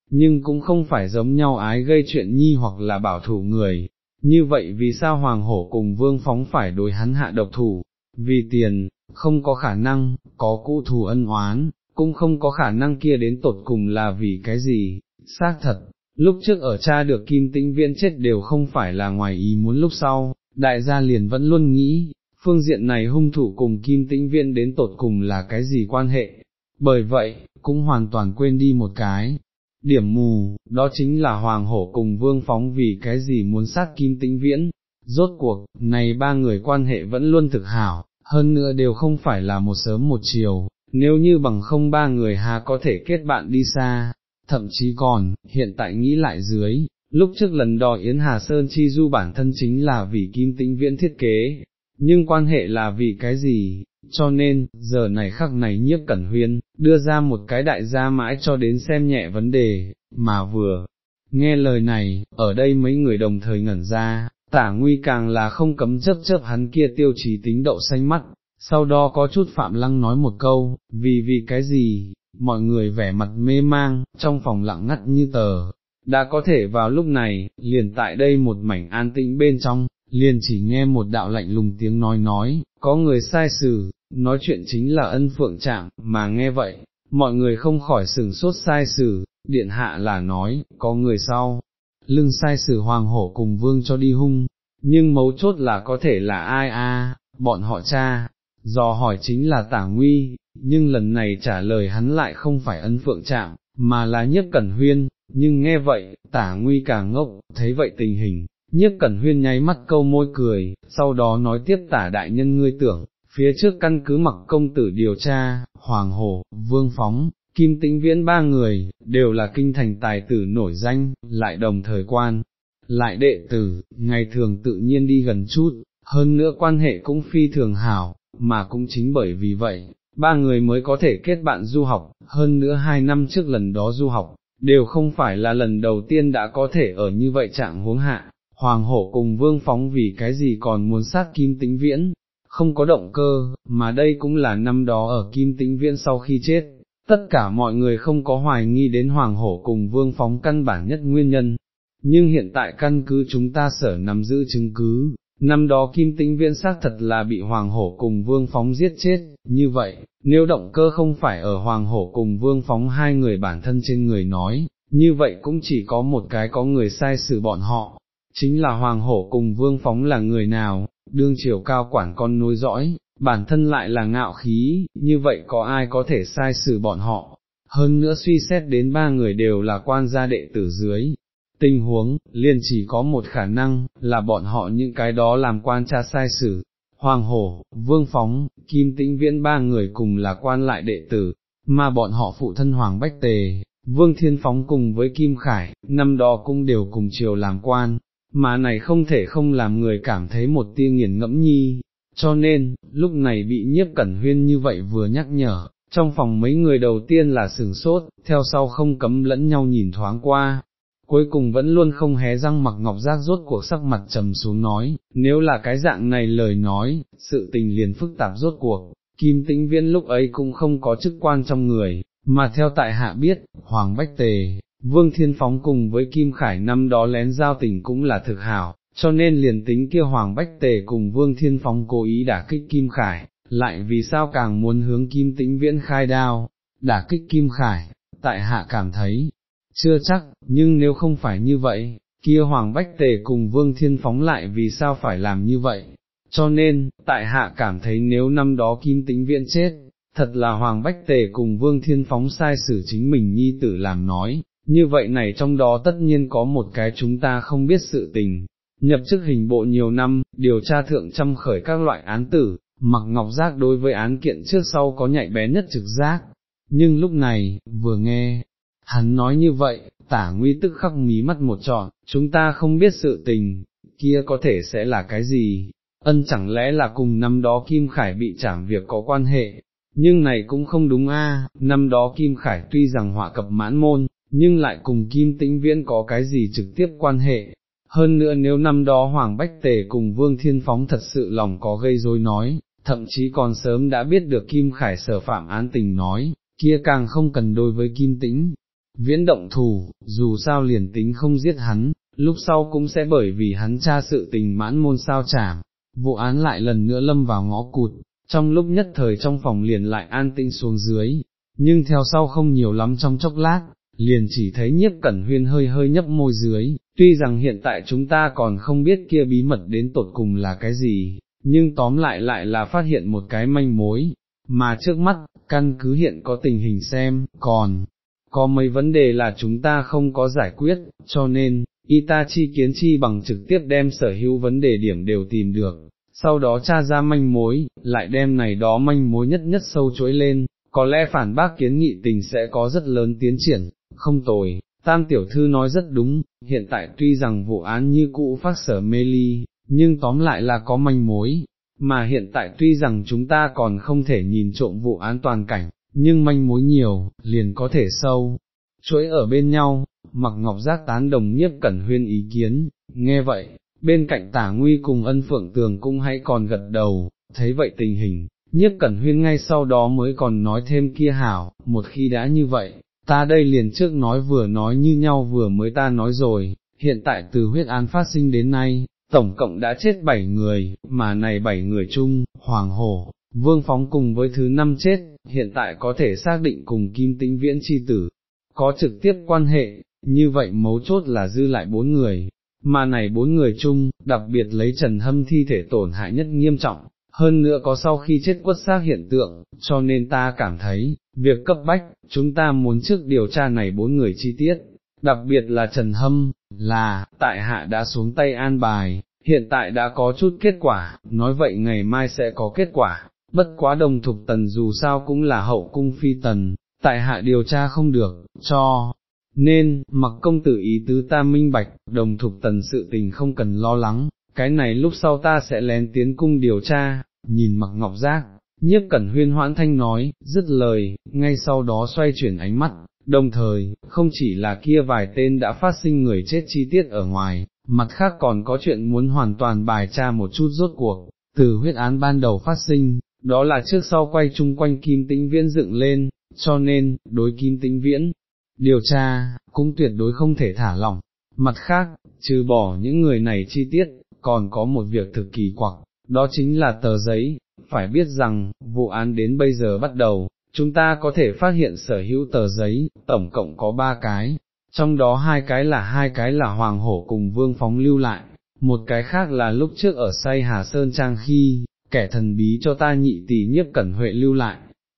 nhưng cũng không phải giống nhau ái gây chuyện nhi hoặc là bảo thủ người. Như vậy vì sao Hoàng Hổ cùng Vương Phóng phải đối hắn hạ độc thủ? Vì tiền, không có khả năng, có cụ thù ân oán, cũng không có khả năng kia đến tột cùng là vì cái gì, xác thật, lúc trước ở cha được kim tĩnh viên chết đều không phải là ngoài ý muốn lúc sau, đại gia liền vẫn luôn nghĩ, phương diện này hung thủ cùng kim tĩnh viên đến tột cùng là cái gì quan hệ, bởi vậy, cũng hoàn toàn quên đi một cái. Điểm mù, đó chính là Hoàng Hổ cùng Vương Phóng vì cái gì muốn sát Kim Tĩnh Viễn, rốt cuộc, này ba người quan hệ vẫn luôn thực hảo, hơn nữa đều không phải là một sớm một chiều, nếu như bằng không ba người hà có thể kết bạn đi xa, thậm chí còn, hiện tại nghĩ lại dưới, lúc trước lần đò Yến Hà Sơn chi du bản thân chính là vì kim tĩnh viễn thiết kế, nhưng quan hệ là vì cái gì, cho nên, giờ này khắc này nhiếp cẩn huyên, đưa ra một cái đại gia mãi cho đến xem nhẹ vấn đề, mà vừa, nghe lời này, ở đây mấy người đồng thời ngẩn ra, tả nguy càng là không cấm chấp chấp hắn kia tiêu chí tính đậu xanh mắt, sau đó có chút phạm lăng nói một câu, vì vì cái gì, mọi người vẻ mặt mê mang, trong phòng lặng ngắt như tờ, đã có thể vào lúc này, liền tại đây một mảnh an tĩnh bên trong, liền chỉ nghe một đạo lạnh lùng tiếng nói nói, có người sai xử, nói chuyện chính là ân phượng trạng, mà nghe vậy, mọi người không khỏi sừng sốt sai xử, điện hạ là nói, có người sau, lưng sai xử hoàng hổ cùng vương cho đi hung, nhưng mấu chốt là có thể là ai a, bọn họ cha, dò hỏi chính là tả nguy, nhưng lần này trả lời hắn lại không phải ân phượng trạng, mà là nhất cẩn huyên, nhưng nghe vậy, tả nguy càng ngốc, thấy vậy tình hình, nhất cẩn huyên nháy mắt câu môi cười, sau đó nói tiếp tả đại nhân ngươi tưởng, phía trước căn cứ mặc công tử điều tra, Hoàng Hồ, Vương Phóng, Kim Tĩnh Viễn ba người, đều là kinh thành tài tử nổi danh, lại đồng thời quan, lại đệ tử, ngày thường tự nhiên đi gần chút, hơn nữa quan hệ cũng phi thường hảo, mà cũng chính bởi vì vậy, ba người mới có thể kết bạn du học, hơn nữa hai năm trước lần đó du học, đều không phải là lần đầu tiên đã có thể ở như vậy trạng huống hạ, Hoàng Hổ cùng Vương Phóng vì cái gì còn muốn sát Kim Tĩnh Viễn, không có động cơ, mà đây cũng là năm đó ở Kim Tĩnh Viễn sau khi chết, tất cả mọi người không có hoài nghi đến Hoàng Hổ cùng Vương Phóng căn bản nhất nguyên nhân, nhưng hiện tại căn cứ chúng ta sở nắm giữ chứng cứ, năm đó Kim Tĩnh Viễn xác thật là bị Hoàng Hổ cùng Vương Phóng giết chết, như vậy, nếu động cơ không phải ở Hoàng Hổ cùng Vương Phóng hai người bản thân trên người nói, như vậy cũng chỉ có một cái có người sai xử bọn họ, chính là Hoàng Hổ cùng Vương Phóng là người nào, đương triều cao quản con nối dõi, bản thân lại là ngạo khí, như vậy có ai có thể sai xử bọn họ, hơn nữa suy xét đến ba người đều là quan gia đệ tử dưới. Tình huống, liền chỉ có một khả năng, là bọn họ những cái đó làm quan cha sai xử, Hoàng Hổ, Vương Phóng, Kim Tĩnh Viễn ba người cùng là quan lại đệ tử, mà bọn họ phụ thân Hoàng Bách Tề, Vương Thiên Phóng cùng với Kim Khải, năm đó cũng đều cùng chiều làm quan, mà này không thể không làm người cảm thấy một tia nghiền ngẫm nhi, cho nên, lúc này bị nhiếp cẩn huyên như vậy vừa nhắc nhở, trong phòng mấy người đầu tiên là sừng sốt, theo sau không cấm lẫn nhau nhìn thoáng qua, cuối cùng vẫn luôn không hé răng mặc ngọc giác rốt cuộc sắc mặt trầm xuống nói, nếu là cái dạng này lời nói, sự tình liền phức tạp rốt cuộc, kim tĩnh viễn lúc ấy cũng không có chức quan trong người, mà theo tại hạ biết, Hoàng Bách Tề, Vương Thiên Phóng cùng với Kim Khải năm đó lén giao tình cũng là thực hảo, cho nên liền tính kia Hoàng Bách Tề cùng Vương Thiên Phóng cố ý đả kích Kim Khải, lại vì sao càng muốn hướng Kim Tĩnh Viễn khai đao, đả kích Kim Khải, tại hạ cảm thấy, chưa chắc, nhưng nếu không phải như vậy, kia Hoàng Bách Tề cùng Vương Thiên Phóng lại vì sao phải làm như vậy, cho nên, tại hạ cảm thấy nếu năm đó Kim Tĩnh Viễn chết, thật là Hoàng Bách Tề cùng Vương Thiên Phóng sai xử chính mình nhi tử làm nói, như vậy này trong đó tất nhiên có một cái chúng ta không biết sự tình. Nhập chức hình bộ nhiều năm, điều tra thượng trăm khởi các loại án tử, mặc ngọc giác đối với án kiện trước sau có nhạy bé nhất trực giác, nhưng lúc này, vừa nghe, hắn nói như vậy, tả nguy tức khắc mí mắt một trọn, chúng ta không biết sự tình, kia có thể sẽ là cái gì, ân chẳng lẽ là cùng năm đó Kim Khải bị trảm việc có quan hệ, nhưng này cũng không đúng a. năm đó Kim Khải tuy rằng họa cập mãn môn, nhưng lại cùng Kim Tĩnh Viễn có cái gì trực tiếp quan hệ. Hơn nữa nếu năm đó Hoàng Bách Tề cùng Vương Thiên Phóng thật sự lòng có gây rối nói, thậm chí còn sớm đã biết được Kim Khải sở phạm án tình nói, kia càng không cần đối với Kim Tĩnh. Viễn động thù, dù sao liền tính không giết hắn, lúc sau cũng sẽ bởi vì hắn tra sự tình mãn môn sao trảm, vụ án lại lần nữa lâm vào ngõ cụt, trong lúc nhất thời trong phòng liền lại an tĩnh xuống dưới, nhưng theo sau không nhiều lắm trong chốc lát, liền chỉ thấy nhiếp cẩn huyên hơi hơi nhấp môi dưới, tuy rằng hiện tại chúng ta còn không biết kia bí mật đến tột cùng là cái gì, nhưng tóm lại lại là phát hiện một cái manh mối, mà trước mắt, căn cứ hiện có tình hình xem, còn, có mấy vấn đề là chúng ta không có giải quyết, cho nên, y ta chi kiến chi bằng trực tiếp đem sở hữu vấn đề điểm đều tìm được, sau đó tra ra manh mối, lại đem này đó manh mối nhất nhất sâu chuỗi lên, có lẽ phản bác kiến nghị tình sẽ có rất lớn tiến triển, không tồi, tam tiểu thư nói rất đúng, hiện tại tuy rằng vụ án như cũ phát sở mê ly, nhưng tóm lại là có manh mối, mà hiện tại tuy rằng chúng ta còn không thể nhìn trộm vụ án toàn cảnh, nhưng manh mối nhiều, liền có thể sâu, chuỗi ở bên nhau, mặc ngọc giác tán đồng nhiếp cẩn huyên ý kiến, nghe vậy, bên cạnh tả nguy cùng ân phượng tường cũng hãy còn gật đầu, thấy vậy tình hình, nhiếp cẩn huyên ngay sau đó mới còn nói thêm kia hảo, một khi đã như vậy, ta đây liền trước nói vừa nói như nhau vừa mới ta nói rồi, hiện tại từ huyết án phát sinh đến nay, tổng cộng đã chết bảy người, mà này bảy người chung, Hoàng Hổ, Vương Phóng cùng với thứ năm chết, hiện tại có thể xác định cùng Kim Tĩnh Viễn chi tử, có trực tiếp quan hệ, như vậy mấu chốt là dư lại bốn người, mà này bốn người chung, đặc biệt lấy Trần Hâm thi thể tổn hại nhất nghiêm trọng, hơn nữa có sau khi chết quất xác hiện tượng, cho nên ta cảm thấy, việc cấp bách, chúng ta muốn trước điều tra này bốn người chi tiết, đặc biệt là Trần Hâm, là, tại hạ đã xuống tay an bài, hiện tại đã có chút kết quả, nói vậy ngày mai sẽ có kết quả, bất quá đồng thục tần dù sao cũng là hậu cung phi tần, tại hạ điều tra không được, cho, nên, mặc công tử ý tứ ta minh bạch, đồng thục tần sự tình không cần lo lắng, cái này lúc sau ta sẽ lén tiến cung điều tra, nhìn mặc ngọc giác, nhiếp cẩn huyên hoãn thanh nói, dứt lời, ngay sau đó xoay chuyển ánh mắt, đồng thời, không chỉ là kia vài tên đã phát sinh người chết chi tiết ở ngoài, mặt khác còn có chuyện muốn hoàn toàn bài tra một chút rốt cuộc, từ huyết án ban đầu phát sinh, đó là trước sau quay chung quanh kim tĩnh viễn dựng lên, cho nên, đối kim tĩnh viễn, điều tra, cũng tuyệt đối không thể thả lỏng. Mặt khác, trừ bỏ những người này chi tiết, còn có một việc thực kỳ quặc, đó chính là tờ giấy, phải biết rằng, vụ án đến bây giờ bắt đầu, chúng ta có thể phát hiện sở hữu tờ giấy, tổng cộng có ba cái, trong đó hai cái là hai cái là Hoàng Hổ cùng Vương Phóng lưu lại, một cái khác là lúc trước ở say Hà Sơn Trang khi, kẻ thần bí cho ta nhị tỷ nhiếp cẩn huệ lưu lại,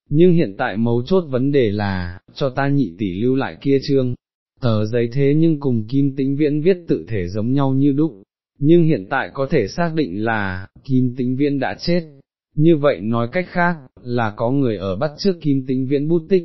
nhưng hiện tại mấu chốt vấn đề là, cho ta nhị tỷ lưu lại kia trương, tờ giấy thế nhưng cùng Kim Tĩnh Viễn viết tự thể giống nhau như đúc, nhưng hiện tại có thể xác định là, Kim Tĩnh Viễn đã chết, như vậy nói cách khác, là có người ở bắt trước Kim Tĩnh Viễn bút tích,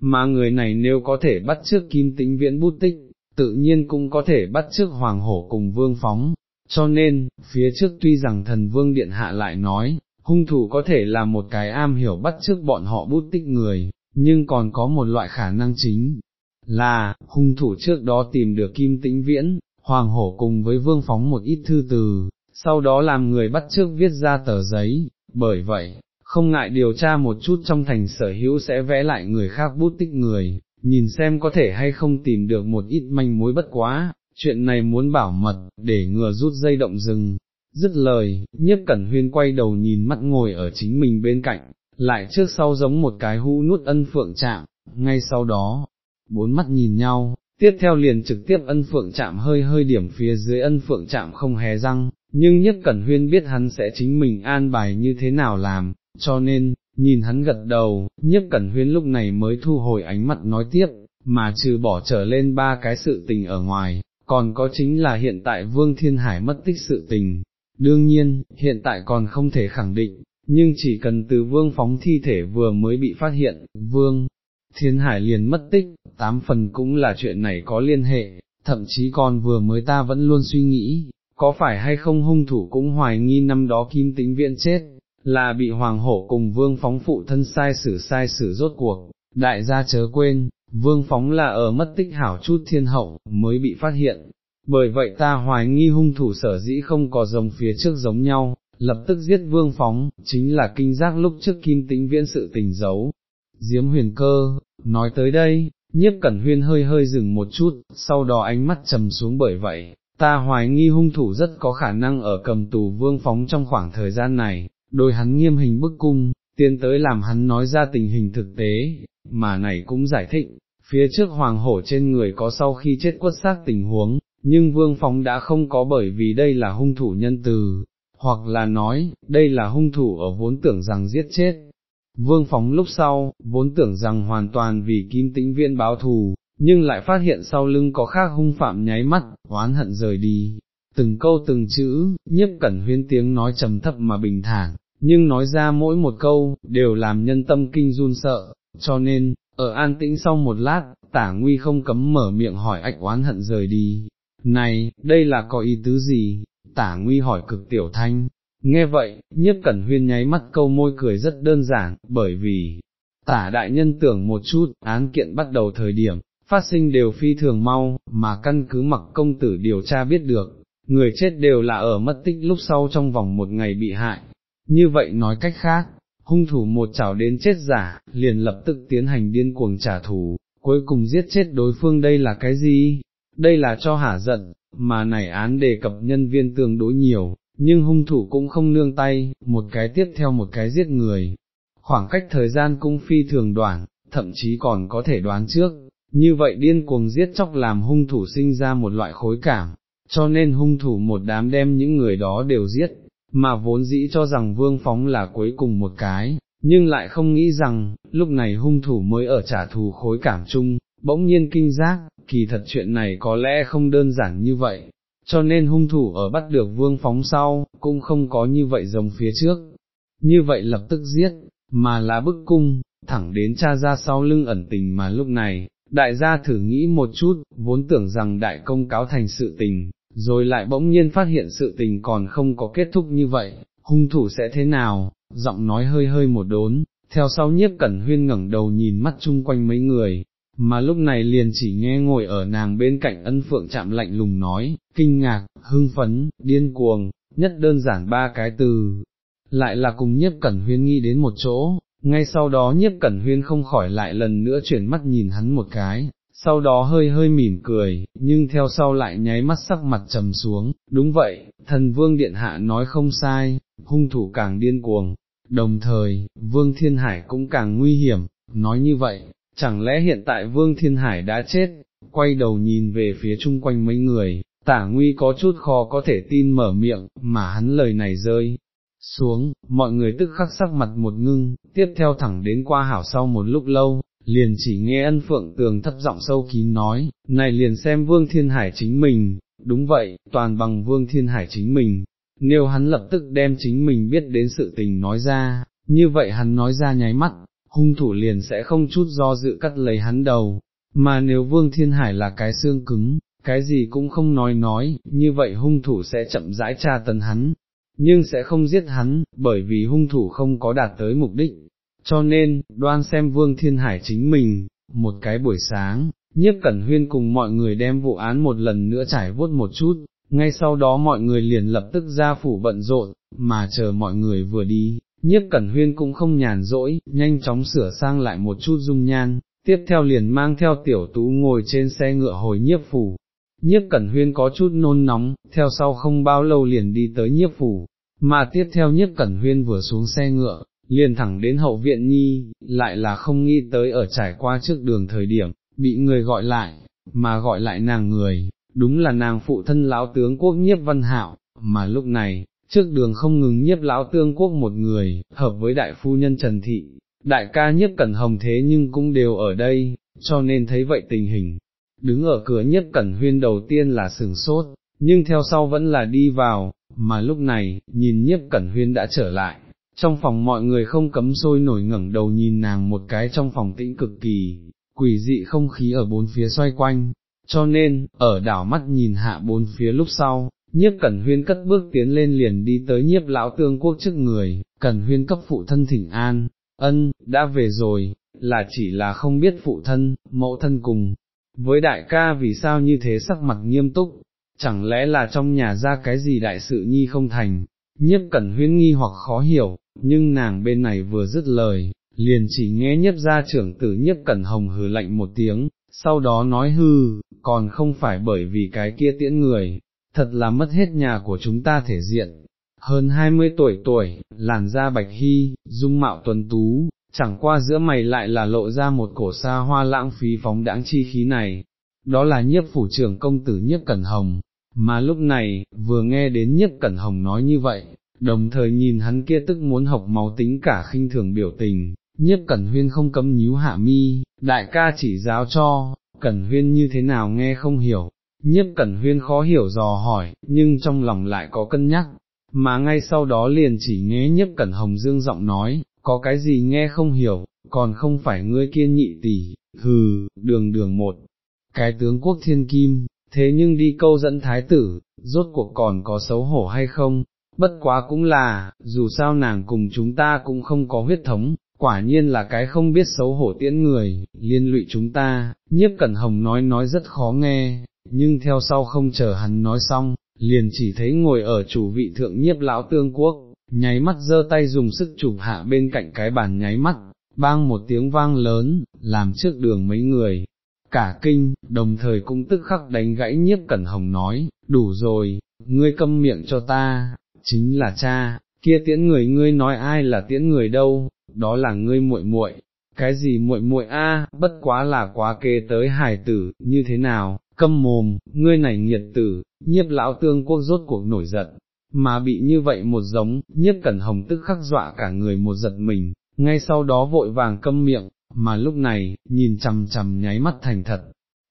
mà người này nếu có thể bắt trước Kim Tĩnh Viễn bút tích, tự nhiên cũng có thể bắt trước Hoàng Hổ cùng Vương Phóng, cho nên, phía trước tuy rằng thần Vương Điện Hạ lại nói, hung thủ có thể là một cái am hiểu bắt trước bọn họ bút tích người, nhưng còn có một loại khả năng chính, là, hung thủ trước đó tìm được Kim Tĩnh Viễn, Hoàng Hổ cùng với Vương Phóng một ít thư từ, sau đó làm người bắt trước viết ra tờ giấy, bởi vậy, không ngại điều tra một chút trong thành sở hữu sẽ vẽ lại người khác bút tích người, nhìn xem có thể hay không tìm được một ít manh mối bất quá, chuyện này muốn bảo mật, để ngừa rút dây động rừng. Dứt lời, Nhất cẩn huyên quay đầu nhìn mắt ngồi ở chính mình bên cạnh, lại trước sau giống một cái hũ nút ân phượng chạm, ngay sau đó, bốn mắt nhìn nhau, tiếp theo liền trực tiếp ân phượng chạm hơi hơi điểm phía dưới ân phượng chạm không hé răng, nhưng nhất cẩn huyên biết hắn sẽ chính mình an bài như thế nào làm, cho nên, nhìn hắn gật đầu, nhất cẩn huyên lúc này mới thu hồi ánh mặt nói tiếp, mà trừ bỏ trở lên ba cái sự tình ở ngoài, còn có chính là hiện tại Vương Thiên Hải mất tích sự tình. Đương nhiên, hiện tại còn không thể khẳng định, nhưng chỉ cần từ Vương phóng thi thể vừa mới bị phát hiện, Vương Thiên Hải liền mất tích, tám phần cũng là chuyện này có liên hệ, thậm chí còn vừa mới ta vẫn luôn suy nghĩ, có phải hay không hung thủ cũng hoài nghi năm đó kim tính viện chết, là bị hoàng hổ cùng vương phóng phụ thân sai xử sai xử rốt cuộc, đại gia chớ quên, vương phóng là ở mất tích hảo chút thiên hậu, mới bị phát hiện, bởi vậy ta hoài nghi hung thủ sở dĩ không có giống phía trước giống nhau, lập tức giết vương phóng, chính là kinh giác lúc trước kim tĩnh viễn sự tình giấu. Diếm huyền cơ, nói tới đây, nhiếp cẩn huyên hơi hơi dừng một chút, sau đó ánh mắt trầm xuống bởi vậy, ta hoài nghi hung thủ rất có khả năng ở cầm tù vương phóng trong khoảng thời gian này, đôi hắn nghiêm hình bức cung, tiến tới làm hắn nói ra tình hình thực tế, mà này cũng giải thích, phía trước hoàng hổ trên người có sau khi chết quất xác tình huống, nhưng vương phóng đã không có bởi vì đây là hung thủ nhân từ, hoặc là nói, đây là hung thủ ở vốn tưởng rằng giết chết. Vương phóng lúc sau, vốn tưởng rằng hoàn toàn vì kim tĩnh viên báo thù, nhưng lại phát hiện sau lưng có khác hung phạm nháy mắt, oán hận rời đi. Từng câu từng chữ, nhiếp cẩn huyên tiếng nói trầm thấp mà bình thản, nhưng nói ra mỗi một câu, đều làm nhân tâm kinh run sợ, cho nên, ở an tĩnh sau một lát, tả nguy không cấm mở miệng hỏi ạch oán hận rời đi. Này, đây là có ý tứ gì? Tả nguy hỏi cực tiểu thanh. Nghe vậy, nhiếp cẩn huyên nháy mắt câu môi cười rất đơn giản, bởi vì, tả đại nhân tưởng một chút, án kiện bắt đầu thời điểm, phát sinh đều phi thường mau, mà căn cứ mặc công tử điều tra biết được, người chết đều là ở mất tích lúc sau trong vòng một ngày bị hại. Như vậy nói cách khác, hung thủ một chảo đến chết giả, liền lập tức tiến hành điên cuồng trả thù, cuối cùng giết chết đối phương đây là cái gì? Đây là cho hả giận, mà này án đề cập nhân viên tương đối nhiều, nhưng hung thủ cũng không nương tay, một cái tiếp theo một cái giết người. Khoảng cách thời gian cung phi thường đoạn, thậm chí còn có thể đoán trước, như vậy điên cuồng giết chóc làm hung thủ sinh ra một loại khối cảm, cho nên hung thủ một đám đem những người đó đều giết, mà vốn dĩ cho rằng vương phóng là cuối cùng một cái, nhưng lại không nghĩ rằng, lúc này hung thủ mới ở trả thù khối cảm chung, bỗng nhiên kinh giác, kỳ thật chuyện này có lẽ không đơn giản như vậy, cho nên hung thủ ở bắt được vương phóng sau, cũng không có như vậy giống phía trước, như vậy lập tức giết, mà là bức cung, thẳng đến cha ra sau lưng ẩn tình mà lúc này, đại gia thử nghĩ một chút, vốn tưởng rằng đại công cáo thành sự tình, rồi lại bỗng nhiên phát hiện sự tình còn không có kết thúc như vậy, hung thủ sẽ thế nào, giọng nói hơi hơi một đốn, theo sau nhiếp cẩn huyên ngẩng đầu nhìn mắt chung quanh mấy người, mà lúc này liền chỉ nghe ngồi ở nàng bên cạnh ân phượng chạm lạnh lùng nói, kinh ngạc, hưng phấn, điên cuồng, nhất đơn giản ba cái từ, lại là cùng nhiếp cẩn huyên nghĩ đến một chỗ, ngay sau đó nhiếp cẩn huyên không khỏi lại lần nữa chuyển mắt nhìn hắn một cái, sau đó hơi hơi mỉm cười, nhưng theo sau lại nháy mắt sắc mặt trầm xuống, đúng vậy, thần vương điện hạ nói không sai, hung thủ càng điên cuồng, đồng thời, vương thiên hải cũng càng nguy hiểm, nói như vậy, chẳng lẽ hiện tại vương thiên hải đã chết, quay đầu nhìn về phía chung quanh mấy người, tả nguy có chút khó có thể tin mở miệng, mà hắn lời này rơi, xuống, mọi người tức khắc sắc mặt một ngưng, tiếp theo thẳng đến qua hảo sau một lúc lâu, liền chỉ nghe ân phượng tường thấp giọng sâu kín nói, này liền xem vương thiên hải chính mình, đúng vậy, toàn bằng vương thiên hải chính mình, nếu hắn lập tức đem chính mình biết đến sự tình nói ra, như vậy hắn nói ra nháy mắt, hung thủ liền sẽ không chút do dự cắt lấy hắn đầu, mà nếu vương thiên hải là cái xương cứng, cái gì cũng không nói nói, như vậy hung thủ sẽ chậm rãi tra tấn hắn, nhưng sẽ không giết hắn, bởi vì hung thủ không có đạt tới mục đích. Cho nên, đoan xem Vương Thiên Hải chính mình, một cái buổi sáng, nhiếp cẩn huyên cùng mọi người đem vụ án một lần nữa trải vuốt một chút, ngay sau đó mọi người liền lập tức ra phủ bận rộn, mà chờ mọi người vừa đi, nhiếp cẩn huyên cũng không nhàn rỗi, nhanh chóng sửa sang lại một chút dung nhan, tiếp theo liền mang theo tiểu tú ngồi trên xe ngựa hồi nhiếp phủ, nhiếp cẩn huyên có chút nôn nóng, theo sau không bao lâu liền đi tới nhiếp phủ, mà tiếp theo nhiếp cẩn huyên vừa xuống xe ngựa, liền thẳng đến hậu viện nhi, lại là không nghĩ tới ở trải qua trước đường thời điểm, bị người gọi lại, mà gọi lại nàng người, đúng là nàng phụ thân lão tướng quốc nhiếp văn hạo, mà lúc này, trước đường không ngừng nhiếp lão tương quốc một người, hợp với đại phu nhân Trần Thị, đại ca nhiếp cẩn hồng thế nhưng cũng đều ở đây, cho nên thấy vậy tình hình. Đứng ở cửa nhiếp cẩn huyên đầu tiên là sừng sốt, nhưng theo sau vẫn là đi vào, mà lúc này, nhìn nhiếp cẩn huyên đã trở lại, trong phòng mọi người không cấm sôi nổi ngẩng đầu nhìn nàng một cái trong phòng tĩnh cực kỳ, quỷ dị không khí ở bốn phía xoay quanh, cho nên, ở đảo mắt nhìn hạ bốn phía lúc sau, nhiếp cẩn huyên cất bước tiến lên liền đi tới nhiếp lão tương quốc trước người, cẩn huyên cấp phụ thân thỉnh an, ân, đã về rồi, là chỉ là không biết phụ thân, mẫu thân cùng, với đại ca vì sao như thế sắc mặt nghiêm túc, chẳng lẽ là trong nhà ra cái gì đại sự nhi không thành, nhiếp cẩn huyên nghi hoặc khó hiểu, nhưng nàng bên này vừa dứt lời, liền chỉ nghe nhiếp gia trưởng tử nhiếp cẩn hồng hừ lạnh một tiếng, sau đó nói hư, còn không phải bởi vì cái kia tiễn người, thật là mất hết nhà của chúng ta thể diện. Hơn hai mươi tuổi tuổi, làn da bạch hy, dung mạo tuần tú, chẳng qua giữa mày lại là lộ ra một cổ xa hoa lãng phí phóng đãng chi khí này, đó là nhiếp phủ trưởng công tử nhiếp cẩn hồng, mà lúc này, vừa nghe đến nhiếp cẩn hồng nói như vậy, đồng thời nhìn hắn kia tức muốn học máu tính cả khinh thường biểu tình, nhiếp cẩn huyên không cấm nhíu hạ mi, đại ca chỉ giáo cho, cẩn huyên như thế nào nghe không hiểu, nhiếp cẩn huyên khó hiểu dò hỏi, nhưng trong lòng lại có cân nhắc, mà ngay sau đó liền chỉ nghe nhiếp cẩn hồng dương giọng nói, có cái gì nghe không hiểu, còn không phải ngươi kia nhị tỷ, hừ, đường đường một, cái tướng quốc thiên kim, thế nhưng đi câu dẫn thái tử, rốt cuộc còn có xấu hổ hay không, bất quá cũng là, dù sao nàng cùng chúng ta cũng không có huyết thống, quả nhiên là cái không biết xấu hổ tiễn người, liên lụy chúng ta, nhiếp cẩn hồng nói nói rất khó nghe, nhưng theo sau không chờ hắn nói xong, liền chỉ thấy ngồi ở chủ vị thượng nhiếp lão tương quốc, nháy mắt giơ tay dùng sức chụp hạ bên cạnh cái bàn nháy mắt, bang một tiếng vang lớn, làm trước đường mấy người, cả kinh, đồng thời cũng tức khắc đánh gãy nhiếp cẩn hồng nói, đủ rồi, ngươi câm miệng cho ta, chính là cha, kia tiễn người ngươi nói ai là tiễn người đâu, đó là ngươi muội muội. Cái gì muội muội a, bất quá là quá kê tới hải tử, như thế nào, câm mồm, ngươi này nghiệt tử, nhiếp lão tương quốc rốt cuộc nổi giận, mà bị như vậy một giống, nhiếp cẩn hồng tức khắc dọa cả người một giật mình, ngay sau đó vội vàng câm miệng, mà lúc này, nhìn chằm chằm nháy mắt thành thật,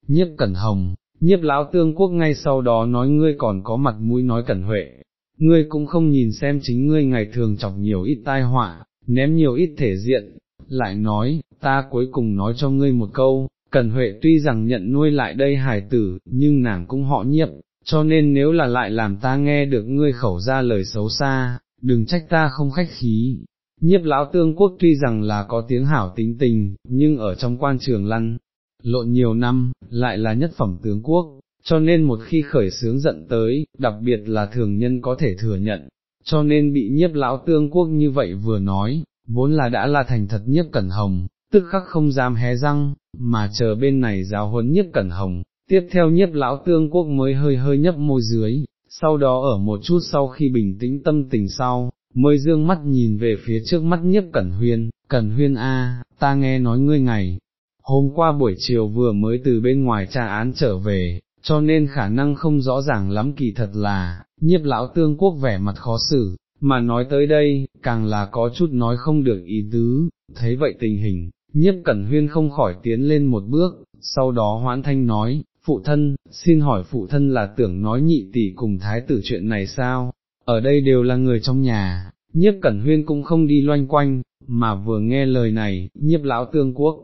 nhiếp cẩn hồng, nhiếp lão tương quốc ngay sau đó nói ngươi còn có mặt mũi nói cẩn huệ, ngươi cũng không nhìn xem chính ngươi ngày thường chọc nhiều ít tai họa, ném nhiều ít thể diện, lại nói, ta cuối cùng nói cho ngươi một câu, Cẩn Huệ tuy rằng nhận nuôi lại đây hài tử, nhưng nàng cũng họ nhiếp, cho nên nếu là lại làm ta nghe được ngươi khẩu ra lời xấu xa, đừng trách ta không khách khí. Nhiếp lão tương quốc tuy rằng là có tiếng hảo tính tình, nhưng ở trong quan trường lăn, lộn nhiều năm, lại là nhất phẩm tướng quốc, cho nên một khi khởi sướng giận tới, đặc biệt là thường nhân có thể thừa nhận, cho nên bị nhiếp lão tương quốc như vậy vừa nói, vốn là đã là thành thật nhiếp cẩn hồng, tức khắc không dám hé răng, mà chờ bên này giáo huấn nhất cẩn hồng, tiếp theo nhiếp lão tương quốc mới hơi hơi nhấp môi dưới, sau đó ở một chút sau khi bình tĩnh tâm tình sau, mới dương mắt nhìn về phía trước mắt nhiếp cẩn huyên, cẩn huyên a, ta nghe nói ngươi ngày, hôm qua buổi chiều vừa mới từ bên ngoài tra án trở về, cho nên khả năng không rõ ràng lắm kỳ thật là, nhiếp lão tương quốc vẻ mặt khó xử, mà nói tới đây, càng là có chút nói không được ý tứ, thấy vậy tình hình, nhiếp cẩn huyên không khỏi tiến lên một bước, sau đó hoãn thanh nói, phụ thân, xin hỏi phụ thân là tưởng nói nhị tỷ cùng thái tử chuyện này sao, ở đây đều là người trong nhà, nhiếp cẩn huyên cũng không đi loanh quanh, mà vừa nghe lời này, nhiếp lão tương quốc,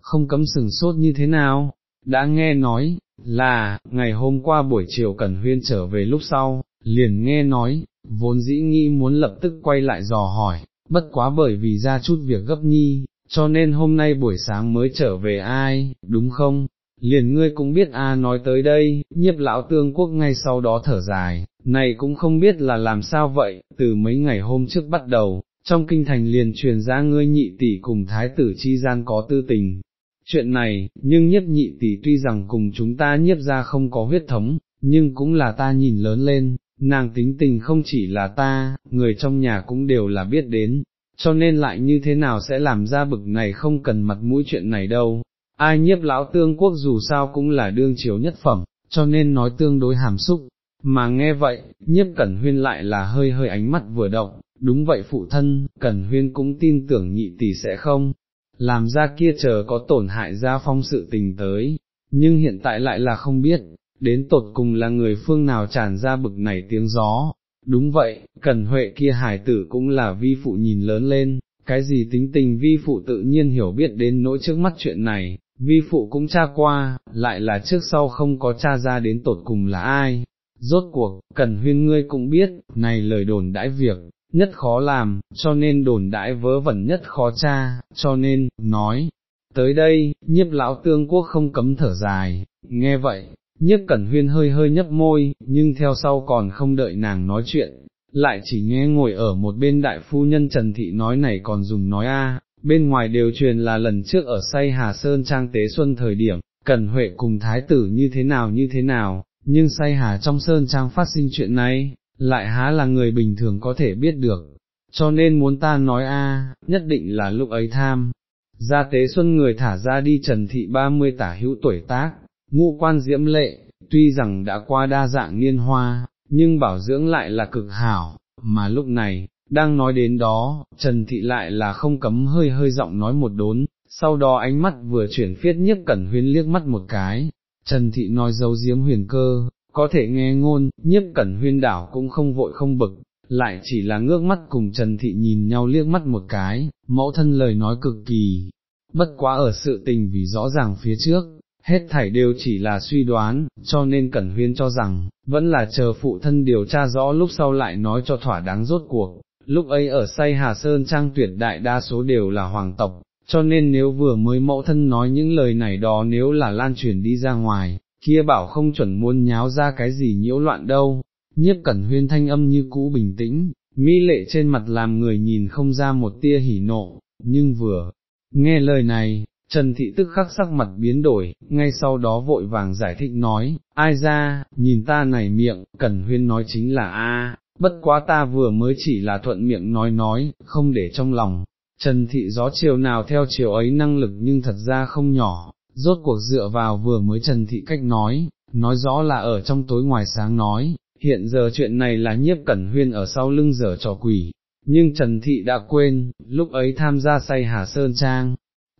không cấm sừng sốt như thế nào, đã nghe nói, là, ngày hôm qua buổi chiều Cẩn Huyên trở về lúc sau, liền nghe nói, vốn dĩ nghĩ muốn lập tức quay lại dò hỏi, bất quá bởi vì ra chút việc gấp nhi, cho nên hôm nay buổi sáng mới trở về ai, đúng không? Liền ngươi cũng biết a nói tới đây, nhiếp lão tương quốc ngay sau đó thở dài, này cũng không biết là làm sao vậy, từ mấy ngày hôm trước bắt đầu, trong kinh thành liền truyền ra ngươi nhị tỷ cùng thái tử chi gian có tư tình, chuyện này, nhưng nhiếp nhị tỷ tuy rằng cùng chúng ta nhiếp ra không có huyết thống, nhưng cũng là ta nhìn lớn lên, nàng tính tình không chỉ là ta, người trong nhà cũng đều là biết đến, cho nên lại như thế nào sẽ làm ra bực này không cần mặt mũi chuyện này đâu. ai nhiếp lão tương quốc dù sao cũng là đương chiếu nhất phẩm, cho nên nói tương đối hàm xúc, mà nghe vậy, nhiếp cẩn huyên lại là hơi hơi ánh mắt vừa động, đúng vậy phụ thân, cẩn huyên cũng tin tưởng nhị tỷ sẽ không, làm ra kia chờ có tổn hại ra phong sự tình tới, nhưng hiện tại lại là không biết, đến tột cùng là người phương nào tràn ra bực này tiếng gió. Đúng vậy, Cần Huệ kia hài tử cũng là vi phụ nhìn lớn lên, cái gì tính tình vi phụ tự nhiên hiểu biết đến nỗi trước mắt chuyện này, vi phụ cũng tra qua, lại là trước sau không có tra ra đến tột cùng là ai. Rốt cuộc, Cần Huyên ngươi cũng biết, này lời đồn đãi việc, nhất khó làm, cho nên đồn đãi vớ vẩn nhất khó tra, cho nên, nói, tới đây, nhiếp lão tương quốc không cấm thở dài, nghe vậy, Nhất cẩn huyên hơi hơi nhấp môi, nhưng theo sau còn không đợi nàng nói chuyện, lại chỉ nghe ngồi ở một bên đại phu nhân Trần Thị nói này còn dùng nói a. bên ngoài đều truyền là lần trước ở say Hà Sơn Trang Tế Xuân thời điểm, Cần Huệ cùng Thái tử như thế nào như thế nào, nhưng say Hà trong Sơn Trang phát sinh chuyện này, lại há là người bình thường có thể biết được, cho nên muốn ta nói a, nhất định là lúc ấy tham. Gia tế xuân người thả ra đi trần thị ba mươi tả hữu tuổi tác, ngũ quan diễm lệ, tuy rằng đã qua đa dạng niên hoa, nhưng bảo dưỡng lại là cực hảo, mà lúc này, đang nói đến đó, Trần Thị lại là không cấm hơi hơi giọng nói một đốn, sau đó ánh mắt vừa chuyển phiết nhiếp cẩn huyên liếc mắt một cái, Trần Thị nói dấu diếm huyền cơ, có thể nghe ngôn, nhiếp cẩn huyên đảo cũng không vội không bực, lại chỉ là ngước mắt cùng Trần Thị nhìn nhau liếc mắt một cái, mẫu thân lời nói cực kỳ, bất quá ở sự tình vì rõ ràng phía trước, hết thảy đều chỉ là suy đoán, cho nên Cẩn Huyên cho rằng, vẫn là chờ phụ thân điều tra rõ lúc sau lại nói cho thỏa đáng rốt cuộc, lúc ấy ở say Hà Sơn Trang tuyệt đại đa số đều là hoàng tộc, cho nên nếu vừa mới mẫu thân nói những lời này đó nếu là lan truyền đi ra ngoài, kia bảo không chuẩn muốn nháo ra cái gì nhiễu loạn đâu, nhiếp cẩn huyên thanh âm như cũ bình tĩnh, mỹ lệ trên mặt làm người nhìn không ra một tia hỉ nộ, nhưng vừa, nghe lời này, Trần Thị tức khắc sắc mặt biến đổi, ngay sau đó vội vàng giải thích nói, ai ra, nhìn ta này miệng, Cẩn Huyên nói chính là A, bất quá ta vừa mới chỉ là thuận miệng nói nói, không để trong lòng. Trần Thị gió chiều nào theo chiều ấy năng lực nhưng thật ra không nhỏ, rốt cuộc dựa vào vừa mới Trần Thị cách nói, nói rõ là ở trong tối ngoài sáng nói, hiện giờ chuyện này là nhiếp cẩn huyên ở sau lưng dở trò quỷ, nhưng Trần Thị đã quên, lúc ấy tham gia say Hà Sơn Trang,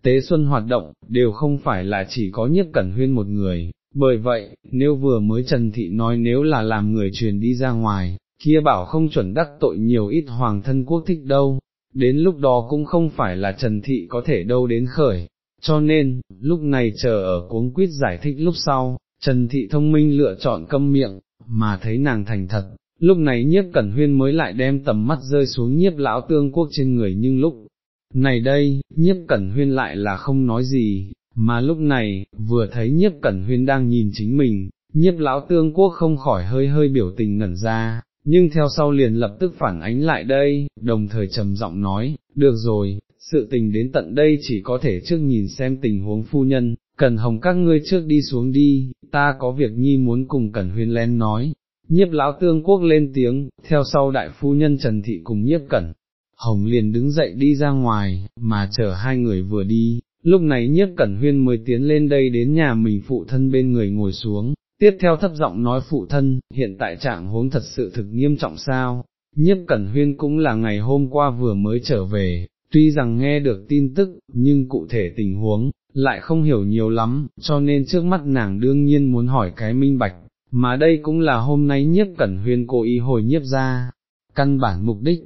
tế xuân hoạt động, đều không phải là chỉ có nhiếp cẩn huyên một người, bởi vậy, nếu vừa mới Trần Thị nói nếu là làm người truyền đi ra ngoài, kia bảo không chuẩn đắc tội nhiều ít hoàng thân quốc thích đâu, đến lúc đó cũng không phải là Trần Thị có thể đâu đến khởi, cho nên, lúc này chờ ở cuống quýt giải thích lúc sau, Trần Thị thông minh lựa chọn câm miệng, mà thấy nàng thành thật, lúc này nhiếp cẩn huyên mới lại đem tầm mắt rơi xuống nhiếp lão tương quốc trên người nhưng lúc này đây, nhiếp cẩn huyên lại là không nói gì, mà lúc này, vừa thấy nhiếp cẩn huyên đang nhìn chính mình, nhiếp lão tương quốc không khỏi hơi hơi biểu tình ngẩn ra, nhưng theo sau liền lập tức phản ánh lại đây, đồng thời trầm giọng nói, được rồi, sự tình đến tận đây chỉ có thể trước nhìn xem tình huống phu nhân, cần hồng các ngươi trước đi xuống đi, ta có việc nhi muốn cùng Cẩn Huyên len nói. Nhiếp lão tương quốc lên tiếng, theo sau đại phu nhân Trần Thị cùng nhiếp cẩn, Hồng liền đứng dậy đi ra ngoài, mà chờ hai người vừa đi, lúc này nhiếp cẩn huyên mới tiến lên đây đến nhà mình phụ thân bên người ngồi xuống, tiếp theo thấp giọng nói phụ thân, hiện tại trạng huống thật sự thực nghiêm trọng sao, nhiếp cẩn huyên cũng là ngày hôm qua vừa mới trở về, tuy rằng nghe được tin tức, nhưng cụ thể tình huống, lại không hiểu nhiều lắm, cho nên trước mắt nàng đương nhiên muốn hỏi cái minh bạch, mà đây cũng là hôm nay nhiếp cẩn huyên cố ý hồi nhiếp ra, căn bản mục đích,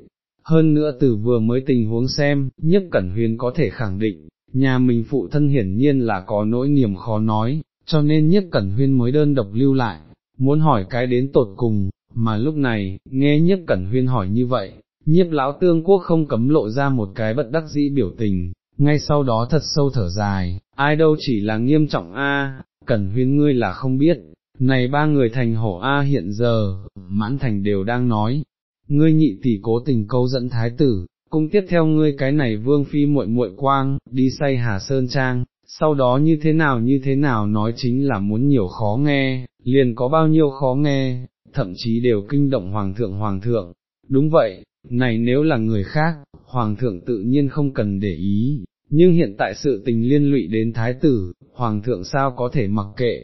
hơn nữa từ vừa mới tình huống xem, nhiếp cẩn huyền có thể khẳng định, nhà mình phụ thân hiển nhiên là có nỗi niềm khó nói, cho nên nhiếp cẩn huyên mới đơn độc lưu lại, muốn hỏi cái đến tột cùng, mà lúc này, nghe nhiếp cẩn huyên hỏi như vậy, nhiếp lão tương quốc không cấm lộ ra một cái bất đắc dĩ biểu tình, ngay sau đó thật sâu thở dài, ai đâu chỉ là nghiêm trọng a, cẩn huyên ngươi là không biết, này ba người thành hổ a hiện giờ, mãn thành đều đang nói, ngươi nhị tỷ cố tình câu dẫn thái tử, cung tiếp theo ngươi cái này vương phi muội muội quang, đi say Hà Sơn Trang, sau đó như thế nào như thế nào nói chính là muốn nhiều khó nghe, liền có bao nhiêu khó nghe, thậm chí đều kinh động hoàng thượng hoàng thượng, đúng vậy, này nếu là người khác, hoàng thượng tự nhiên không cần để ý, nhưng hiện tại sự tình liên lụy đến thái tử, hoàng thượng sao có thể mặc kệ.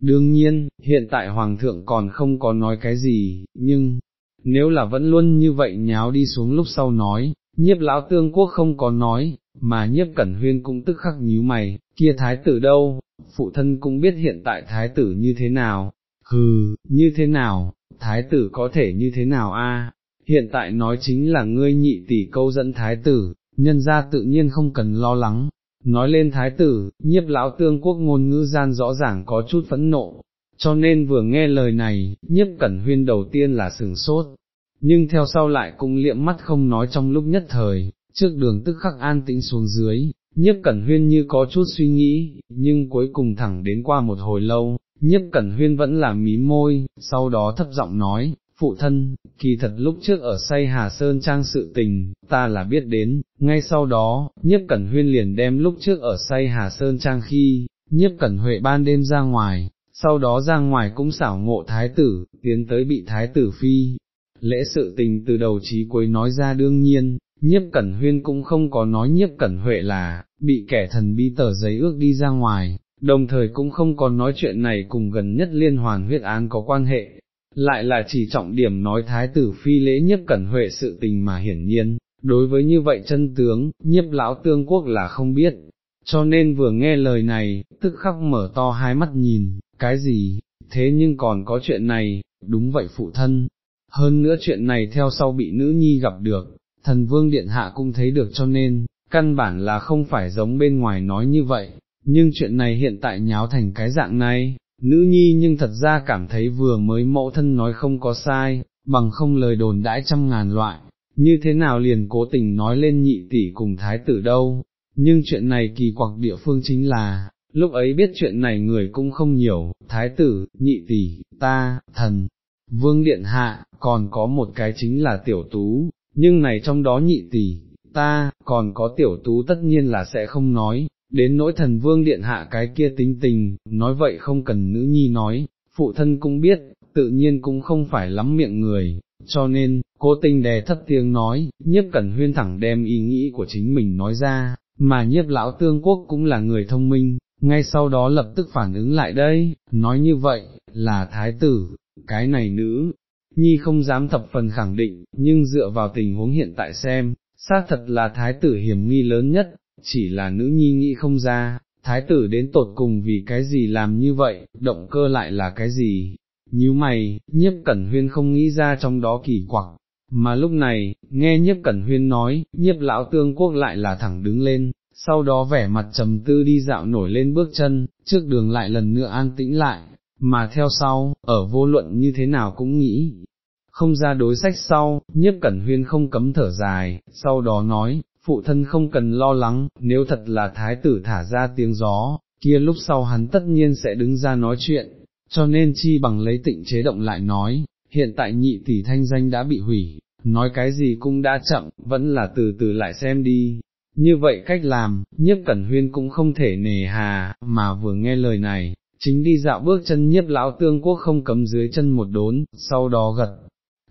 Đương nhiên, hiện tại hoàng thượng còn không có nói cái gì, nhưng, nếu là vẫn luôn như vậy nháo đi xuống lúc sau nói, nhiếp lão tương quốc không có nói, mà nhiếp cẩn huyên cũng tức khắc nhíu mày, kia thái tử đâu, phụ thân cũng biết hiện tại thái tử như thế nào, hừ, như thế nào, thái tử có thể như thế nào a? hiện tại nói chính là ngươi nhị tỷ câu dẫn thái tử, nhân ra tự nhiên không cần lo lắng. Nói lên thái tử, nhiếp lão tương quốc ngôn ngữ gian rõ ràng có chút phẫn nộ, cho nên vừa nghe lời này, nhiếp cẩn huyên đầu tiên là sừng sốt, nhưng theo sau lại cũng liệm mắt không nói trong lúc nhất thời, trước đường tức khắc an tĩnh xuống dưới, nhiếp cẩn huyên như có chút suy nghĩ, nhưng cuối cùng thẳng đến qua một hồi lâu, nhiếp cẩn huyên vẫn là mí môi, sau đó thấp giọng nói, phụ thân, kỳ thật lúc trước ở say Hà Sơn Trang sự tình, ta là biết đến, ngay sau đó, nhiếp cẩn huyên liền đem lúc trước ở say Hà Sơn Trang khi, nhiếp cẩn huệ ban đêm ra ngoài, sau đó ra ngoài cũng xảo ngộ thái tử, tiến tới bị thái tử phi. Lễ sự tình từ đầu chí cuối nói ra đương nhiên, nhiếp cẩn huyên cũng không có nói nhiếp cẩn huệ là, bị kẻ thần bi tờ giấy ước đi ra ngoài, đồng thời cũng không có nói chuyện này cùng gần nhất liên hoàn huyết án có quan hệ, lại là chỉ trọng điểm nói thái tử phi lễ nhiếp cẩn huệ sự tình mà hiển nhiên, đối với như vậy chân tướng, nhiếp lão tương quốc là không biết, cho nên vừa nghe lời này, tức khắc mở to hai mắt nhìn, cái gì, thế nhưng còn có chuyện này, đúng vậy phụ thân, hơn nữa chuyện này theo sau bị nữ nhi gặp được, thần vương điện hạ cũng thấy được cho nên, căn bản là không phải giống bên ngoài nói như vậy, nhưng chuyện này hiện tại nháo thành cái dạng này, nữ nhi nhưng thật ra cảm thấy vừa mới mẫu thân nói không có sai, bằng không lời đồn đãi trăm ngàn loại, như thế nào liền cố tình nói lên nhị tỷ cùng thái tử đâu, nhưng chuyện này kỳ quặc địa phương chính là, lúc ấy biết chuyện này người cũng không nhiều, thái tử, nhị tỷ, ta, thần, vương điện hạ, còn có một cái chính là tiểu tú, nhưng này trong đó nhị tỷ, ta, còn có tiểu tú tất nhiên là sẽ không nói, đến nỗi thần vương điện hạ cái kia tính tình, nói vậy không cần nữ nhi nói, phụ thân cũng biết, tự nhiên cũng không phải lắm miệng người, cho nên, cố tình đè thấp tiếng nói, nhiếp cẩn huyên thẳng đem ý nghĩ của chính mình nói ra, mà nhiếp lão tương quốc cũng là người thông minh, ngay sau đó lập tức phản ứng lại đây, nói như vậy, là thái tử, cái này nữ, nhi không dám thập phần khẳng định, nhưng dựa vào tình huống hiện tại xem, xác thật là thái tử hiểm nghi lớn nhất, chỉ là nữ nhi nghĩ không ra, thái tử đến tột cùng vì cái gì làm như vậy, động cơ lại là cái gì, như mày, nhiếp cẩn huyên không nghĩ ra trong đó kỳ quặc, mà lúc này, nghe nhiếp cẩn huyên nói, nhiếp lão tương quốc lại là thẳng đứng lên, sau đó vẻ mặt trầm tư đi dạo nổi lên bước chân, trước đường lại lần nữa an tĩnh lại, mà theo sau, ở vô luận như thế nào cũng nghĩ. Không ra đối sách sau, nhiếp cẩn huyên không cấm thở dài, sau đó nói, phụ thân không cần lo lắng, nếu thật là thái tử thả ra tiếng gió, kia lúc sau hắn tất nhiên sẽ đứng ra nói chuyện, cho nên chi bằng lấy tịnh chế động lại nói, hiện tại nhị tỷ thanh danh đã bị hủy, nói cái gì cũng đã chậm, vẫn là từ từ lại xem đi. Như vậy cách làm, nhiếp cẩn huyên cũng không thể nề hà, mà vừa nghe lời này, chính đi dạo bước chân nhiếp lão tương quốc không cấm dưới chân một đốn, sau đó gật,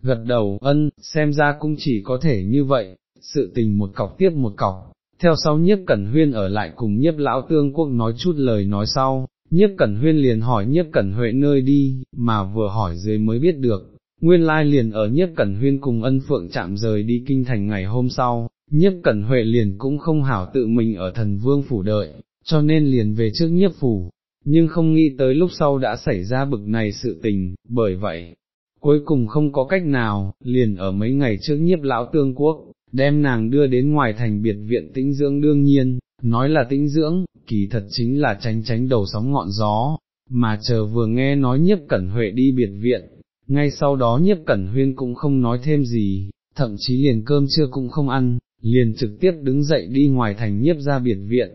gật đầu, ân, xem ra cũng chỉ có thể như vậy, sự tình một cọc tiếp một cọc, theo sau nhiếp cẩn huyên ở lại cùng nhiếp lão tương quốc nói chút lời nói sau, nhiếp cẩn huyên liền hỏi nhiếp cẩn huệ nơi đi, mà vừa hỏi dưới mới biết được, nguyên lai liền ở nhiếp cẩn huyên cùng ân phượng chạm rời đi kinh thành ngày hôm sau, nhiếp cẩn huệ liền cũng không hảo tự mình ở thần vương phủ đợi, cho nên liền về trước nhiếp phủ, nhưng không nghĩ tới lúc sau đã xảy ra bực này sự tình, bởi vậy, cuối cùng không có cách nào, liền ở mấy ngày trước nhiếp lão tương quốc, đem nàng đưa đến ngoài thành biệt viện tĩnh dưỡng đương nhiên, nói là tĩnh dưỡng, kỳ thật chính là tránh tránh đầu sóng ngọn gió, mà chờ vừa nghe nói nhiếp cẩn huệ đi biệt viện, ngay sau đó nhiếp cẩn huyên cũng không nói thêm gì, thậm chí liền cơm trưa cũng không ăn, liền trực tiếp đứng dậy đi ngoài thành nhiếp ra biệt viện,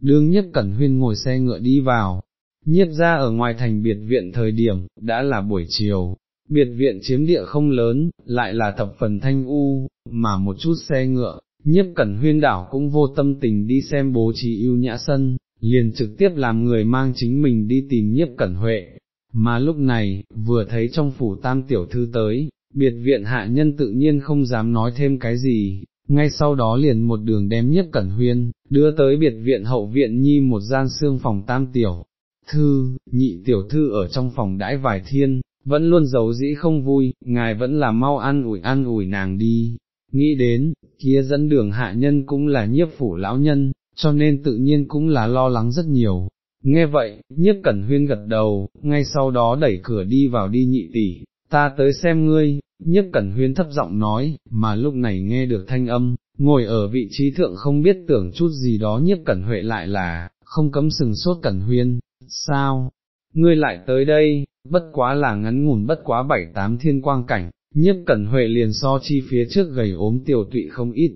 đương nhiếp cẩn huyên ngồi xe ngựa đi vào, nhiếp ra ở ngoài thành biệt viện thời điểm, đã là buổi chiều, biệt viện chiếm địa không lớn, lại là thập phần thanh u, mà một chút xe ngựa, nhiếp cẩn huyên đảo cũng vô tâm tình đi xem bố trí ưu nhã sân, liền trực tiếp làm người mang chính mình đi tìm nhiếp cẩn huệ, mà lúc này, vừa thấy trong phủ tam tiểu thư tới, biệt viện hạ nhân tự nhiên không dám nói thêm cái gì, ngay sau đó liền một đường đem nhiếp cẩn huyên, đưa tới biệt viện hậu viện nhi một gian xương phòng tam tiểu. Thư, nhị tiểu thư ở trong phòng đãi vài thiên, vẫn luôn giấu dĩ không vui, ngài vẫn là mau ăn ủi ăn ủi nàng đi. Nghĩ đến, kia dẫn đường hạ nhân cũng là nhiếp phủ lão nhân, cho nên tự nhiên cũng là lo lắng rất nhiều. Nghe vậy, nhiếp cẩn huyên gật đầu, ngay sau đó đẩy cửa đi vào đi nhị tỷ, ta tới xem ngươi, nhất cẩn huyên thấp giọng nói, mà lúc này nghe được thanh âm, ngồi ở vị trí thượng không biết tưởng chút gì đó nhiếp cẩn huệ lại là, không cấm sừng sốt cẩn huyên, sao, ngươi lại tới đây, bất quá là ngắn ngủn bất quá bảy tám thiên quang cảnh, nhiếp cẩn huệ liền so chi phía trước gầy ốm tiểu tụy không ít,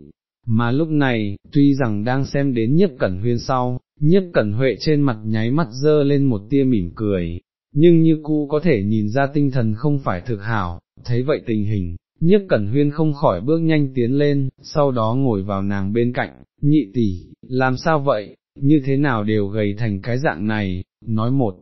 mà lúc này, tuy rằng đang xem đến nhiếp cẩn huyên sau, nhiếp cẩn huệ trên mặt nháy mắt dơ lên một tia mỉm cười, nhưng như cu có thể nhìn ra tinh thần không phải thực hảo, thấy vậy tình hình, nhiếp cẩn huyên không khỏi bước nhanh tiến lên, sau đó ngồi vào nàng bên cạnh, nhị tỷ, làm sao vậy, như thế nào đều gầy thành cái dạng này, nói một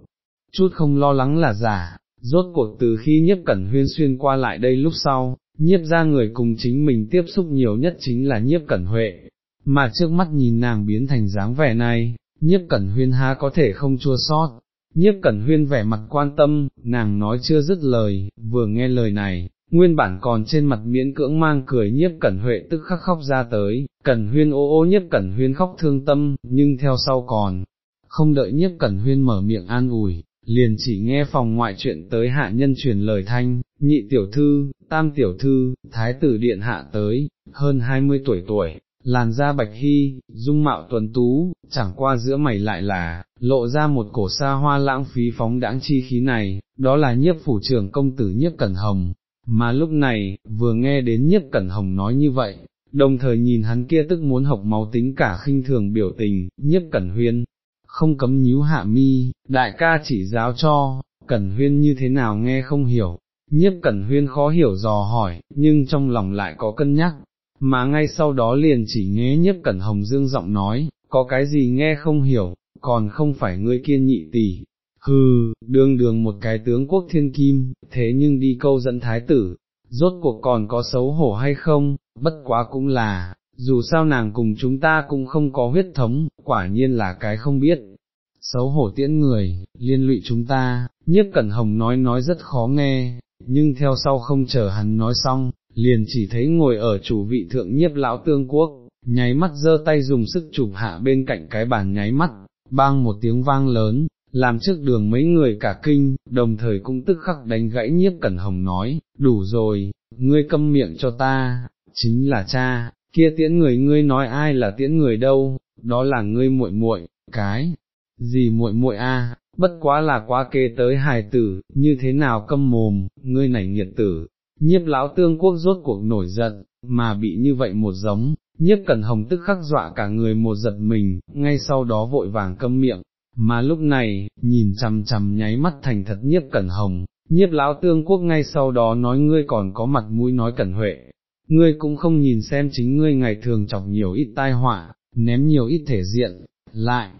chút không lo lắng là giả, rốt cuộc từ khi nhiếp cẩn huyên xuyên qua lại đây lúc sau, nhiếp ra người cùng chính mình tiếp xúc nhiều nhất chính là nhiếp cẩn huệ, mà trước mắt nhìn nàng biến thành dáng vẻ này, nhiếp cẩn huyên ha có thể không chua sót, nhiếp cẩn huyên vẻ mặt quan tâm, nàng nói chưa dứt lời, vừa nghe lời này, nguyên bản còn trên mặt miễn cưỡng mang cười nhiếp cẩn huệ tức khắc khóc ra tới, cẩn huyên ô ô nhiếp cẩn huyên khóc thương tâm, nhưng theo sau còn, không đợi nhiếp cẩn huyên mở miệng an ủi, liền chỉ nghe phòng ngoại chuyện tới hạ nhân truyền lời thanh, nhị tiểu thư, tam tiểu thư, thái tử điện hạ tới, hơn hai mươi tuổi tuổi, làn da bạch hy, dung mạo tuấn tú, chẳng qua giữa mày lại là, lộ ra một cổ xa hoa lãng phí phóng đãng chi khí này, đó là nhiếp phủ trưởng công tử nhiếp cẩn hồng, mà lúc này, vừa nghe đến nhiếp cẩn hồng nói như vậy, đồng thời nhìn hắn kia tức muốn học máu tính cả khinh thường biểu tình, nhiếp cẩn huyên, không cấm nhíu hạ mi, đại ca chỉ giáo cho, cẩn huyên như thế nào nghe không hiểu, nhiếp cẩn huyên khó hiểu dò hỏi, nhưng trong lòng lại có cân nhắc, mà ngay sau đó liền chỉ nghe nhất cẩn hồng dương giọng nói, có cái gì nghe không hiểu, còn không phải ngươi kiên nhị tỷ. Hừ, đường đường một cái tướng quốc thiên kim, thế nhưng đi câu dẫn thái tử, rốt cuộc còn có xấu hổ hay không, bất quá cũng là, dù sao nàng cùng chúng ta cũng không có huyết thống, quả nhiên là cái không biết. Xấu hổ tiễn người, liên lụy chúng ta, nhiếp cẩn hồng nói nói rất khó nghe, nhưng theo sau không chờ hắn nói xong, liền chỉ thấy ngồi ở chủ vị thượng nhiếp lão tương quốc, nháy mắt giơ tay dùng sức chụp hạ bên cạnh cái bàn nháy mắt, bang một tiếng vang lớn, làm trước đường mấy người cả kinh, đồng thời cũng tức khắc đánh gãy nhiếp cẩn hồng nói, đủ rồi, ngươi câm miệng cho ta, chính là cha, kia tiễn người ngươi nói ai là tiễn người đâu, đó là ngươi muội muội, cái, gì muội muội a, bất quá là quá kê tới hài tử, như thế nào câm mồm, ngươi này nghiệt tử, nhiếp lão tương quốc rốt cuộc nổi giận, mà bị như vậy một giống, nhiếp cẩn hồng tức khắc dọa cả người một giật mình, ngay sau đó vội vàng câm miệng, mà lúc này, nhìn chằm chằm nháy mắt thành thật nhiếp cẩn hồng, nhiếp lão tương quốc ngay sau đó nói ngươi còn có mặt mũi nói cẩn huệ, ngươi cũng không nhìn xem chính ngươi ngày thường chọc nhiều ít tai họa, ném nhiều ít thể diện, lại,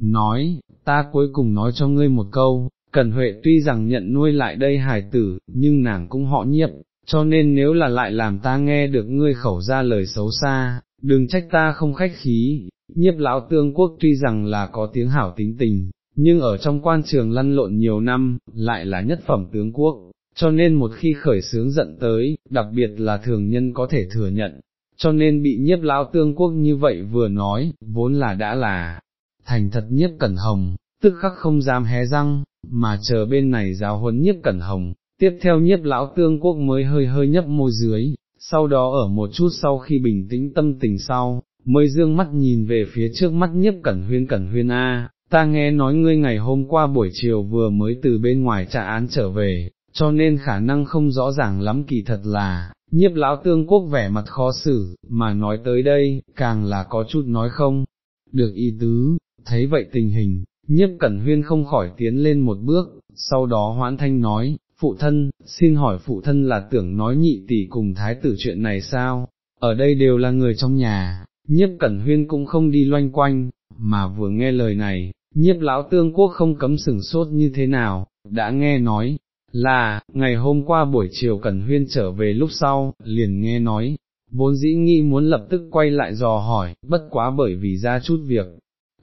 nói, ta cuối cùng nói cho ngươi một câu, cần Huệ tuy rằng nhận nuôi lại đây hài tử, nhưng nàng cũng họ nhiếp, cho nên nếu là lại làm ta nghe được ngươi khẩu ra lời xấu xa, đừng trách ta không khách khí, nhiếp lão tương quốc tuy rằng là có tiếng hảo tính tình, nhưng ở trong quan trường lăn lộn nhiều năm, lại là nhất phẩm tướng quốc, cho nên một khi khởi sướng giận tới, đặc biệt là thường nhân có thể thừa nhận, cho nên bị nhiếp lão tương quốc như vậy vừa nói, vốn là đã là thành thật nhiếp cẩn hồng, tức khắc không dám hé răng, mà chờ bên này giáo huấn nhiếp cẩn hồng, tiếp theo nhiếp lão tương quốc mới hơi hơi nhấp môi dưới, sau đó ở một chút sau khi bình tĩnh tâm tình sau, mới dương mắt nhìn về phía trước mắt nhiếp cẩn huyên. Cẩn huyên A, ta nghe nói ngươi ngày hôm qua buổi chiều vừa mới từ bên ngoài trả án trở về, cho nên khả năng không rõ ràng lắm kỳ thật là, nhiếp lão tương quốc vẻ mặt khó xử, mà nói tới đây, càng là có chút nói không, được y tứ, thấy vậy tình hình, nhiếp cẩn huyên không khỏi tiến lên một bước, sau đó hoãn thanh nói, phụ thân, xin hỏi phụ thân là tưởng nói nhị tỷ cùng thái tử chuyện này sao, ở đây đều là người trong nhà, nhiếp cẩn huyên cũng không đi loanh quanh, mà vừa nghe lời này, nhiếp lão tương quốc không cấm sừng sốt như thế nào, đã nghe nói, là, ngày hôm qua buổi chiều Cẩn Huyên trở về lúc sau, liền nghe nói, vốn dĩ nghi muốn lập tức quay lại dò hỏi, bất quá bởi vì ra chút việc,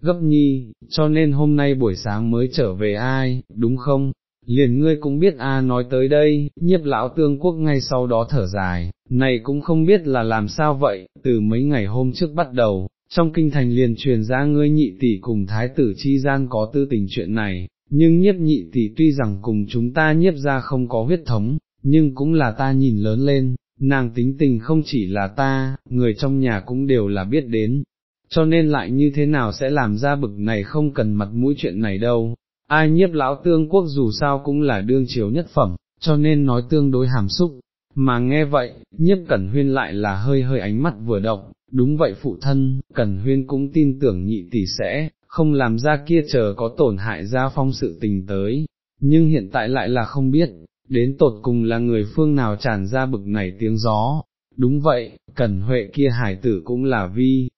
gấp nhi, cho nên hôm nay buổi sáng mới trở về ai, đúng không? Liền ngươi cũng biết a nói tới đây, nhiếp lão tương quốc ngay sau đó thở dài, này cũng không biết là làm sao vậy, từ mấy ngày hôm trước bắt đầu, trong kinh thành liền truyền ra ngươi nhị tỷ cùng thái tử chi gian có tư tình chuyện này, nhưng nhiếp nhị tỷ tuy rằng cùng chúng ta nhiếp ra không có huyết thống, nhưng cũng là ta nhìn lớn lên, nàng tính tình không chỉ là ta, người trong nhà cũng đều là biết đến, cho nên lại như thế nào sẽ làm ra bực này không cần mặt mũi chuyện này đâu, ai nhiếp lão tương quốc dù sao cũng là đương chiếu nhất phẩm, cho nên nói tương đối hàm xúc, mà nghe vậy, nhiếp cẩn huyên lại là hơi hơi ánh mắt vừa động, đúng vậy phụ thân, cẩn huyên cũng tin tưởng nhị tỷ sẽ, không làm ra kia chờ có tổn hại ra phong sự tình tới, nhưng hiện tại lại là không biết, đến tột cùng là người phương nào tràn ra bực này tiếng gió, đúng vậy, cẩn huệ kia hải tử cũng là vi,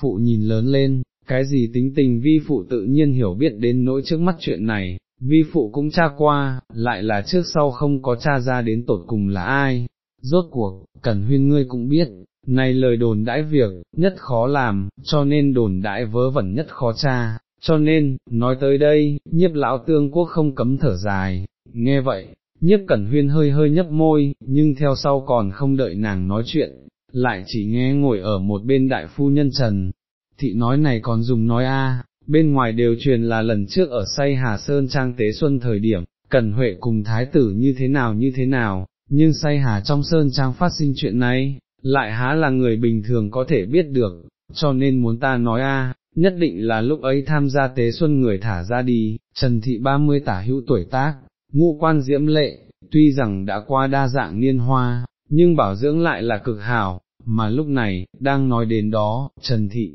phụ nhìn lớn lên, cái gì tính tình vi phụ tự nhiên hiểu biết đến nỗi trước mắt chuyện này, vi phụ cũng tra qua, lại là trước sau không có tra ra đến tột cùng là ai, rốt cuộc, cẩn huyên ngươi cũng biết, này lời đồn đãi việc, nhất khó làm, cho nên đồn đãi vớ vẩn nhất khó tra, cho nên, nói tới đây, nhiếp lão tương quốc không cấm thở dài, nghe vậy, nhiếp cẩn huyên hơi hơi nhấp môi, nhưng theo sau còn không đợi nàng nói chuyện, lại chỉ nghe ngồi ở một bên đại phu nhân trần, thị nói này còn dùng nói a, bên ngoài đều truyền là lần trước ở say Hà Sơn Trang Tế Xuân thời điểm, Cần Huệ cùng Thái tử như thế nào như thế nào, nhưng say Hà trong Sơn Trang phát sinh chuyện này, lại há là người bình thường có thể biết được, cho nên muốn ta nói a, nhất định là lúc ấy tham gia Tế Xuân người thả ra đi, Trần Thị 30 tả hữu tuổi tác, ngũ quan diễm lệ, tuy rằng đã qua đa dạng niên hoa, nhưng bảo dưỡng lại là cực hảo, mà lúc này, đang nói đến đó, Trần Thị,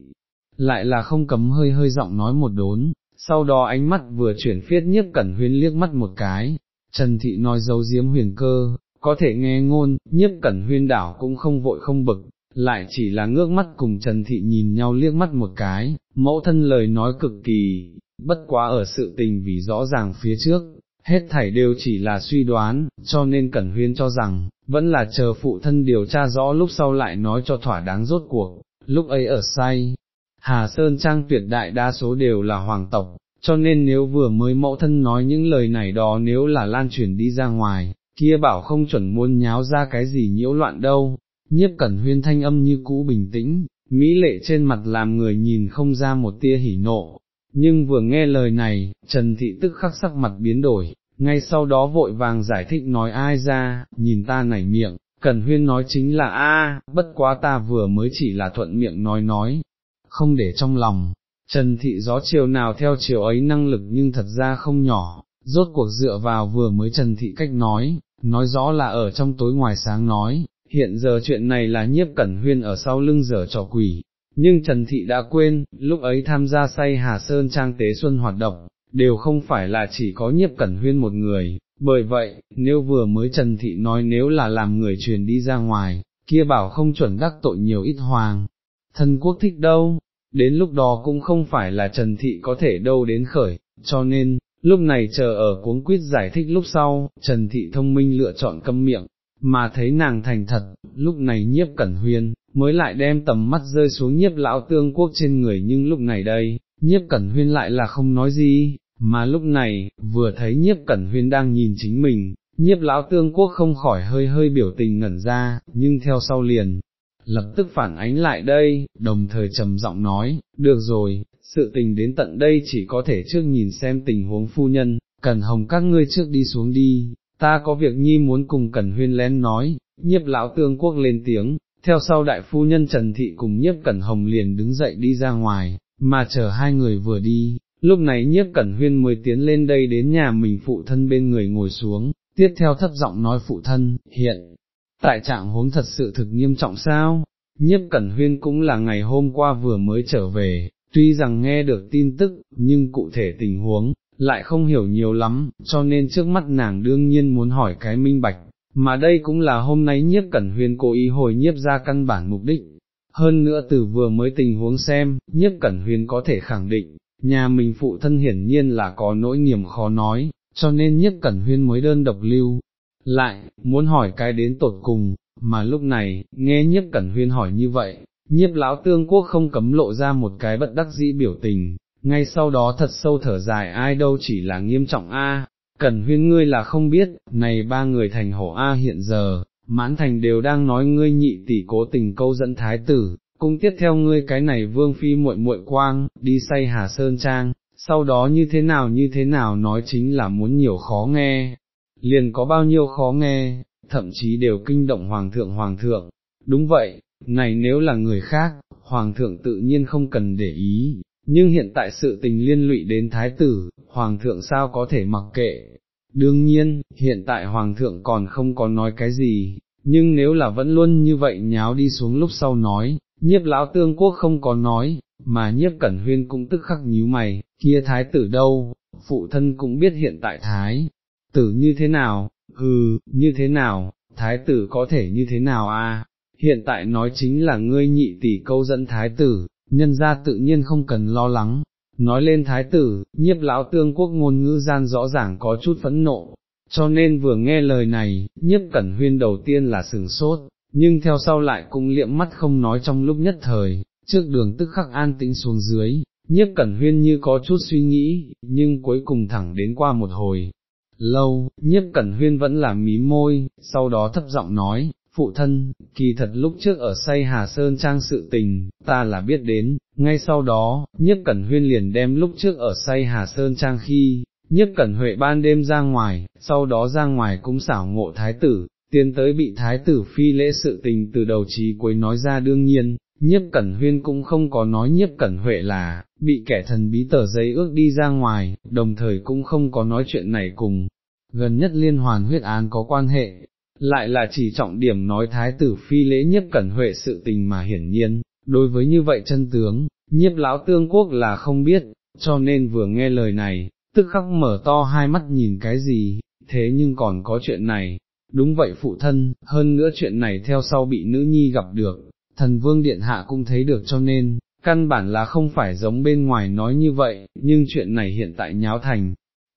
lại là không cấm hơi hơi giọng nói một đốn, sau đó ánh mắt vừa chuyển phiết nhiếp cẩn huyên liếc mắt một cái, Trần Thị nói dấu diếm huyền cơ, có thể nghe ngôn, nhiếp cẩn huyên đảo cũng không vội không bực, lại chỉ là ngước mắt cùng Trần Thị nhìn nhau liếc mắt một cái, mẫu thân lời nói cực kỳ, bất quá ở sự tình vì rõ ràng phía trước, hết thảy đều chỉ là suy đoán, cho nên Cẩn Huyên cho rằng, vẫn là chờ phụ thân điều tra rõ lúc sau lại nói cho thỏa đáng rốt cuộc, lúc ấy ở say, Hà Sơn Trang tuyệt đại đa số đều là hoàng tộc, cho nên nếu vừa mới mẫu thân nói những lời này đó nếu là lan truyền đi ra ngoài, kia bảo không chuẩn muốn nháo ra cái gì nhiễu loạn đâu, nhiếp cẩn huyên thanh âm như cũ bình tĩnh, mỹ lệ trên mặt làm người nhìn không ra một tia hỉ nộ, nhưng vừa nghe lời này, Trần Thị tức khắc sắc mặt biến đổi, ngay sau đó vội vàng giải thích nói ai ra, nhìn ta nảy miệng, Cẩn Huyên nói chính là a, bất quá ta vừa mới chỉ là thuận miệng nói nói, không để trong lòng, Trần Thị gió chiều nào theo chiều ấy năng lực nhưng thật ra không nhỏ, rốt cuộc dựa vào vừa mới Trần Thị cách nói, nói rõ là ở trong tối ngoài sáng nói, hiện giờ chuyện này là nhiếp cẩn huyên ở sau lưng dở trò quỷ, nhưng Trần Thị đã quên, lúc ấy tham gia say Hà Sơn Trang Tế Xuân hoạt động, đều không phải là chỉ có nhiếp cẩn huyên một người, bởi vậy, nếu vừa mới Trần Thị nói nếu là làm người truyền đi ra ngoài, kia bảo không chuẩn đắc tội nhiều ít hoàng, thân quốc thích đâu, đến lúc đó cũng không phải là Trần Thị có thể đâu đến khởi, cho nên, lúc này chờ ở cuốn quyết giải thích lúc sau, Trần Thị thông minh lựa chọn câm miệng, mà thấy nàng thành thật, lúc này nhiếp cẩn huyên, mới lại đem tầm mắt rơi xuống nhiếp lão tương quốc trên người nhưng lúc này đây, nhiếp cẩn huyên lại là không nói gì, mà lúc này, vừa thấy nhiếp cẩn huyên đang nhìn chính mình, nhiếp lão tương quốc không khỏi hơi hơi biểu tình ngẩn ra, nhưng theo sau liền, lập tức phản ánh lại đây, đồng thời trầm giọng nói, được rồi, sự tình đến tận đây chỉ có thể trước nhìn xem tình huống phu nhân, cần hồng các ngươi trước đi xuống đi, ta có việc nhi muốn cùng Cẩn Huyên lén nói, nhiếp lão tương quốc lên tiếng, theo sau đại phu nhân Trần Thị cùng nhiếp Cẩn Hồng liền đứng dậy đi ra ngoài, mà chờ hai người vừa đi, lúc này nhiếp Cẩn Huyên mới tiến lên đây đến nhà mình phụ thân bên người ngồi xuống, tiếp theo thấp giọng nói phụ thân, hiện, tại trạng huống thật sự thực nghiêm trọng sao, nhiếp Cẩn Huyên cũng là ngày hôm qua vừa mới trở về, tuy rằng nghe được tin tức, nhưng cụ thể tình huống, lại không hiểu nhiều lắm, cho nên trước mắt nàng đương nhiên muốn hỏi cái minh bạch, mà đây cũng là hôm nay nhiếp cẩn huyền cố ý hồi nhiếp ra căn bản mục đích. Hơn nữa từ vừa mới tình huống xem, nhiếp cẩn huyền có thể khẳng định, nhà mình phụ thân hiển nhiên là có nỗi niềm khó nói, cho nên nhiếp cẩn huyên mới đơn độc lưu, lại, muốn hỏi cái đến tột cùng, mà lúc này, nghe nhiếp cẩn huyên hỏi như vậy, nhiếp lão tương quốc không cấm lộ ra một cái bất đắc dĩ biểu tình, ngay sau đó thật sâu thở dài ai đâu chỉ là nghiêm trọng a. Cẩn huyên ngươi là không biết, này ba người thành hổ A hiện giờ, mãn thành đều đang nói ngươi nhị tỷ cố tình câu dẫn thái tử, cung tiếp theo ngươi cái này vương phi muội muội quang, đi say hà sơn trang, sau đó như thế nào như thế nào nói chính là muốn nhiều khó nghe, liền có bao nhiêu khó nghe, thậm chí đều kinh động hoàng thượng hoàng thượng, đúng vậy, này nếu là người khác, hoàng thượng tự nhiên không cần để ý, nhưng hiện tại sự tình liên lụy đến thái tử, hoàng thượng sao có thể mặc kệ. Đương nhiên, hiện tại hoàng thượng còn không có nói cái gì, nhưng nếu là vẫn luôn như vậy nháo đi xuống lúc sau nói, nhiếp lão tương quốc không có nói, mà nhiếp cẩn huyên cũng tức khắc nhíu mày, kia thái tử đâu, phụ thân cũng biết hiện tại thái, tử như thế nào, hừ, như thế nào, thái tử có thể như thế nào a? hiện tại nói chính là ngươi nhị tỷ câu dẫn thái tử, nhân ra tự nhiên không cần lo lắng. Nói lên thái tử, nhiếp lão tương quốc ngôn ngữ gian rõ ràng có chút phẫn nộ, cho nên vừa nghe lời này, nhiếp cẩn huyên đầu tiên là sừng sốt, nhưng theo sau lại cũng liệm mắt không nói trong lúc nhất thời, trước đường tức khắc an tĩnh xuống dưới, nhiếp cẩn huyên như có chút suy nghĩ, nhưng cuối cùng thẳng đến qua một hồi. Lâu, nhiếp cẩn huyên vẫn là mí môi, sau đó thấp giọng nói, phụ thân, kỳ thật lúc trước ở say Hà Sơn Trang sự tình, ta là biết đến, ngay sau đó, nhất cẩn huyên liền đem lúc trước ở say Hà Sơn Trang khi, nhất cẩn huệ ban đêm ra ngoài, sau đó ra ngoài cũng xảo ngộ thái tử, tiến tới bị thái tử phi lễ sự tình từ đầu chí cuối nói ra đương nhiên, nhiếp cẩn huyên cũng không có nói nhiếp cẩn huệ là, bị kẻ thần bí tờ giấy ước đi ra ngoài, đồng thời cũng không có nói chuyện này cùng, gần nhất liên hoàn huyết án có quan hệ, lại là chỉ trọng điểm nói thái tử phi lễ nhiếp cẩn huệ sự tình mà hiển nhiên, đối với như vậy chân tướng, nhiếp lão tương quốc là không biết, cho nên vừa nghe lời này, tức khắc mở to hai mắt nhìn cái gì, thế nhưng còn có chuyện này, đúng vậy phụ thân, hơn nữa chuyện này theo sau bị nữ nhi gặp được, thần vương điện hạ cũng thấy được cho nên, căn bản là không phải giống bên ngoài nói như vậy, nhưng chuyện này hiện tại nháo thành.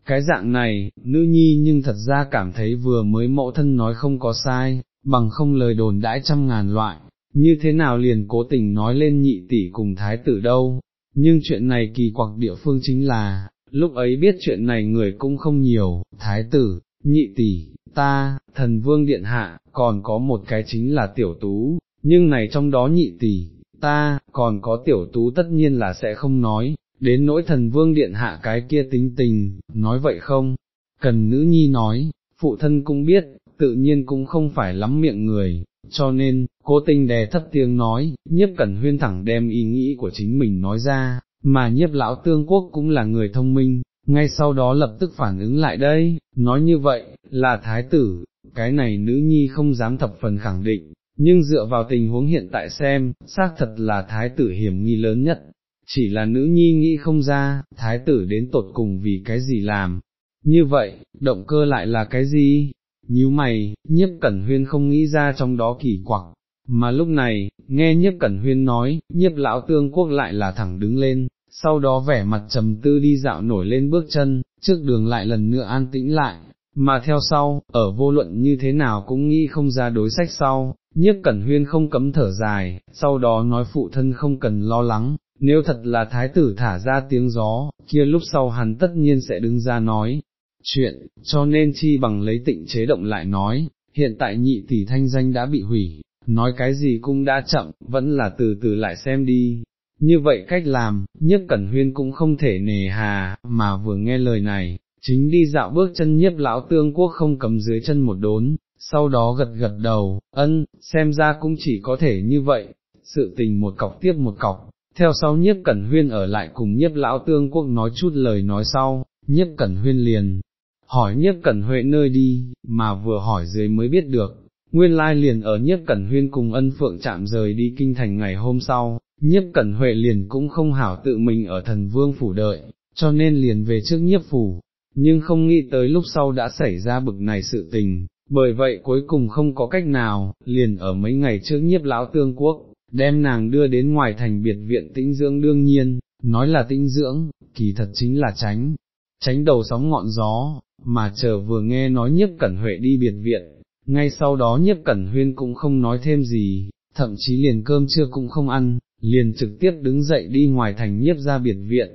Cái dạng này, nữ nhi nhưng thật ra cảm thấy vừa mới mẫu thân nói không có sai, bằng không lời đồn đãi trăm ngàn loại, như thế nào liền cố tình nói lên nhị tỷ cùng thái tử đâu, nhưng chuyện này kỳ quặc địa phương chính là, lúc ấy biết chuyện này người cũng không nhiều, thái tử, nhị tỷ, ta, thần vương điện hạ, còn có một cái chính là tiểu tú, nhưng này trong đó nhị tỷ, ta, còn có tiểu tú tất nhiên là sẽ không nói, đến nỗi thần vương điện hạ cái kia tính tình, nói vậy không, cần nữ nhi nói, phụ thân cũng biết, tự nhiên cũng không phải lắm miệng người, cho nên, cố tình đè thấp tiếng nói, nhiếp cẩn huyên thẳng đem ý nghĩ của chính mình nói ra, mà nhiếp lão tương quốc cũng là người thông minh, ngay sau đó lập tức phản ứng lại đây, nói như vậy, là thái tử, cái này nữ nhi không dám thập phần khẳng định, nhưng dựa vào tình huống hiện tại xem, xác thật là thái tử hiểm nghi lớn nhất, chỉ là nữ nhi nghĩ không ra, thái tử đến tột cùng vì cái gì làm, như vậy, động cơ lại là cái gì? Nhíu mày, nhiếp cẩn huyên không nghĩ ra trong đó kỳ quặc, mà lúc này, nghe nhiếp cẩn huyên nói, nhiếp lão tương quốc lại là thẳng đứng lên, sau đó vẻ mặt trầm tư đi dạo nổi lên bước chân, trước đường lại lần nữa an tĩnh lại, mà theo sau, ở vô luận như thế nào cũng nghĩ không ra đối sách sau, nhiếp cẩn huyên không cấm thở dài, sau đó nói phụ thân không cần lo lắng, nếu thật là thái tử thả ra tiếng gió, kia lúc sau hắn tất nhiên sẽ đứng ra nói, chuyện, cho nên chi bằng lấy tịnh chế động lại nói, hiện tại nhị tỷ thanh danh đã bị hủy, nói cái gì cũng đã chậm, vẫn là từ từ lại xem đi. Như vậy cách làm, nhất cẩn huyên cũng không thể nề hà, mà vừa nghe lời này, chính đi dạo bước chân nhiếp lão tương quốc không cầm dưới chân một đốn, sau đó gật gật đầu, ân, xem ra cũng chỉ có thể như vậy, sự tình một cọc tiếp một cọc, theo sau nhiếp cẩn huyên ở lại cùng nhiếp lão tương quốc nói chút lời nói sau, nhiếp cẩn huyên liền, hỏi nhiếp cẩn huệ nơi đi, mà vừa hỏi dưới mới biết được, nguyên lai liền ở nhiếp cẩn huyên cùng ân phượng chạm rời đi kinh thành ngày hôm sau, nhiếp cẩn huệ liền cũng không hảo tự mình ở thần vương phủ đợi, cho nên liền về trước nhiếp phủ, nhưng không nghĩ tới lúc sau đã xảy ra bực này sự tình, bởi vậy cuối cùng không có cách nào, liền ở mấy ngày trước nhiếp lão tương quốc, đem nàng đưa đến ngoài thành biệt viện tĩnh dưỡng đương nhiên, nói là tĩnh dưỡng, kỳ thật chính là tránh, tránh đầu sóng ngọn gió, mà chờ vừa nghe nói nhiếp cẩn huệ đi biệt viện, ngay sau đó nhiếp cẩn huyên cũng không nói thêm gì, thậm chí liền cơm trưa cũng không ăn, liền trực tiếp đứng dậy đi ngoài thành nhiếp ra biệt viện.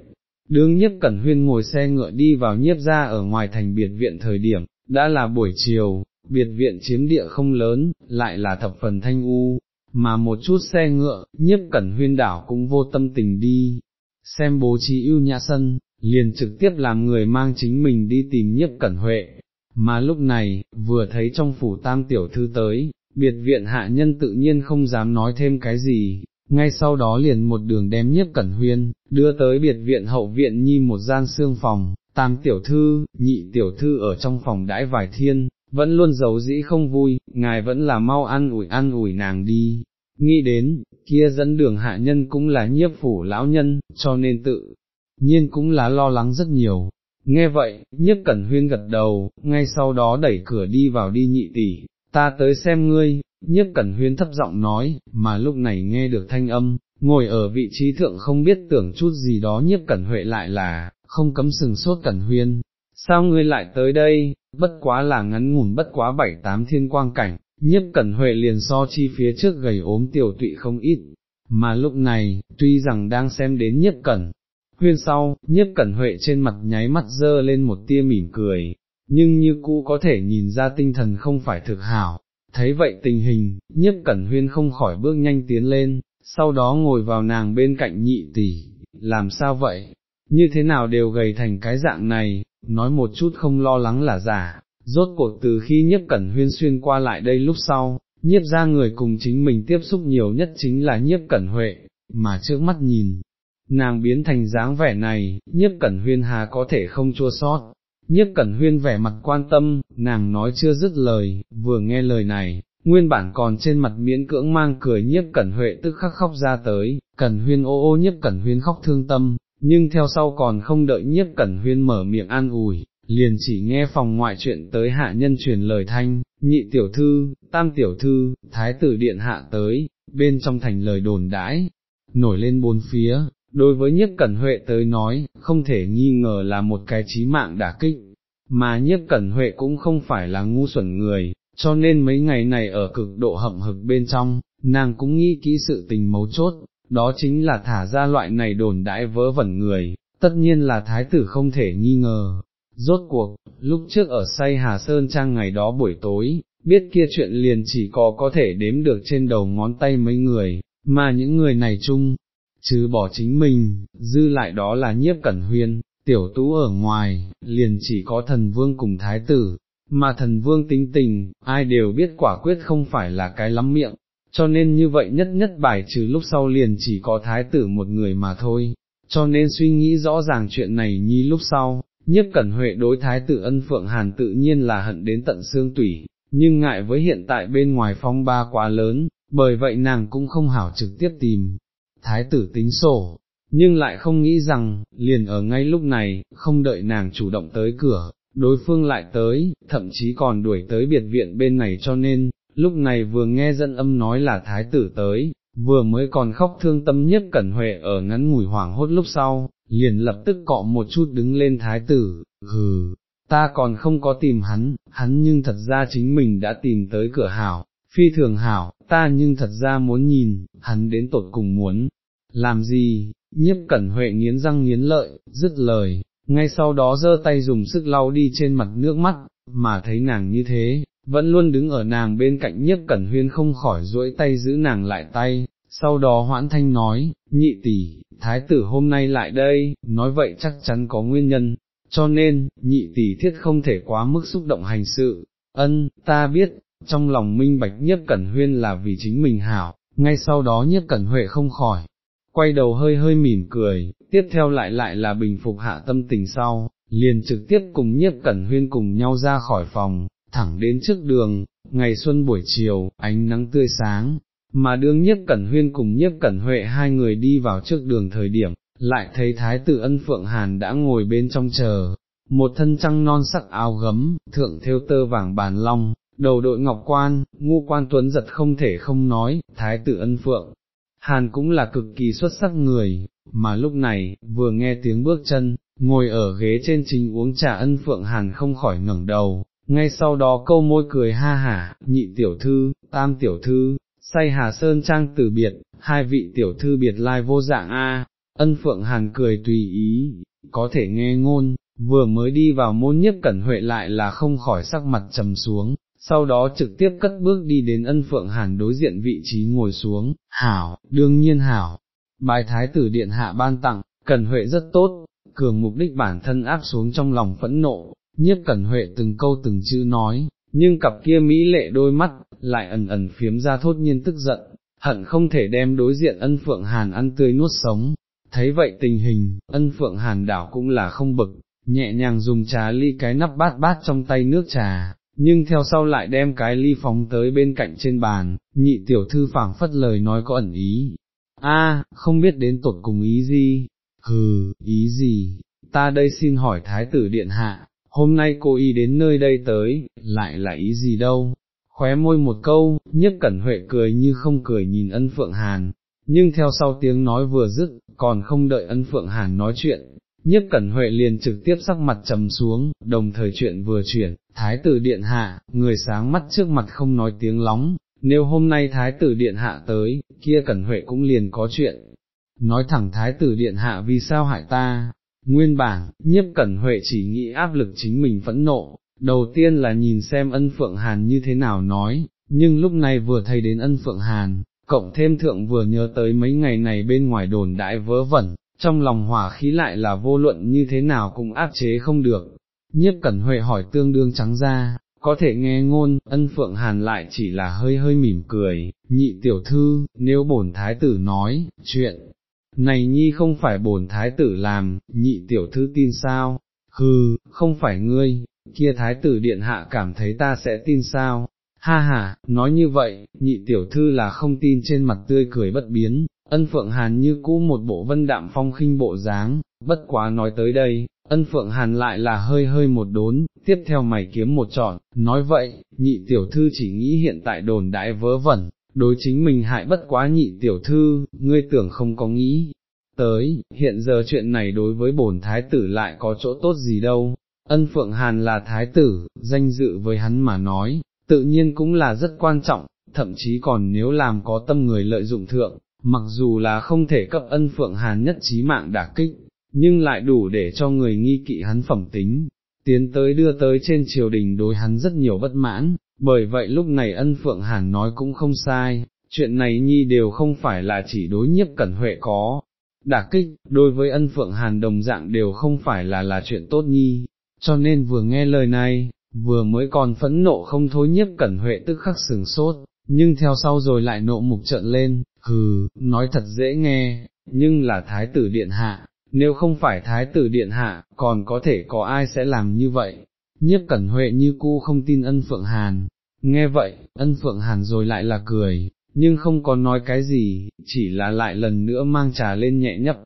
Đương nhiếp cẩn huyên ngồi xe ngựa đi vào nhiếp ra ở ngoài thành biệt viện thời điểm, đã là buổi chiều, biệt viện chiếm địa không lớn, lại là thập phần thanh u, mà một chút xe ngựa, nhiếp cẩn huyên đảo cũng vô tâm tình đi, xem bố trí ưu nhã sân, liền trực tiếp làm người mang chính mình đi tìm nhiếp cẩn huệ, mà lúc này, vừa thấy trong phủ tam tiểu thư tới, biệt viện hạ nhân tự nhiên không dám nói thêm cái gì, ngay sau đó liền một đường đem nhiếp cẩn huyên, đưa tới biệt viện hậu viện nhi một gian xương phòng, tam tiểu thư, nhị tiểu thư ở trong phòng đãi vài thiên, vẫn luôn giấu dĩ không vui, ngài vẫn là mau ăn ủi ăn ủi nàng đi. Nghĩ đến, kia dẫn đường hạ nhân cũng là nhiếp phủ lão nhân, cho nên tự nhiên cũng là lo lắng rất nhiều. Nghe vậy, nhiếp cẩn huyên gật đầu, ngay sau đó đẩy cửa đi vào đi nhị tỷ, ta tới xem ngươi, nhiếp cẩn huyên thấp giọng nói, mà lúc này nghe được thanh âm, ngồi ở vị trí thượng không biết tưởng chút gì đó nhiếp cẩn huệ lại là, không cấm sừng sốt cẩn huyên, sao ngươi lại tới đây, bất quá là ngắn ngủn bất quá bảy tám thiên quang cảnh, nhiếp cẩn huệ liền so chi phía trước gầy ốm tiểu tụy không ít, mà lúc này, tuy rằng đang xem đến nhiếp cẩn, huyên sau, nhiếp cẩn huệ trên mặt nháy mắt dơ lên một tia mỉm cười, nhưng như cũ có thể nhìn ra tinh thần không phải thực hảo, thấy vậy tình hình, nhiếp cẩn huyên không khỏi bước nhanh tiến lên, sau đó ngồi vào nàng bên cạnh nhị tỷ, làm sao vậy, như thế nào đều gầy thành cái dạng này, nói một chút không lo lắng là giả, rốt cuộc từ khi nhiếp cẩn huyên xuyên qua lại đây lúc sau, nhiếp ra người cùng chính mình tiếp xúc nhiều nhất chính là nhiếp cẩn huệ, mà trước mắt nhìn, nàng biến thành dáng vẻ này, nhiếp cẩn huyên hà có thể không chua sót. Nhiếp cẩn huyên vẻ mặt quan tâm, nàng nói chưa dứt lời, vừa nghe lời này, nguyên bản còn trên mặt miễn cưỡng mang cười nhiếp cẩn huệ tức khắc khóc ra tới, cẩn huyên ô ô nhiếp cẩn huyên khóc thương tâm, nhưng theo sau còn không đợi nhiếp cẩn huyên mở miệng an ủi, liền chỉ nghe phòng ngoại chuyện tới hạ nhân truyền lời thanh, nhị tiểu thư, tam tiểu thư, thái tử điện hạ tới, bên trong thành lời đồn đãi, nổi lên bốn phía, đối với nhiếp cẩn huệ tới nói, không thể nghi ngờ là một cái trí mạng đả kích, mà nhiếp cẩn huệ cũng không phải là ngu xuẩn người, cho nên mấy ngày này ở cực độ hậm hực bên trong, nàng cũng nghĩ kỹ sự tình mấu chốt, đó chính là thả ra loại này đồn đãi vớ vẩn người, tất nhiên là thái tử không thể nghi ngờ. Rốt cuộc, lúc trước ở say Hà Sơn Trang ngày đó buổi tối, biết kia chuyện liền chỉ có có thể đếm được trên đầu ngón tay mấy người, mà những người này chung, chứ bỏ chính mình, dư lại đó là nhiếp cẩn huyên, tiểu tú ở ngoài, liền chỉ có thần vương cùng thái tử, mà thần vương tính tình, ai đều biết quả quyết không phải là cái lắm miệng, cho nên như vậy nhất nhất bài trừ lúc sau liền chỉ có thái tử một người mà thôi, cho nên suy nghĩ rõ ràng chuyện này nhi lúc sau, nhất cẩn huệ đối thái tử ân phượng hàn tự nhiên là hận đến tận xương tủy, nhưng ngại với hiện tại bên ngoài phong ba quá lớn, bởi vậy nàng cũng không hảo trực tiếp tìm, thái tử tính sổ, nhưng lại không nghĩ rằng, liền ở ngay lúc này, không đợi nàng chủ động tới cửa, đối phương lại tới, thậm chí còn đuổi tới biệt viện bên này cho nên, lúc này vừa nghe dân âm nói là thái tử tới, vừa mới còn khóc thương tâm nhất cẩn huệ ở ngắn ngủi hoảng hốt lúc sau, liền lập tức cọ một chút đứng lên thái tử, hừ, ta còn không có tìm hắn, hắn nhưng thật ra chính mình đã tìm tới cửa hảo, phi thường hảo, ta nhưng thật ra muốn nhìn, hắn đến tột cùng muốn, làm gì, nhiếp cẩn huệ nghiến răng nghiến lợi, dứt lời, ngay sau đó giơ tay dùng sức lau đi trên mặt nước mắt, mà thấy nàng như thế, vẫn luôn đứng ở nàng bên cạnh nhiếp cẩn huyên không khỏi duỗi tay giữ nàng lại tay, sau đó hoãn thanh nói, nhị tỷ, thái tử hôm nay lại đây, nói vậy chắc chắn có nguyên nhân, cho nên, nhị tỷ thiết không thể quá mức xúc động hành sự, ân, ta biết, trong lòng minh bạch nhiếp cẩn huyên là vì chính mình hảo, ngay sau đó nhiếp cẩn huệ không khỏi, quay đầu hơi hơi mỉm cười, tiếp theo lại lại là bình phục hạ tâm tình sau, liền trực tiếp cùng nhiếp cẩn huyên cùng nhau ra khỏi phòng, thẳng đến trước đường, ngày xuân buổi chiều, ánh nắng tươi sáng, mà đương nhất cẩn huyên cùng nhất cẩn huệ hai người đi vào trước đường thời điểm, lại thấy thái tử ân phượng hàn đã ngồi bên trong chờ, một thân trăng non sắc áo gấm, thượng theo tơ vàng bàn long, đầu đội ngọc quan, ngu quan tuấn giật không thể không nói, thái tử ân phượng. Hàn cũng là cực kỳ xuất sắc người, mà lúc này, vừa nghe tiếng bước chân, ngồi ở ghế trên trình uống trà ân phượng hàn không khỏi ngẩng đầu, ngay sau đó câu môi cười ha hả, nhị tiểu thư, tam tiểu thư, say hà sơn trang từ biệt, hai vị tiểu thư biệt lai vô dạng a. ân phượng hàn cười tùy ý, có thể nghe ngôn, vừa mới đi vào môn nhất cẩn huệ lại là không khỏi sắc mặt trầm xuống, sau đó trực tiếp cất bước đi đến ân phượng hàn đối diện vị trí ngồi xuống, hảo, đương nhiên hảo, bài thái tử điện hạ ban tặng, cẩn huệ rất tốt, cường mục đích bản thân áp xuống trong lòng phẫn nộ, nhiếp cẩn huệ từng câu từng chữ nói, nhưng cặp kia mỹ lệ đôi mắt, lại ẩn ẩn phiếm ra thốt nhiên tức giận, hận không thể đem đối diện ân phượng hàn ăn tươi nuốt sống. Thấy vậy tình hình, ân phượng hàn đảo cũng là không bực, nhẹ nhàng dùng trà ly cái nắp bát bát trong tay nước trà, nhưng theo sau lại đem cái ly phóng tới bên cạnh trên bàn, nhị tiểu thư phảng phất lời nói có ẩn ý. A, không biết đến tột cùng ý gì, hừ, ý gì, ta đây xin hỏi thái tử điện hạ, hôm nay cô y đến nơi đây tới, lại là ý gì đâu, khóe môi một câu, nhất cẩn huệ cười như không cười nhìn ân phượng hàn, nhưng theo sau tiếng nói vừa dứt, còn không đợi ân phượng hàn nói chuyện, nhất cẩn huệ liền trực tiếp sắc mặt trầm xuống, đồng thời chuyện vừa chuyển, thái tử điện hạ, người sáng mắt trước mặt không nói tiếng lóng, nếu hôm nay thái tử điện hạ tới, kia cẩn huệ cũng liền có chuyện, nói thẳng thái tử điện hạ vì sao hại ta, nguyên bản, nhiếp cẩn huệ chỉ nghĩ áp lực chính mình phẫn nộ, đầu tiên là nhìn xem ân phượng hàn như thế nào nói, nhưng lúc này vừa thấy đến ân phượng hàn, cộng thêm thượng vừa nhớ tới mấy ngày này bên ngoài đồn đại vớ vẩn, trong lòng hỏa khí lại là vô luận như thế nào cũng áp chế không được. Nhiếp Cẩn Huệ hỏi tương đương trắng ra, có thể nghe ngôn, ân phượng hàn lại chỉ là hơi hơi mỉm cười, nhị tiểu thư, nếu bổn thái tử nói, chuyện, này nhi không phải bổn thái tử làm, nhị tiểu thư tin sao, hừ, không phải ngươi, kia thái tử điện hạ cảm thấy ta sẽ tin sao, ha ha, nói như vậy, nhị tiểu thư là không tin trên mặt tươi cười bất biến, ân phượng hàn như cũ một bộ vân đạm phong khinh bộ dáng, bất quá nói tới đây, ân phượng hàn lại là hơi hơi một đốn, tiếp theo mày kiếm một trọn, nói vậy, nhị tiểu thư chỉ nghĩ hiện tại đồn đại vớ vẩn, đối chính mình hại bất quá nhị tiểu thư, ngươi tưởng không có nghĩ. Tới, hiện giờ chuyện này đối với bổn thái tử lại có chỗ tốt gì đâu, ân phượng hàn là thái tử, danh dự với hắn mà nói, tự nhiên cũng là rất quan trọng, thậm chí còn nếu làm có tâm người lợi dụng thượng, mặc dù là không thể cấp ân phượng hàn nhất trí mạng đả kích, nhưng lại đủ để cho người nghi kỵ hắn phẩm tính, tiến tới đưa tới trên triều đình đối hắn rất nhiều bất mãn, bởi vậy lúc này ân phượng hàn nói cũng không sai, chuyện này nhi đều không phải là chỉ đối nhiếp cẩn huệ có. Đả kích, đối với ân phượng hàn đồng dạng đều không phải là là chuyện tốt nhi, cho nên vừa nghe lời này, vừa mới còn phẫn nộ không thối nhiếp cẩn huệ tức khắc sừng sốt, nhưng theo sau rồi lại nộ mục trợn lên, hừ, nói thật dễ nghe, nhưng là thái tử điện hạ, nếu không phải thái tử điện hạ, còn có thể có ai sẽ làm như vậy, nhiếp cẩn huệ như cu không tin ân phượng hàn, nghe vậy, ân phượng hàn rồi lại là cười, nhưng không có nói cái gì, chỉ là lại lần nữa mang trà lên nhẹ nhấp,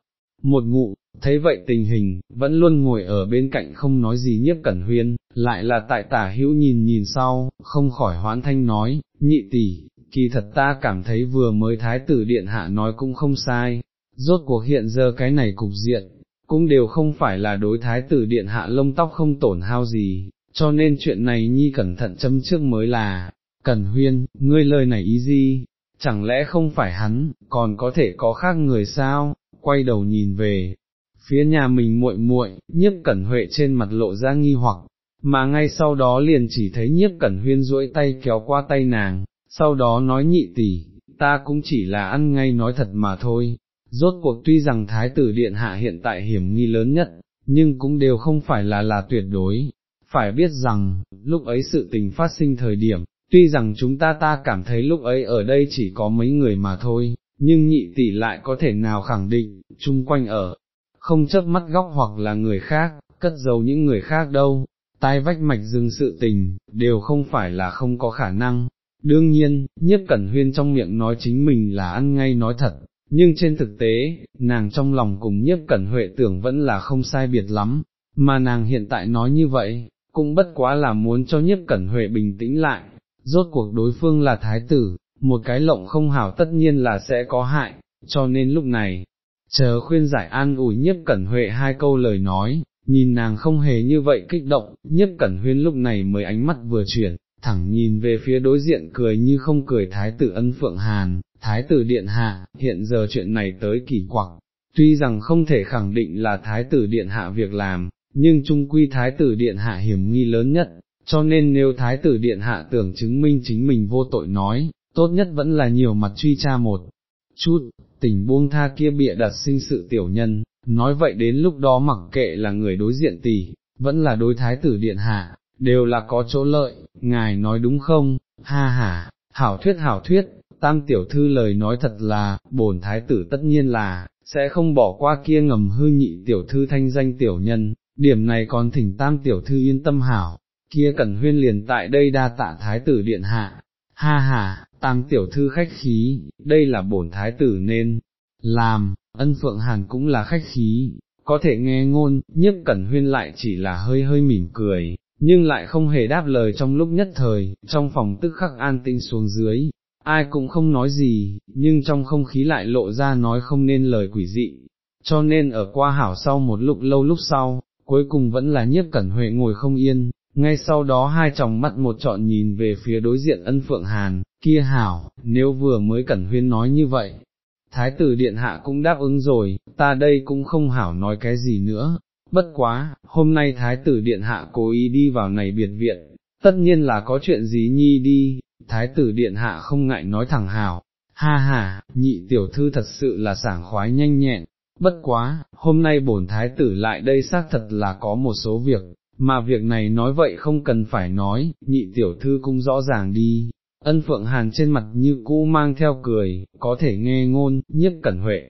một ngụ, thấy vậy tình hình, vẫn luôn ngồi ở bên cạnh không nói gì nhiếp cẩn huyên, lại là tại tả hữu nhìn nhìn sau, không khỏi hoán thanh nói, nhị tỷ, kỳ thật ta cảm thấy vừa mới thái tử điện hạ nói cũng không sai, rốt cuộc hiện giờ cái này cục diện, cũng đều không phải là đối thái tử điện hạ lông tóc không tổn hao gì, cho nên chuyện này nhi cẩn thận châm trước mới là, cẩn huyên, ngươi lời này ý gì, chẳng lẽ không phải hắn, còn có thể có khác người sao, quay đầu nhìn về, phía nhà mình muội muội, nhiếp cẩn huệ trên mặt lộ ra nghi hoặc, mà ngay sau đó liền chỉ thấy nhiếp cẩn huyên duỗi tay kéo qua tay nàng, sau đó nói nhị tỷ, ta cũng chỉ là ăn ngay nói thật mà thôi, rốt cuộc tuy rằng thái tử điện hạ hiện tại hiểm nghi lớn nhất, nhưng cũng đều không phải là là tuyệt đối, phải biết rằng, lúc ấy sự tình phát sinh thời điểm, tuy rằng chúng ta ta cảm thấy lúc ấy ở đây chỉ có mấy người mà thôi, nhưng nhị tỷ lại có thể nào khẳng định, chung quanh ở, không chấp mắt góc hoặc là người khác, cất giấu những người khác đâu, tai vách mạch dừng sự tình, đều không phải là không có khả năng. Đương nhiên, nhất cẩn huyên trong miệng nói chính mình là ăn ngay nói thật, nhưng trên thực tế, nàng trong lòng cùng nhất cẩn huệ tưởng vẫn là không sai biệt lắm, mà nàng hiện tại nói như vậy, cũng bất quá là muốn cho nhất cẩn huệ bình tĩnh lại, rốt cuộc đối phương là thái tử, một cái lộng không hảo tất nhiên là sẽ có hại, cho nên lúc này, chờ khuyên giải an ủi nhiếp cẩn huệ hai câu lời nói, nhìn nàng không hề như vậy kích động, nhiếp cẩn huyên lúc này mới ánh mắt vừa chuyển, thẳng nhìn về phía đối diện cười như không cười thái tử ân phượng hàn, thái tử điện hạ, hiện giờ chuyện này tới kỳ quặc, tuy rằng không thể khẳng định là thái tử điện hạ việc làm, nhưng trung quy thái tử điện hạ hiểm nghi lớn nhất, cho nên nếu thái tử điện hạ tưởng chứng minh chính mình vô tội nói, tốt nhất vẫn là nhiều mặt truy tra một chút, tình buông tha kia bịa đặt sinh sự tiểu nhân, nói vậy đến lúc đó mặc kệ là người đối diện tỷ, vẫn là đối thái tử điện hạ, đều là có chỗ lợi, ngài nói đúng không, ha ha, hảo thuyết hảo thuyết, tam tiểu thư lời nói thật là, bổn thái tử tất nhiên là, sẽ không bỏ qua kia ngầm hư nhị tiểu thư thanh danh tiểu nhân, điểm này còn thỉnh tam tiểu thư yên tâm hảo, kia cẩn huyên liền tại đây đa tạ thái tử điện hạ, ha ha, tam tiểu thư khách khí, đây là bổn thái tử nên, làm, ân phượng hàn cũng là khách khí, có thể nghe ngôn, nhiếp cẩn huyên lại chỉ là hơi hơi mỉm cười, nhưng lại không hề đáp lời trong lúc nhất thời, trong phòng tức khắc an tinh xuống dưới, ai cũng không nói gì, nhưng trong không khí lại lộ ra nói không nên lời quỷ dị, cho nên ở qua hảo sau một lúc lâu lúc sau, cuối cùng vẫn là nhiếp cẩn huệ ngồi không yên, ngay sau đó hai chồng mắt một trọn nhìn về phía đối diện ân phượng hàn, kia hảo, nếu vừa mới cẩn huyên nói như vậy. Thái tử điện hạ cũng đáp ứng rồi, ta đây cũng không hảo nói cái gì nữa, bất quá, hôm nay thái tử điện hạ cố ý đi vào này biệt viện, tất nhiên là có chuyện gì nhi đi, thái tử điện hạ không ngại nói thẳng hào. Ha ha, nhị tiểu thư thật sự là sảng khoái nhanh nhẹn, bất quá, hôm nay bổn thái tử lại đây xác thật là có một số việc, mà việc này nói vậy không cần phải nói, nhị tiểu thư cũng rõ ràng đi. Ân Phượng Hàn trên mặt như cũ mang theo cười, có thể nghe ngôn, nhất cẩn huệ,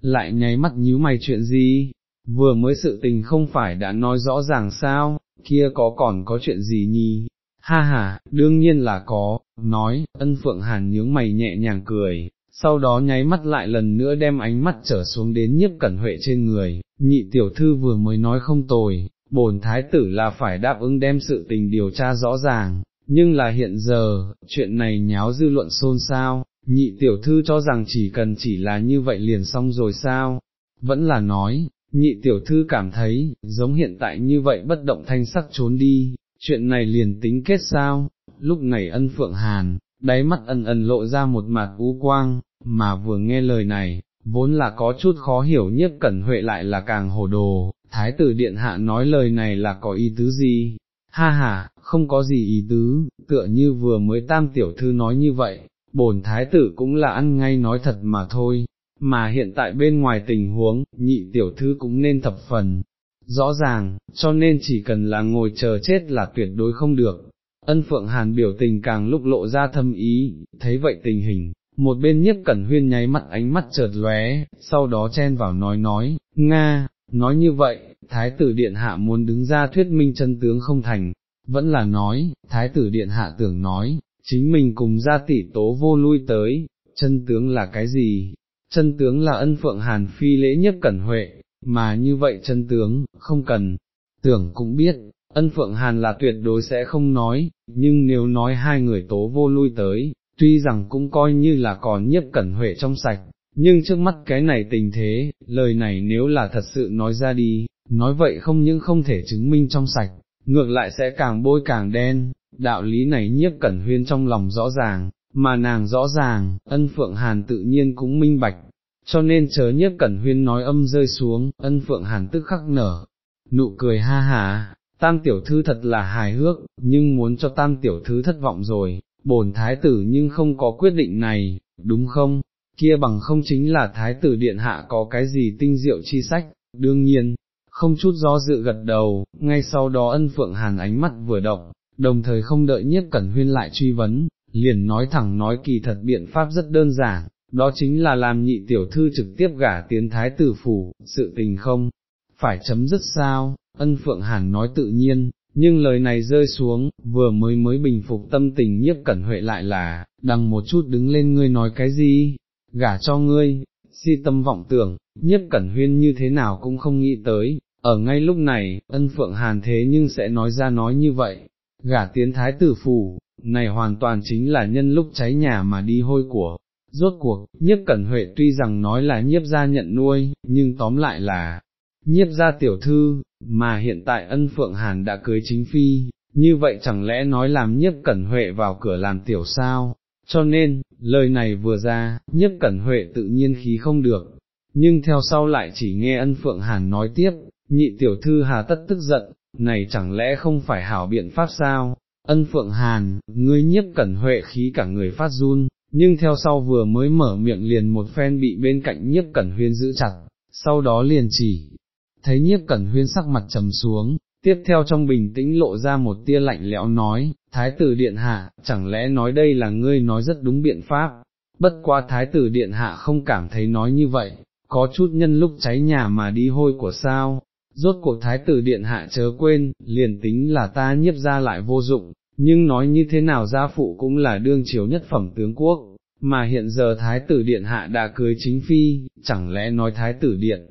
lại nháy mắt nhíu mày chuyện gì, vừa mới sự tình không phải đã nói rõ ràng sao, kia có còn có chuyện gì nhỉ? Ha ha, đương nhiên là có, nói, ân phượng hàn nhướng mày nhẹ nhàng cười, sau đó nháy mắt lại lần nữa đem ánh mắt trở xuống đến nhiếp cẩn huệ trên người, nhị tiểu thư vừa mới nói không tồi, bổn thái tử là phải đáp ứng đem sự tình điều tra rõ ràng, nhưng là hiện giờ, chuyện này nháo dư luận xôn xao, nhị tiểu thư cho rằng chỉ cần chỉ là như vậy liền xong rồi sao, vẫn là nói, nhị tiểu thư cảm thấy, giống hiện tại như vậy bất động thanh sắc trốn đi, chuyện này liền tính kết sao, lúc này ân phượng hàn, đáy mắt ân ân lộ ra một mặt u quang, mà vừa nghe lời này, vốn là có chút khó hiểu nhất cẩn huệ lại là càng hồ đồ, thái tử điện hạ nói lời này là có ý tứ gì, ha ha, không có gì ý tứ, tựa như vừa mới tam tiểu thư nói như vậy, bổn thái tử cũng là ăn ngay nói thật mà thôi, mà hiện tại bên ngoài tình huống, nhị tiểu thư cũng nên thập phần, rõ ràng, cho nên chỉ cần là ngồi chờ chết là tuyệt đối không được. Ân Phượng Hàn biểu tình càng lúc lộ ra thâm ý, thấy vậy tình hình, một bên nhiếp cẩn huyên nháy mắt ánh mắt chợt lóe, sau đó chen vào nói nói, Nga, nói như vậy, Thái tử Điện Hạ muốn đứng ra thuyết minh chân tướng không thành, vẫn là nói, Thái tử Điện Hạ tưởng nói, chính mình cùng ra tỷ tố vô lui tới, chân tướng là cái gì, chân tướng là ân phượng hàn phi lễ nhất cẩn huệ, mà như vậy chân tướng, không cần, tưởng cũng biết, ân phượng hàn là tuyệt đối sẽ không nói, nhưng nếu nói hai người tố vô lui tới, tuy rằng cũng coi như là còn nhiếp cẩn huệ trong sạch, nhưng trước mắt cái này tình thế, lời này nếu là thật sự nói ra đi, nói vậy không những không thể chứng minh trong sạch, ngược lại sẽ càng bôi càng đen, đạo lý này nhiếp cẩn huyên trong lòng rõ ràng, mà nàng rõ ràng, ân phượng hàn tự nhiên cũng minh bạch, cho nên chớ nhất cẩn huyên nói âm rơi xuống, ân phượng hàn tức khắc nở, nụ cười ha hà, tam tiểu thư thật là hài hước, nhưng muốn cho tam tiểu thư thất vọng rồi, bổn thái tử nhưng không có quyết định này, đúng không? Kia bằng không chính là thái tử điện hạ có cái gì tinh diệu chi sách, đương nhiên, không chút do dự gật đầu, ngay sau đó ân phượng hàn ánh mắt vừa động, đồng thời không đợi nhiếp cẩn huyên lại truy vấn, liền nói thẳng nói kỳ thật biện pháp rất đơn giản, đó chính là làm nhị tiểu thư trực tiếp gả tiến thái tử phủ, sự tình không, phải chấm dứt sao, ân phượng hàn nói tự nhiên, nhưng lời này rơi xuống, vừa mới mới bình phục tâm tình nhiếp cẩn huệ lại là, đằng một chút đứng lên ngươi nói cái gì, gả cho ngươi, si tâm vọng tưởng, nhiếp cẩn huyên như thế nào cũng không nghĩ tới, ở ngay lúc này, ân phượng hàn thế nhưng sẽ nói ra nói như vậy, gả tiến thái tử phủ, này hoàn toàn chính là nhân lúc cháy nhà mà đi hôi của, Rốt cuộc, nhiếp cẩn huệ tuy rằng nói là nhiếp gia nhận nuôi, nhưng tóm lại là nhiếp gia tiểu thư, mà hiện tại ân phượng hàn đã cưới chính phi, như vậy chẳng lẽ nói làm nhiếp cẩn huệ vào cửa làm tiểu sao, cho nên, lời này vừa ra, nhiếp cẩn huệ tự nhiên khí không được, nhưng theo sau lại chỉ nghe ân phượng hàn nói tiếp, nhị tiểu thư hà tất tức giận, này chẳng lẽ không phải hảo biện pháp sao, ân phượng hàn, ngươi nhiếp cẩn huệ khí cả người phát run, nhưng theo sau vừa mới mở miệng liền một phen bị bên cạnh nhiếp cẩn huyên giữ chặt, sau đó liền chỉ, thấy nhiếp cẩn huyên sắc mặt trầm xuống, tiếp theo trong bình tĩnh lộ ra một tia lạnh lẽo nói, thái tử điện hạ, chẳng lẽ nói đây là ngươi nói rất đúng biện pháp, bất qua thái tử điện hạ không cảm thấy nói như vậy, có chút nhân lúc cháy nhà mà đi hôi của sao, rốt cuộc thái tử điện hạ chớ quên, liền tính là ta nhiếp ra lại vô dụng, nhưng nói như thế nào gia phụ cũng là đương chiếu nhất phẩm tướng quốc, mà hiện giờ thái tử điện hạ đã cưới chính phi, chẳng lẽ nói thái tử điện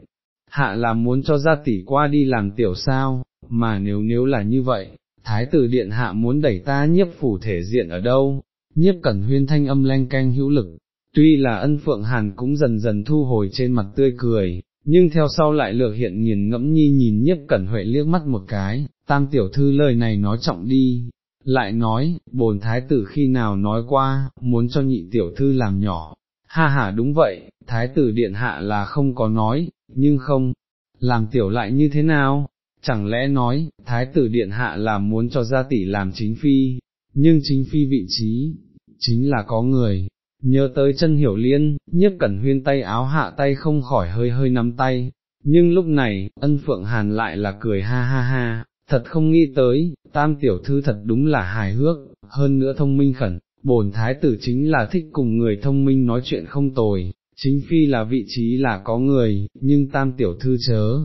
hạ là muốn cho gia tỷ qua đi làm tiểu sao, mà nếu nếu là như vậy, thái tử điện hạ muốn đẩy ta nhiếp phủ thể diện ở đâu, nhiếp cẩn huyên thanh âm len canh hữu lực, tuy là ân phượng hàn cũng dần dần thu hồi trên mặt tươi cười, nhưng theo sau lại lược hiện nghiền ngẫm nhi nhìn nhiếp cẩn huệ liếc mắt một cái, tam tiểu thư lời này nói trọng đi, lại nói, bồn thái tử khi nào nói qua, muốn cho nhị tiểu thư làm nhỏ, ha ha đúng vậy, thái tử điện hạ là không có nói, nhưng không, làm tiểu lại như thế nào, chẳng lẽ nói, thái tử điện hạ là muốn cho gia tỷ làm chính phi, nhưng chính phi vị trí, chính là có người, nhớ tới chân hiểu liên, nhiếp cẩn huyên tay áo hạ tay không khỏi hơi hơi nắm tay, nhưng lúc này, ân phượng hàn lại là cười ha ha ha, thật không nghĩ tới, tam tiểu thư thật đúng là hài hước, hơn nữa thông minh khẩn, bổn thái tử chính là thích cùng người thông minh nói chuyện không tồi, chính phi là vị trí là có người, nhưng tam tiểu thư chớ,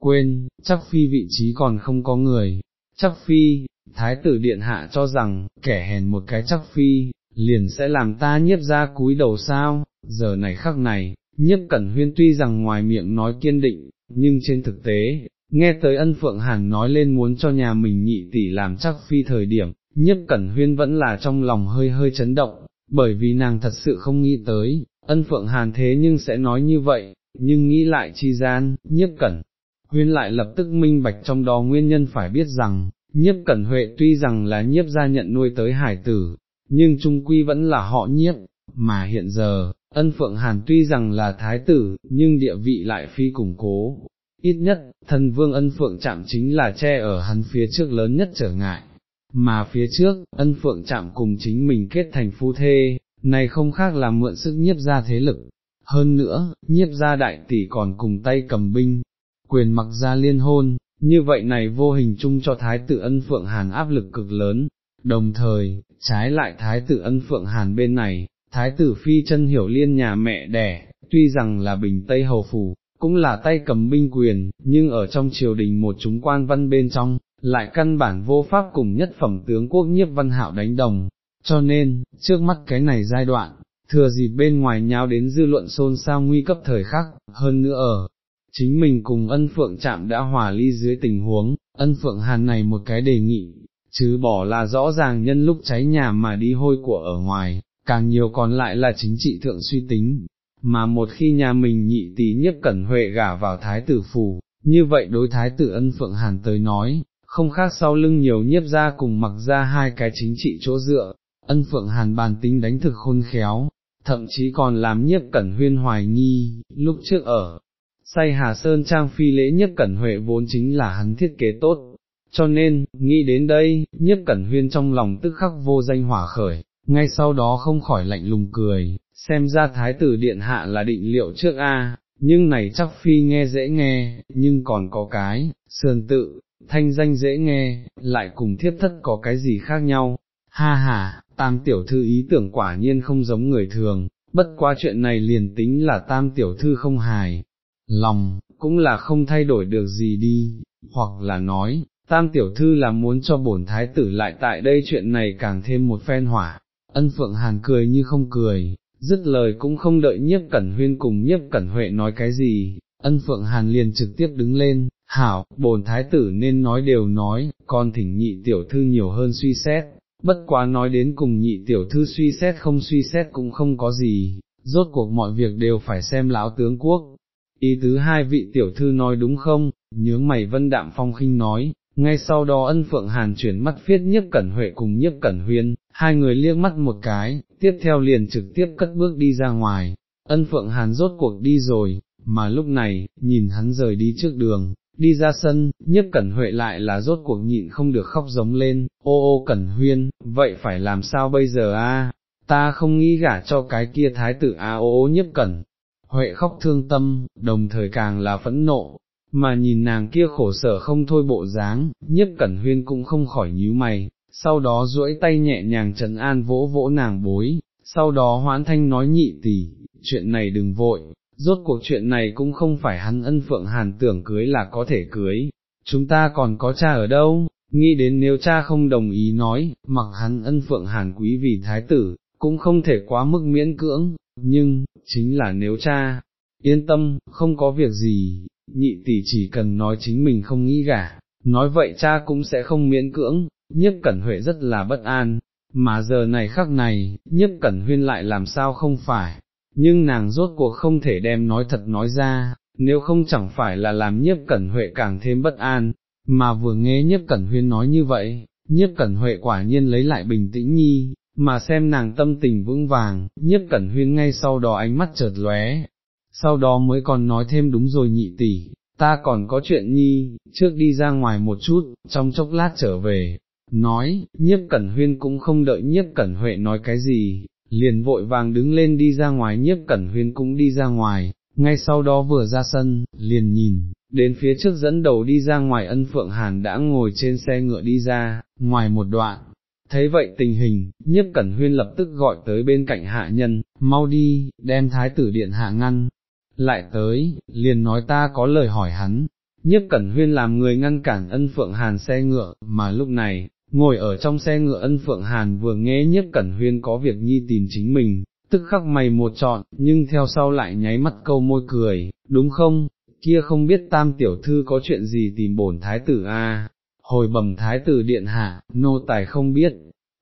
quên, chắc phi vị trí còn không có người, chắc phi, thái tử điện hạ cho rằng, kẻ hèn một cái chắc phi, liền sẽ làm ta nhiếp ra cúi đầu sao, giờ này khắc này, nhiếp cẩn huyên tuy rằng ngoài miệng nói kiên định, nhưng trên thực tế, nghe tới ân phượng hàn nói lên muốn cho nhà mình nhị tỷ làm chắc phi thời điểm, nhiếp cẩn huyên vẫn là trong lòng hơi hơi chấn động, bởi vì nàng thật sự không nghĩ tới, ân phượng hàn thế nhưng sẽ nói như vậy, nhưng nghĩ lại chi gian, nhiếp cẩn. Huyên lại lập tức minh bạch trong đó nguyên nhân phải biết rằng, nhiếp cẩn huệ tuy rằng là nhiếp gia nhận nuôi tới hải tử, nhưng trung quy vẫn là họ nhiếp, mà hiện giờ, ân phượng hàn tuy rằng là thái tử, nhưng địa vị lại phi củng cố. Ít nhất, thần vương ân phượng chạm chính là che ở hắn phía trước lớn nhất trở ngại, mà phía trước, ân phượng chạm cùng chính mình kết thành phu thê, này không khác là mượn sức nhiếp ra thế lực. Hơn nữa, nhiếp ra đại tỷ còn cùng tay cầm binh, quyền mặc ra liên hôn, như vậy này vô hình chung cho thái tử ân phượng hàn áp lực cực lớn, Đồng thời, trái lại thái tử ân phượng hàn bên này, thái tử phi chân hiểu liên nhà mẹ đẻ, tuy rằng là bình Tây Hầu Phủ, cũng là tay cầm binh quyền, nhưng ở trong triều đình một chúng quan văn bên trong, lại căn bản vô pháp cùng nhất phẩm tướng quốc nhiếp văn hạo đánh đồng, cho nên, trước mắt cái này giai đoạn, thừa dịp bên ngoài nháo đến dư luận xôn xao nguy cấp thời khắc, hơn nữa ở, chính mình cùng ân phượng chạm đã hòa ly dưới tình huống, ân phượng hàn này một cái đề nghị, chứ bỏ là rõ ràng nhân lúc cháy nhà mà đi hôi của ở ngoài, càng nhiều còn lại là chính trị thượng suy tính, mà một khi nhà mình nhị tí nhất cẩn huệ gả vào thái tử phủ, như vậy đối thái tử ân phượng hàn tới nói, không khác sau lưng nhiều nhiếp ra cùng mặc ra hai cái chính trị chỗ dựa, ân phượng hàn bàn tính đánh thực khôn khéo, thậm chí còn làm nhiếp cẩn huyên hoài nghi, lúc trước ở. Say Hà Sơn Trang phi lễ nhất cẩn huệ vốn chính là hắn thiết kế tốt, cho nên, nghĩ đến đây, nhiếp cẩn huyên trong lòng tức khắc vô danh hỏa khởi, ngay sau đó không khỏi lạnh lùng cười, xem ra thái tử điện hạ là định liệu trước a, nhưng này chắc phi nghe dễ nghe, nhưng còn có cái, sườn tự, thanh danh dễ nghe, lại cùng thiết thất có cái gì khác nhau, ha ha, tam tiểu thư ý tưởng quả nhiên không giống người thường, bất qua chuyện này liền tính là tam tiểu thư không hài, lòng, cũng là không thay đổi được gì đi, hoặc là nói, tam tiểu thư là muốn cho bổn thái tử lại tại đây chuyện này càng thêm một phen hỏa, ân phượng hàn cười như không cười, dứt lời cũng không đợi nhiếp cẩn huyên cùng nhiếp cẩn huệ nói cái gì, ân phượng hàn liền trực tiếp đứng lên, hảo, bổn thái tử nên nói đều nói, con thỉnh nhị tiểu thư nhiều hơn suy xét, bất quá nói đến cùng nhị tiểu thư suy xét không suy xét cũng không có gì, rốt cuộc mọi việc đều phải xem lão tướng quốc. Ý tứ hai vị tiểu thư nói đúng không, nhướng mày vân đạm phong khinh nói, ngay sau đó ân phượng hàn chuyển mắt phiết nhiếp cẩn huệ cùng nhiếp cẩn huyên, hai người liếc mắt một cái, tiếp theo liền trực tiếp cất bước đi ra ngoài, ân phượng hàn rốt cuộc đi rồi, mà lúc này, nhìn hắn rời đi trước đường, đi ra sân, nhất cẩn huệ lại là rốt cuộc nhịn không được khóc giống lên, ô ô cẩn huyên, vậy phải làm sao bây giờ a? ta không nghĩ gả cho cái kia thái tử a ô ô nhất cẩn. Huệ khóc thương tâm, đồng thời càng là phẫn nộ, mà nhìn nàng kia khổ sở không thôi bộ dáng, nhất cẩn huyên cũng không khỏi nhíu mày, sau đó duỗi tay nhẹ nhàng trấn an vỗ vỗ nàng bối, sau đó hoãn thanh nói nhị tỷ, chuyện này đừng vội, rốt cuộc chuyện này cũng không phải hắn ân phượng hàn tưởng cưới là có thể cưới, chúng ta còn có cha ở đâu, nghĩ đến nếu cha không đồng ý nói, mặc hắn ân phượng hàn quý vì thái tử, cũng không thể quá mức miễn cưỡng, nhưng, chính là nếu cha, yên tâm, không có việc gì, nhị tỷ chỉ cần nói chính mình không nghĩ gả, nói vậy cha cũng sẽ không miễn cưỡng, nhất cẩn huệ rất là bất an, mà giờ này khắc này, nhất cẩn huyên lại làm sao không phải, nhưng nàng rốt cuộc không thể đem nói thật nói ra, nếu không chẳng phải là làm nhiếp cẩn huệ càng thêm bất an, mà vừa nghe nhiếp cẩn huyên nói như vậy, nhiếp cẩn huệ quả nhiên lấy lại bình tĩnh nhi, mà xem nàng tâm tình vững vàng, nhiếp cẩn huyên ngay sau đó ánh mắt chợt lóe, sau đó mới còn nói thêm đúng rồi nhị tỷ, ta còn có chuyện nhi, trước đi ra ngoài một chút, trong chốc lát trở về, nói, nhiếp cẩn huyên cũng không đợi nhiếp cẩn huệ nói cái gì, liền vội vàng đứng lên đi ra ngoài nhiếp cẩn huyên cũng đi ra ngoài, ngay sau đó vừa ra sân, liền nhìn, đến phía trước dẫn đầu đi ra ngoài ân phượng hàn đã ngồi trên xe ngựa đi ra, ngoài một đoạn. Thấy vậy tình hình, nhiếp cẩn huyên lập tức gọi tới bên cạnh hạ nhân, mau đi, đem thái tử điện hạ ngăn, lại tới, liền nói ta có lời hỏi hắn, nhiếp cẩn huyên làm người ngăn cản ân phượng hàn xe ngựa, mà lúc này, ngồi ở trong xe ngựa ân phượng hàn vừa nghe nhất cẩn huyên có việc nhi tìm chính mình, tức khắc mày một chọn, nhưng theo sau lại nháy mắt câu môi cười, đúng không, kia không biết tam tiểu thư có chuyện gì tìm bổn thái tử a hồi bẩm thái tử điện hạ, nô tài không biết,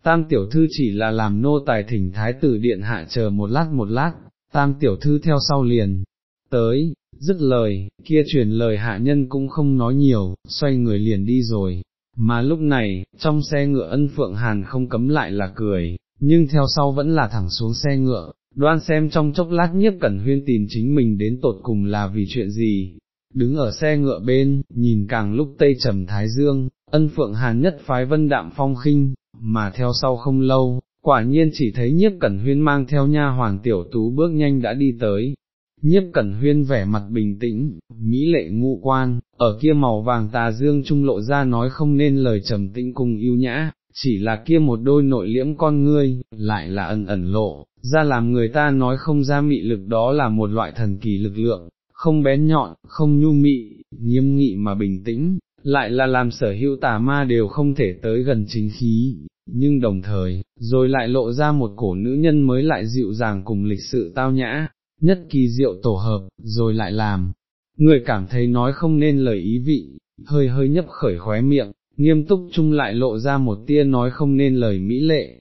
tam tiểu thư chỉ là làm nô tài thỉnh thái tử điện hạ chờ một lát một lát, tam tiểu thư theo sau liền, tới, dứt lời, kia truyền lời hạ nhân cũng không nói nhiều, xoay người liền đi rồi, mà lúc này, trong xe ngựa ân phượng hàn không cấm lại là cười, nhưng theo sau vẫn là thẳng xuống xe ngựa, đoan xem trong chốc lát Nhiếp cẩn huyên tìm chính mình đến tột cùng là vì chuyện gì. Đứng ở xe ngựa bên, nhìn càng lúc tây trầm thái dương, ân phượng hàn nhất phái vân đạm phong khinh, mà theo sau không lâu, quả nhiên chỉ thấy nhiếp cẩn huyên mang theo nha hoàng tiểu tú bước nhanh đã đi tới, nhiếp cẩn huyên vẻ mặt bình tĩnh, mỹ lệ ngũ quan, ở kia màu vàng tà dương trung lộ ra nói không nên lời trầm tĩnh cùng yêu nhã, chỉ là kia một đôi nội liễm con ngươi, lại là ẩn ẩn lộ, ra làm người ta nói không ra mị lực đó là một loại thần kỳ lực lượng, không bén nhọn, không nhu mị, nghiêm nghị mà bình tĩnh, lại là làm sở hữu tà ma đều không thể tới gần chính khí, nhưng đồng thời, rồi lại lộ ra một cổ nữ nhân mới lại dịu dàng cùng lịch sự tao nhã, nhất kỳ diệu tổ hợp, rồi lại làm, người cảm thấy nói không nên lời ý vị, hơi hơi nhấp khởi khóe miệng, nghiêm túc chung lại lộ ra một tia nói không nên lời mỹ lệ,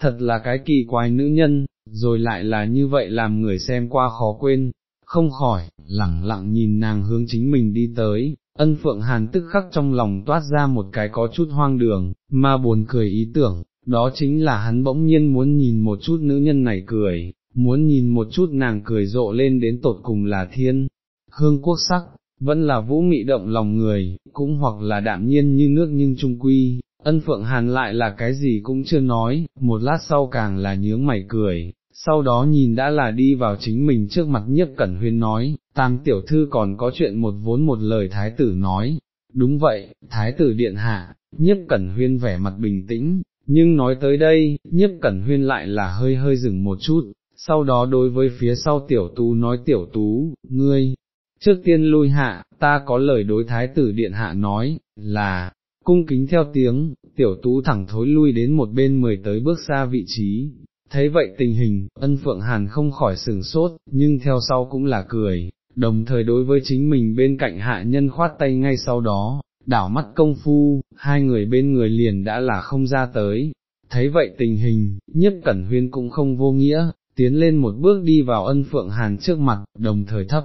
thật là cái kỳ quái nữ nhân, rồi lại là như vậy làm người xem qua khó quên, không khỏi, lẳng lặng nhìn nàng hướng chính mình đi tới, ân phượng hàn tức khắc trong lòng toát ra một cái có chút hoang đường, mà buồn cười ý tưởng, đó chính là hắn bỗng nhiên muốn nhìn một chút nữ nhân này cười, muốn nhìn một chút nàng cười rộ lên đến tột cùng là thiên, hương quốc sắc, vẫn là vũ mị động lòng người, cũng hoặc là đạm nhiên như nước nhưng trung quy, ân phượng hàn lại là cái gì cũng chưa nói, một lát sau càng là nhướng mày cười, sau đó nhìn đã là đi vào chính mình trước mặt nhiếp cẩn huyên nói, tam tiểu thư còn có chuyện một vốn một lời thái tử nói, đúng vậy, thái tử điện hạ, nhiếp cẩn huyên vẻ mặt bình tĩnh, nhưng nói tới đây, nhiếp cẩn huyên lại là hơi hơi dừng một chút, sau đó đối với phía sau tiểu tú nói tiểu tú, ngươi, trước tiên lui hạ, ta có lời đối thái tử điện hạ nói, là, cung kính theo tiếng, tiểu tú thẳng thối lui đến một bên mười tới bước xa vị trí. Thấy vậy tình hình, ân phượng hàn không khỏi sừng sốt, nhưng theo sau cũng là cười, đồng thời đối với chính mình bên cạnh hạ nhân khoát tay ngay sau đó, đảo mắt công phu, hai người bên người liền đã là không ra tới. Thấy vậy tình hình, nhiếp cẩn huyên cũng không vô nghĩa, tiến lên một bước đi vào ân phượng hàn trước mặt, đồng thời thấp,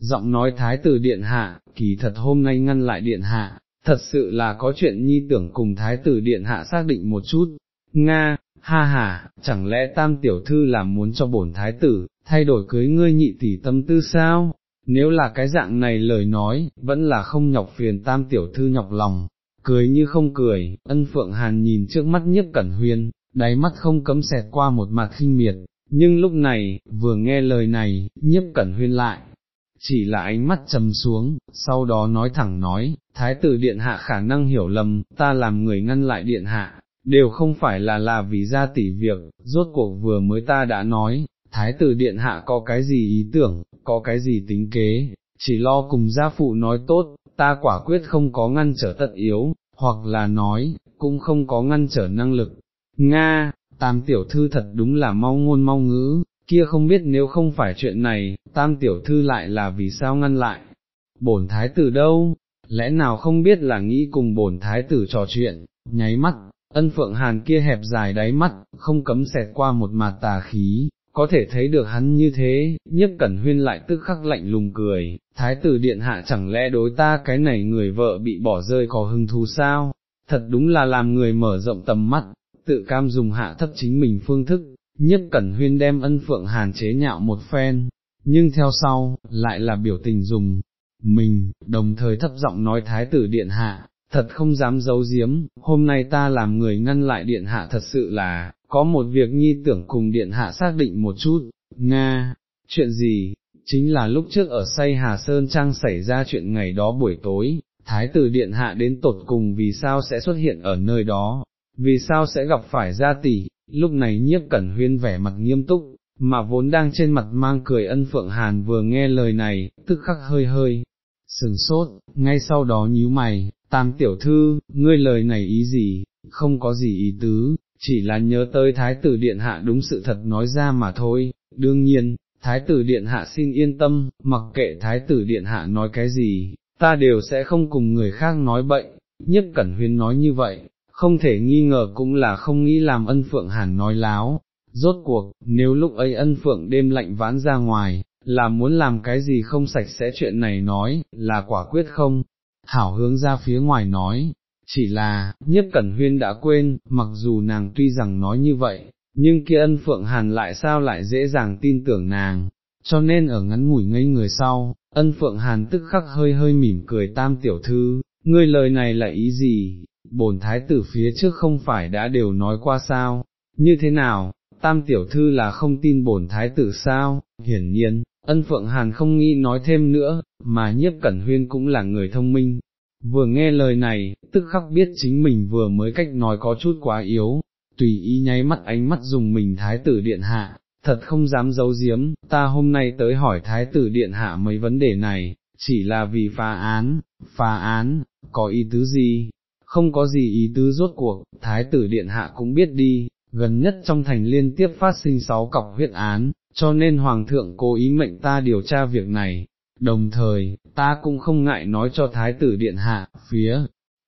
giọng nói thái tử điện hạ, kỳ thật hôm nay ngăn lại điện hạ, thật sự là có chuyện nhi tưởng cùng thái tử điện hạ xác định một chút, Nga, ha ha, chẳng lẽ tam tiểu thư là muốn cho bổn thái tử, thay đổi cưới ngươi nhị tỷ tâm tư sao? Nếu là cái dạng này lời nói, vẫn là không nhọc phiền tam tiểu thư nhọc lòng, cười như không cười, ân phượng hàn nhìn trước mắt nhất cẩn huyên, đáy mắt không cấm xẹt qua một mặt khinh miệt, nhưng lúc này, vừa nghe lời này, nhiếp cẩn huyên lại, chỉ là ánh mắt trầm xuống, sau đó nói thẳng nói, thái tử điện hạ khả năng hiểu lầm, ta làm người ngăn lại điện hạ, đều không phải là là vì ra tỷ việc, rốt cuộc vừa mới ta đã nói, thái tử điện hạ có cái gì ý tưởng, có cái gì tính kế, chỉ lo cùng gia phụ nói tốt, ta quả quyết không có ngăn trở tận yếu, hoặc là nói, cũng không có ngăn trở năng lực. Nga, tam tiểu thư thật đúng là mau ngôn mau ngữ, kia không biết nếu không phải chuyện này, tam tiểu thư lại là vì sao ngăn lại. Bổn thái tử đâu, lẽ nào không biết là nghĩ cùng bổn thái tử trò chuyện, nháy mắt, ân phượng hàn kia hẹp dài đáy mắt, không cấm xẹt qua một mặt tà khí, có thể thấy được hắn như thế, nhiếp cẩn huyên lại tức khắc lạnh lùng cười, thái tử điện hạ chẳng lẽ đối ta cái này người vợ bị bỏ rơi có hứng thú sao, thật đúng là làm người mở rộng tầm mắt, tự cam dùng hạ thấp chính mình phương thức, nhất cẩn huyên đem ân phượng hàn chế nhạo một phen, nhưng theo sau, lại là biểu tình dùng, mình, đồng thời thấp giọng nói thái tử điện hạ, thật không dám giấu giếm, hôm nay ta làm người ngăn lại điện hạ thật sự là, có một việc nhi tưởng cùng điện hạ xác định một chút, Nga, chuyện gì, chính là lúc trước ở say Hà Sơn Trang xảy ra chuyện ngày đó buổi tối, Thái tử Điện Hạ đến tột cùng vì sao sẽ xuất hiện ở nơi đó, vì sao sẽ gặp phải gia tỷ, lúc này nhiếp cẩn huyên vẻ mặt nghiêm túc, mà vốn đang trên mặt mang cười ân phượng hàn vừa nghe lời này, tức khắc hơi hơi, sừng sốt, ngay sau đó nhíu mày, tam tiểu thư, ngươi lời này ý gì, không có gì ý tứ, chỉ là nhớ tới thái tử điện hạ đúng sự thật nói ra mà thôi, đương nhiên, thái tử điện hạ xin yên tâm, mặc kệ thái tử điện hạ nói cái gì, ta đều sẽ không cùng người khác nói bậy, nhất cẩn huyên nói như vậy, không thể nghi ngờ cũng là không nghĩ làm ân phượng hàn nói láo, rốt cuộc, nếu lúc ấy ân phượng đêm lạnh vãn ra ngoài, là muốn làm cái gì không sạch sẽ chuyện này nói, là quả quyết không, hảo hướng ra phía ngoài nói, chỉ là, nhất cẩn huyên đã quên, mặc dù nàng tuy rằng nói như vậy, nhưng kia ân phượng hàn lại sao lại dễ dàng tin tưởng nàng, cho nên ở ngắn ngủi ngây người sau, ân phượng hàn tức khắc hơi hơi mỉm cười tam tiểu thư, ngươi lời này là ý gì, bổn thái tử phía trước không phải đã đều nói qua sao, như thế nào, tam tiểu thư là không tin bổn thái tử sao, hiển nhiên, ân phượng hàn không nghĩ nói thêm nữa, mà nhiếp cẩn huyên cũng là người thông minh, vừa nghe lời này, tức khắc biết chính mình vừa mới cách nói có chút quá yếu, tùy ý nháy mắt ánh mắt dùng mình thái tử điện hạ, thật không dám giấu giếm, ta hôm nay tới hỏi thái tử điện hạ mấy vấn đề này, chỉ là vì phá án, phá án, có ý tứ gì, không có gì ý tứ rốt cuộc, thái tử điện hạ cũng biết đi, gần nhất trong thành liên tiếp phát sinh sáu cọc huyết án, cho nên hoàng thượng cố ý mệnh ta điều tra việc này, đồng thời, ta cũng không ngại nói cho thái tử điện hạ, phía,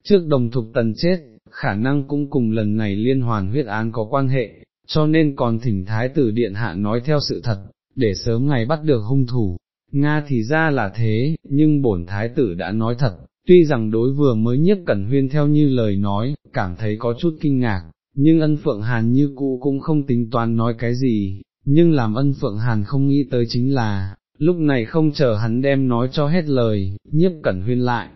trước đồng thục tần chết, khả năng cũng cùng lần này liên hoàn huyết án có quan hệ, cho nên còn thỉnh thái tử điện hạ nói theo sự thật, để sớm ngày bắt được hung thủ. Nga thì ra là thế, nhưng bổn thái tử đã nói thật, tuy rằng đối vừa mới nhất cẩn huyên theo như lời nói, cảm thấy có chút kinh ngạc, nhưng ân phượng hàn như cũ cũng không tính toán nói cái gì, nhưng làm ân phượng hàn không nghĩ tới chính là, lúc này không chờ hắn đem nói cho hết lời, nhiếp cẩn huyên lại,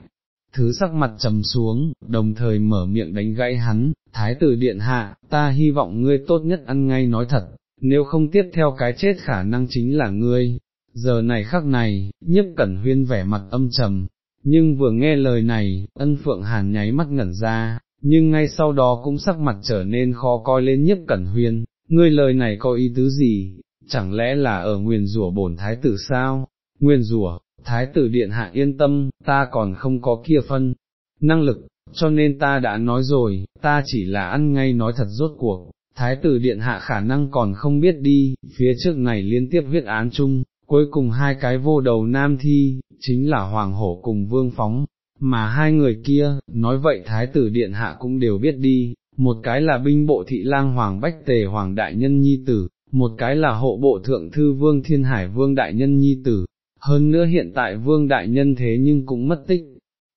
thứ sắc mặt trầm xuống, đồng thời mở miệng đánh gãy hắn, thái tử điện hạ, ta hy vọng ngươi tốt nhất ăn ngay nói thật, nếu không tiếp theo cái chết khả năng chính là ngươi. Giờ này khắc này, nhiếp cẩn huyên vẻ mặt âm trầm, nhưng vừa nghe lời này, ân phượng hàn nháy mắt ngẩn ra, nhưng ngay sau đó cũng sắc mặt trở nên khó coi lên nhiếp cẩn huyên, ngươi lời này có ý tứ gì, chẳng lẽ là ở nguyền rủa bổn thái tử sao, nguyền rủa, thái tử điện hạ yên tâm, ta còn không có kia phân, năng lực, cho nên ta đã nói rồi, ta chỉ là ăn ngay nói thật rốt cuộc, thái tử điện hạ khả năng còn không biết đi, phía trước này liên tiếp viết án chung, cuối cùng hai cái vô đầu nam thi, chính là Hoàng Hổ cùng Vương Phóng, mà hai người kia, nói vậy thái tử điện hạ cũng đều biết đi, một cái là binh bộ thị lang Hoàng Bách Tề Hoàng Đại Nhân Nhi Tử, một cái là hộ bộ thượng thư vương thiên hải vương đại nhân nhi tử, hơn nữa hiện tại vương đại nhân thế nhưng cũng mất tích.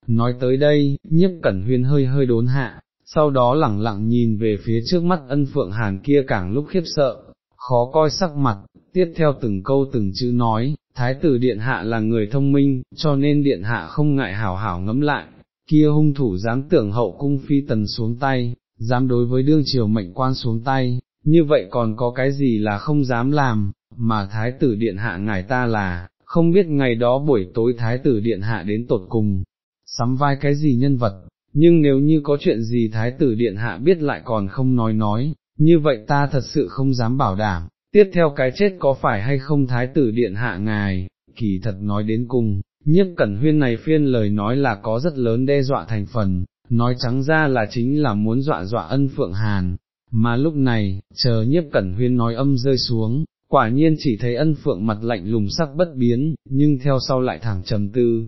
Nói tới đây, nhiếp cẩn huyên hơi hơi đốn hạ, sau đó lẳng lặng nhìn về phía trước mắt ân phượng hàn kia càng lúc khiếp sợ, khó coi sắc mặt, tiếp theo từng câu từng chữ nói, thái tử điện hạ là người thông minh, cho nên điện hạ không ngại hảo hảo ngẫm lại, kia hung thủ dám tưởng hậu cung phi tần xuống tay, dám đối với đương triều mệnh quan xuống tay, như vậy còn có cái gì là không dám làm, mà thái tử điện hạ ngài ta là, không biết ngày đó buổi tối thái tử điện hạ đến tột cùng, sắm vai cái gì nhân vật, nhưng nếu như có chuyện gì thái tử điện hạ biết lại còn không nói nói, như vậy ta thật sự không dám bảo đảm, tiếp theo cái chết có phải hay không thái tử điện hạ ngài, kỳ thật nói đến cùng, nhiếp cẩn huyên này phiên lời nói là có rất lớn đe dọa thành phần, nói trắng ra là chính là muốn dọa dọa ân phượng hàn, mà lúc này, chờ nhiếp cẩn huyên nói âm rơi xuống, quả nhiên chỉ thấy ân phượng mặt lạnh lùng sắc bất biến, nhưng theo sau lại thẳng trầm tư.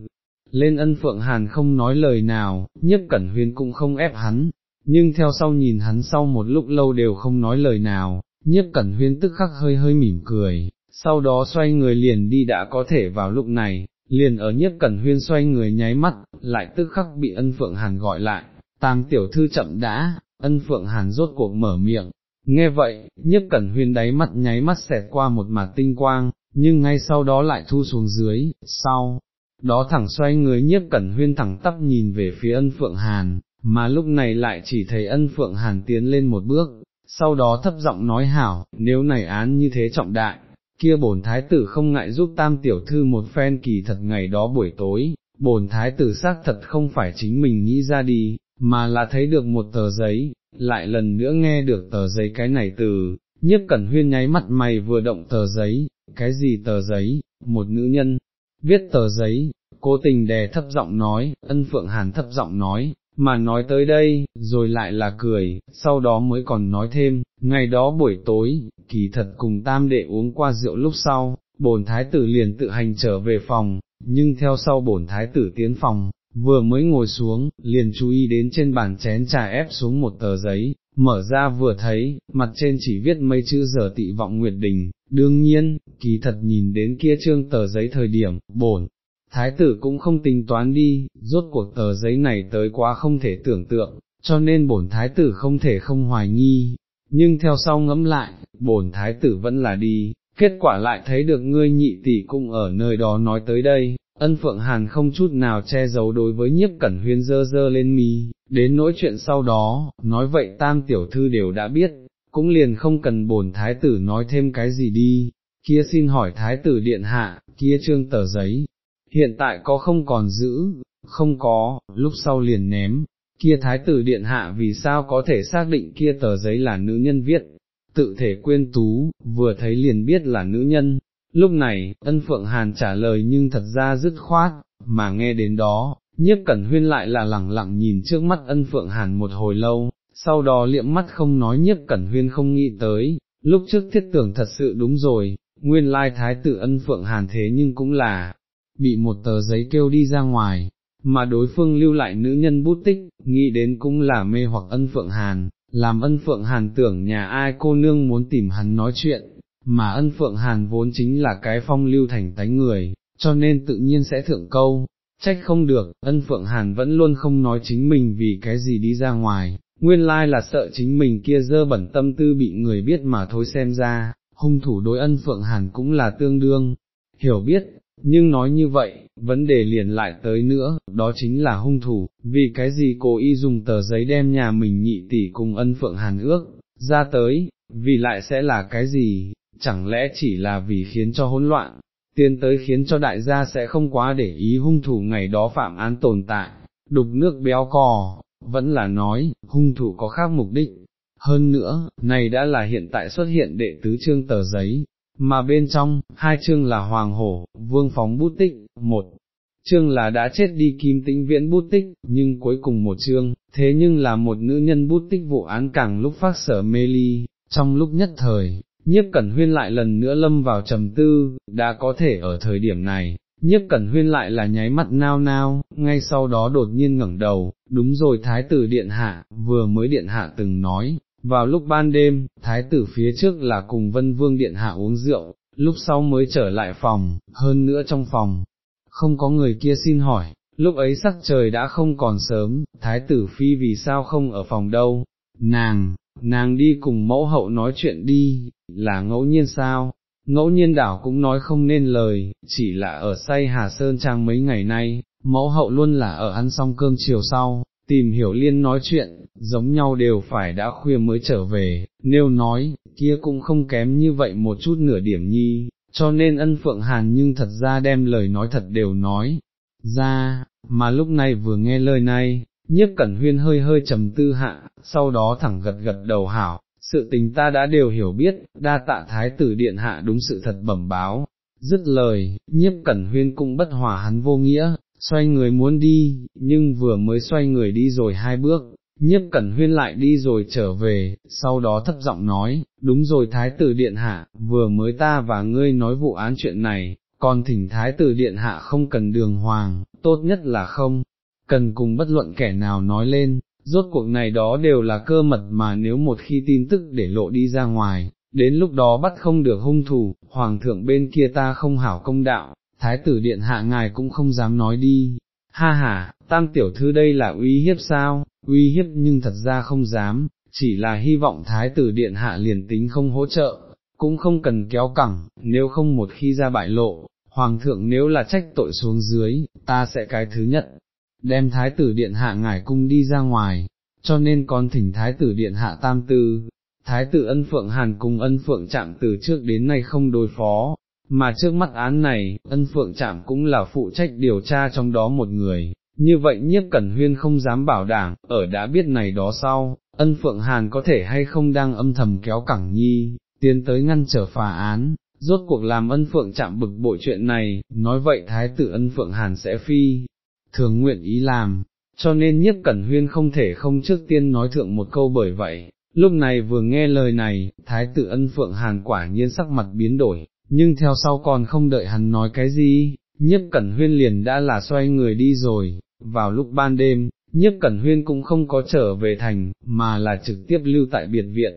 Lên ân phượng hàn không nói lời nào, nhiếp cẩn huyên cũng không ép hắn, nhưng theo sau nhìn hắn sau một lúc lâu đều không nói lời nào, nhiếp cẩn huyên tức khắc hơi hơi mỉm cười, sau đó xoay người liền đi đã có thể vào lúc này, liền ở nhiếp cẩn huyên xoay người nháy mắt, lại tức khắc bị ân phượng hàn gọi lại, tam tiểu thư chậm đã, ân phượng hàn rốt cuộc mở miệng, nghe vậy, nhiếp cẩn huyên đáy mắt nháy mắt xẹt qua một mặt tinh quang, nhưng ngay sau đó lại thu xuống dưới, sau, đó thẳng xoay người nhiếp cẩn huyên thẳng tắp nhìn về phía ân phượng hàn, mà lúc này lại chỉ thấy ân phượng hàn tiến lên một bước, sau đó thấp giọng nói hảo, nếu này án như thế trọng đại, kia bổn thái tử không ngại giúp tam tiểu thư một phen kỳ thật ngày đó buổi tối, bổn thái tử xác thật không phải chính mình nghĩ ra đi, mà là thấy được một tờ giấy, lại lần nữa nghe được tờ giấy cái này từ, nhiếp cẩn huyên nháy mắt mày vừa động tờ giấy, cái gì tờ giấy, một nữ nhân, viết tờ giấy, cố tình đè thấp giọng nói, ân phượng hàn thấp giọng nói, mà nói tới đây, rồi lại là cười, sau đó mới còn nói thêm, ngày đó buổi tối, kỳ thật cùng tam đệ uống qua rượu lúc sau, bổn thái tử liền tự hành trở về phòng, nhưng theo sau bổn thái tử tiến phòng, vừa mới ngồi xuống, liền chú ý đến trên bàn chén trà ép xuống một tờ giấy, mở ra vừa thấy, mặt trên chỉ viết mấy chữ giờ tị vọng nguyệt đình, đương nhiên, kỳ thật nhìn đến kia trương tờ giấy thời điểm, bổn. Thái tử cũng không tính toán đi, rốt cuộc tờ giấy này tới quá không thể tưởng tượng, cho nên bổn thái tử không thể không hoài nghi, nhưng theo sau ngẫm lại, bổn thái tử vẫn là đi, kết quả lại thấy được ngươi nhị tỷ cũng ở nơi đó nói tới đây, ân phượng hàn không chút nào che giấu đối với nhiếp cẩn huyên dơ dơ lên mi, đến nỗi chuyện sau đó, nói vậy tam tiểu thư đều đã biết, cũng liền không cần bổn thái tử nói thêm cái gì đi, kia xin hỏi thái tử điện hạ, kia trương tờ giấy, hiện tại có không còn giữ, không có, lúc sau liền ném, kia thái tử điện hạ vì sao có thể xác định kia tờ giấy là nữ nhân viết, tự thể quên tú, vừa thấy liền biết là nữ nhân, Lúc này, ân phượng hàn trả lời nhưng thật ra dứt khoát, mà nghe đến đó, nhiếp cẩn huyên lại là lẳng lặng nhìn trước mắt ân phượng hàn một hồi lâu, sau đó liệm mắt không nói nhiếp cẩn huyên không nghĩ tới, lúc trước thiết tưởng thật sự đúng rồi, nguyên lai thái tử ân phượng hàn thế nhưng cũng là, bị một tờ giấy kêu đi ra ngoài, mà đối phương lưu lại nữ nhân bút tích, nghĩ đến cũng là mê hoặc ân phượng hàn, làm ân phượng hàn tưởng nhà ai cô nương muốn tìm hắn nói chuyện, mà ân phượng hàn vốn chính là cái phong lưu thành tánh người, cho nên tự nhiên sẽ thượng câu, trách không được, ân phượng hàn vẫn luôn không nói chính mình vì cái gì đi ra ngoài, nguyên lai là sợ chính mình kia dơ bẩn tâm tư bị người biết mà thôi xem ra, hung thủ đối ân phượng hàn cũng là tương đương, hiểu biết, nhưng nói như vậy, vấn đề liền lại tới nữa, đó chính là hung thủ, vì cái gì cố ý dùng tờ giấy đem nhà mình nhị tỷ cùng ân phượng hàn ước, ra tới, vì lại sẽ là cái gì, chẳng lẽ chỉ là vì khiến cho hỗn loạn, tiến tới khiến cho đại gia sẽ không quá để ý hung thủ ngày đó phạm án tồn tại, đục nước béo cò, vẫn là nói, hung thủ có khác mục đích. Hơn nữa, này đã là hiện tại xuất hiện đệ tứ chương tờ giấy, mà bên trong, hai chương là Hoàng Hổ, Vương Phóng bút tích, một. Chương là đã chết đi kim tĩnh viễn bút tích, nhưng cuối cùng một chương, thế nhưng là một nữ nhân bút tích vụ án càng lúc phát sở mê ly, trong lúc nhất thời, nhiếp cẩn huyên lại lần nữa lâm vào trầm tư, đã có thể ở thời điểm này, nhiếp cẩn huyên lại là nháy mắt nao nao, ngay sau đó đột nhiên ngẩng đầu, đúng rồi thái tử điện hạ, vừa mới điện hạ từng nói, vào lúc ban đêm, thái tử phía trước là cùng vân vương điện hạ uống rượu, lúc sau mới trở lại phòng, hơn nữa trong phòng, không có người kia xin hỏi, lúc ấy sắc trời đã không còn sớm, thái tử phi vì sao không ở phòng đâu, nàng, nàng đi cùng mẫu hậu nói chuyện đi, là ngẫu nhiên sao, ngẫu nhiên đảo cũng nói không nên lời, chỉ là ở say Hà Sơn Trang mấy ngày nay, mẫu hậu luôn là ở ăn xong cơm chiều sau, tìm hiểu liên nói chuyện, giống nhau đều phải đã khuya mới trở về, nếu nói, kia cũng không kém như vậy một chút nửa điểm nhi, cho nên ân phượng hàn nhưng thật ra đem lời nói thật đều nói, ra, mà lúc này vừa nghe lời này, nhiếp cẩn huyên hơi hơi trầm tư hạ, sau đó thẳng gật gật đầu hảo, sự tình ta đã đều hiểu biết, đa tạ thái tử điện hạ đúng sự thật bẩm báo, dứt lời, nhiếp cẩn huyên cũng bất hòa hắn vô nghĩa, xoay người muốn đi, nhưng vừa mới xoay người đi rồi hai bước, nhiếp cẩn huyên lại đi rồi trở về, sau đó thấp giọng nói, đúng rồi thái tử điện hạ, vừa mới ta và ngươi nói vụ án chuyện này, còn thỉnh thái tử điện hạ không cần đường hoàng, tốt nhất là không, cần cùng bất luận kẻ nào nói lên, rốt cuộc này đó đều là cơ mật mà nếu một khi tin tức để lộ đi ra ngoài, đến lúc đó bắt không được hung thủ, hoàng thượng bên kia ta không hảo công đạo, thái tử điện hạ ngài cũng không dám nói đi, ha ha, tam tiểu thư đây là uy hiếp sao, uy hiếp nhưng thật ra không dám, chỉ là hy vọng thái tử điện hạ liền tính không hỗ trợ, cũng không cần kéo cẳng, nếu không một khi ra bại lộ, hoàng thượng nếu là trách tội xuống dưới, ta sẽ cái thứ nhất, đem thái tử điện hạ ngải cung đi ra ngoài, cho nên con thỉnh thái tử điện hạ tam tư, thái tử ân phượng hàn cùng ân phượng chạm từ trước đến nay không đối phó, mà trước mắt án này, ân phượng chạm cũng là phụ trách điều tra trong đó một người, như vậy nhiếp cẩn huyên không dám bảo đảm, ở đã biết này đó sau, ân phượng hàn có thể hay không đang âm thầm kéo cẳng nhi, tiến tới ngăn trở phá án, rốt cuộc làm ân phượng chạm bực bội chuyện này, nói vậy thái tử ân phượng hàn sẽ phi, thường nguyện ý làm, cho nên nhiếp cẩn huyên không thể không trước tiên nói thượng một câu bởi vậy. Lúc này vừa nghe lời này, thái tử ân phượng hàn quả nhiên sắc mặt biến đổi, nhưng theo sau còn không đợi hắn nói cái gì, nhiếp cẩn huyên liền đã là xoay người đi rồi, vào lúc ban đêm, nhiếp cẩn huyên cũng không có trở về thành, mà là trực tiếp lưu tại biệt viện,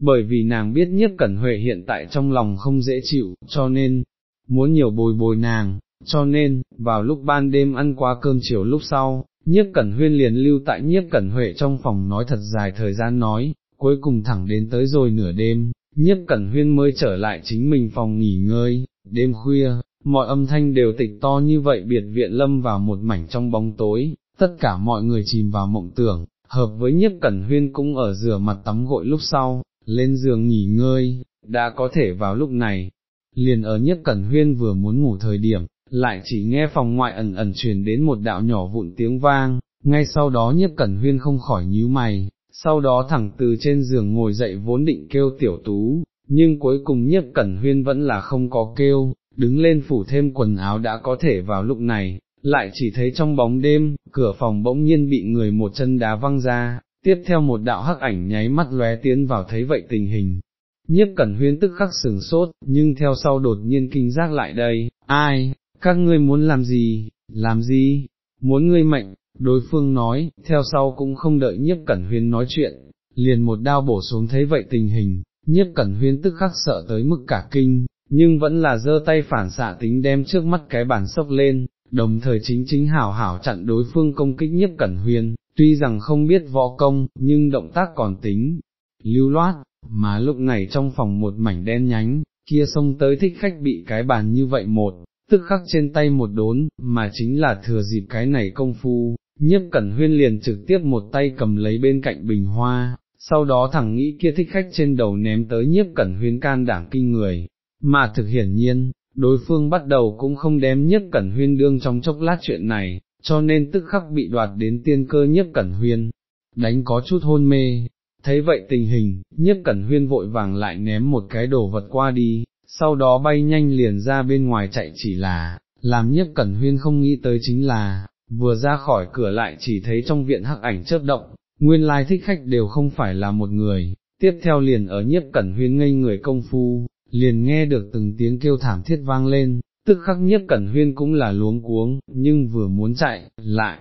bởi vì nàng biết nhiếp cẩn huệ hiện tại trong lòng không dễ chịu, cho nên, muốn nhiều bồi bồi nàng, cho nên, vào lúc ban đêm ăn qua cơm chiều lúc sau, nhiếp cẩn huyên liền lưu tại nhiếp cẩn huệ trong phòng nói thật dài thời gian nói, cuối cùng thẳng đến tới rồi nửa đêm, nhiếp cẩn huyên mới trở lại chính mình phòng nghỉ ngơi, đêm khuya, mọi âm thanh đều tịch to như vậy biệt viện lâm vào một mảnh trong bóng tối, tất cả mọi người chìm vào mộng tưởng, hợp với nhiếp cẩn huyên cũng ở rửa mặt tắm gội lúc sau, lên giường nghỉ ngơi, đã có thể vào lúc này, liền ở nhiếp cẩn huyên vừa muốn ngủ thời điểm, lại chỉ nghe phòng ngoại ẩn ẩn truyền đến một đạo nhỏ vụn tiếng vang, ngay sau đó nhiếp cẩn huyên không khỏi nhíu mày, sau đó thẳng từ trên giường ngồi dậy vốn định kêu tiểu tú, nhưng cuối cùng nhiếp cẩn huyên vẫn là không có kêu, đứng lên phủ thêm quần áo đã có thể vào lúc này, lại chỉ thấy trong bóng đêm, cửa phòng bỗng nhiên bị người một chân đá văng ra, tiếp theo một đạo hắc ảnh nháy mắt lóe tiến vào thấy vậy tình hình. Nhiếp cẩn huyên tức khắc sừng sốt, nhưng theo sau đột nhiên kinh giác lại đây, ai, các ngươi muốn làm gì, làm gì, muốn ngươi mệnh, đối phương nói, theo sau cũng không đợi nhiếp cẩn huyên nói chuyện, liền một đao bổ xuống thấy vậy tình hình, nhiếp cẩn huyên tức khắc sợ tới mức cả kinh, nhưng vẫn là giơ tay phản xạ tính đem trước mắt cái bàn sốc lên, đồng thời chính chính hảo hảo chặn đối phương công kích nhiếp cẩn huyên, tuy rằng không biết võ công, nhưng động tác còn tính, lưu loát, mà lúc này trong phòng một mảnh đen nhánh, kia xông tới thích khách bị cái bàn như vậy một, tức khắc trên tay một đốn, mà chính là thừa dịp cái này công phu, nhiếp cẩn huyên liền trực tiếp một tay cầm lấy bên cạnh bình hoa, sau đó thẳng nghĩ kia thích khách trên đầu ném tới nhiếp cẩn huyên can đảm kinh người, mà thực hiển nhiên, đối phương bắt đầu cũng không đem nhiếp cẩn huyên đương trong chốc lát chuyện này, cho nên tức khắc bị đoạt đến tiên cơ nhiếp cẩn huyên, đánh có chút hôn mê. Thấy vậy tình hình, nhiếp cẩn huyên vội vàng lại ném một cái đồ vật qua đi, sau đó bay nhanh liền ra bên ngoài chạy chỉ là, làm nhiếp cẩn huyên không nghĩ tới chính là, vừa ra khỏi cửa lại chỉ thấy trong viện hắc ảnh chớp động, nguyên lai thích khách đều không phải là một người, tiếp theo liền ở nhiếp cẩn huyên ngây người công phu, liền nghe được từng tiếng kêu thảm thiết vang lên, tức khắc nhiếp cẩn huyên cũng là luống cuống, nhưng vừa muốn chạy, lại,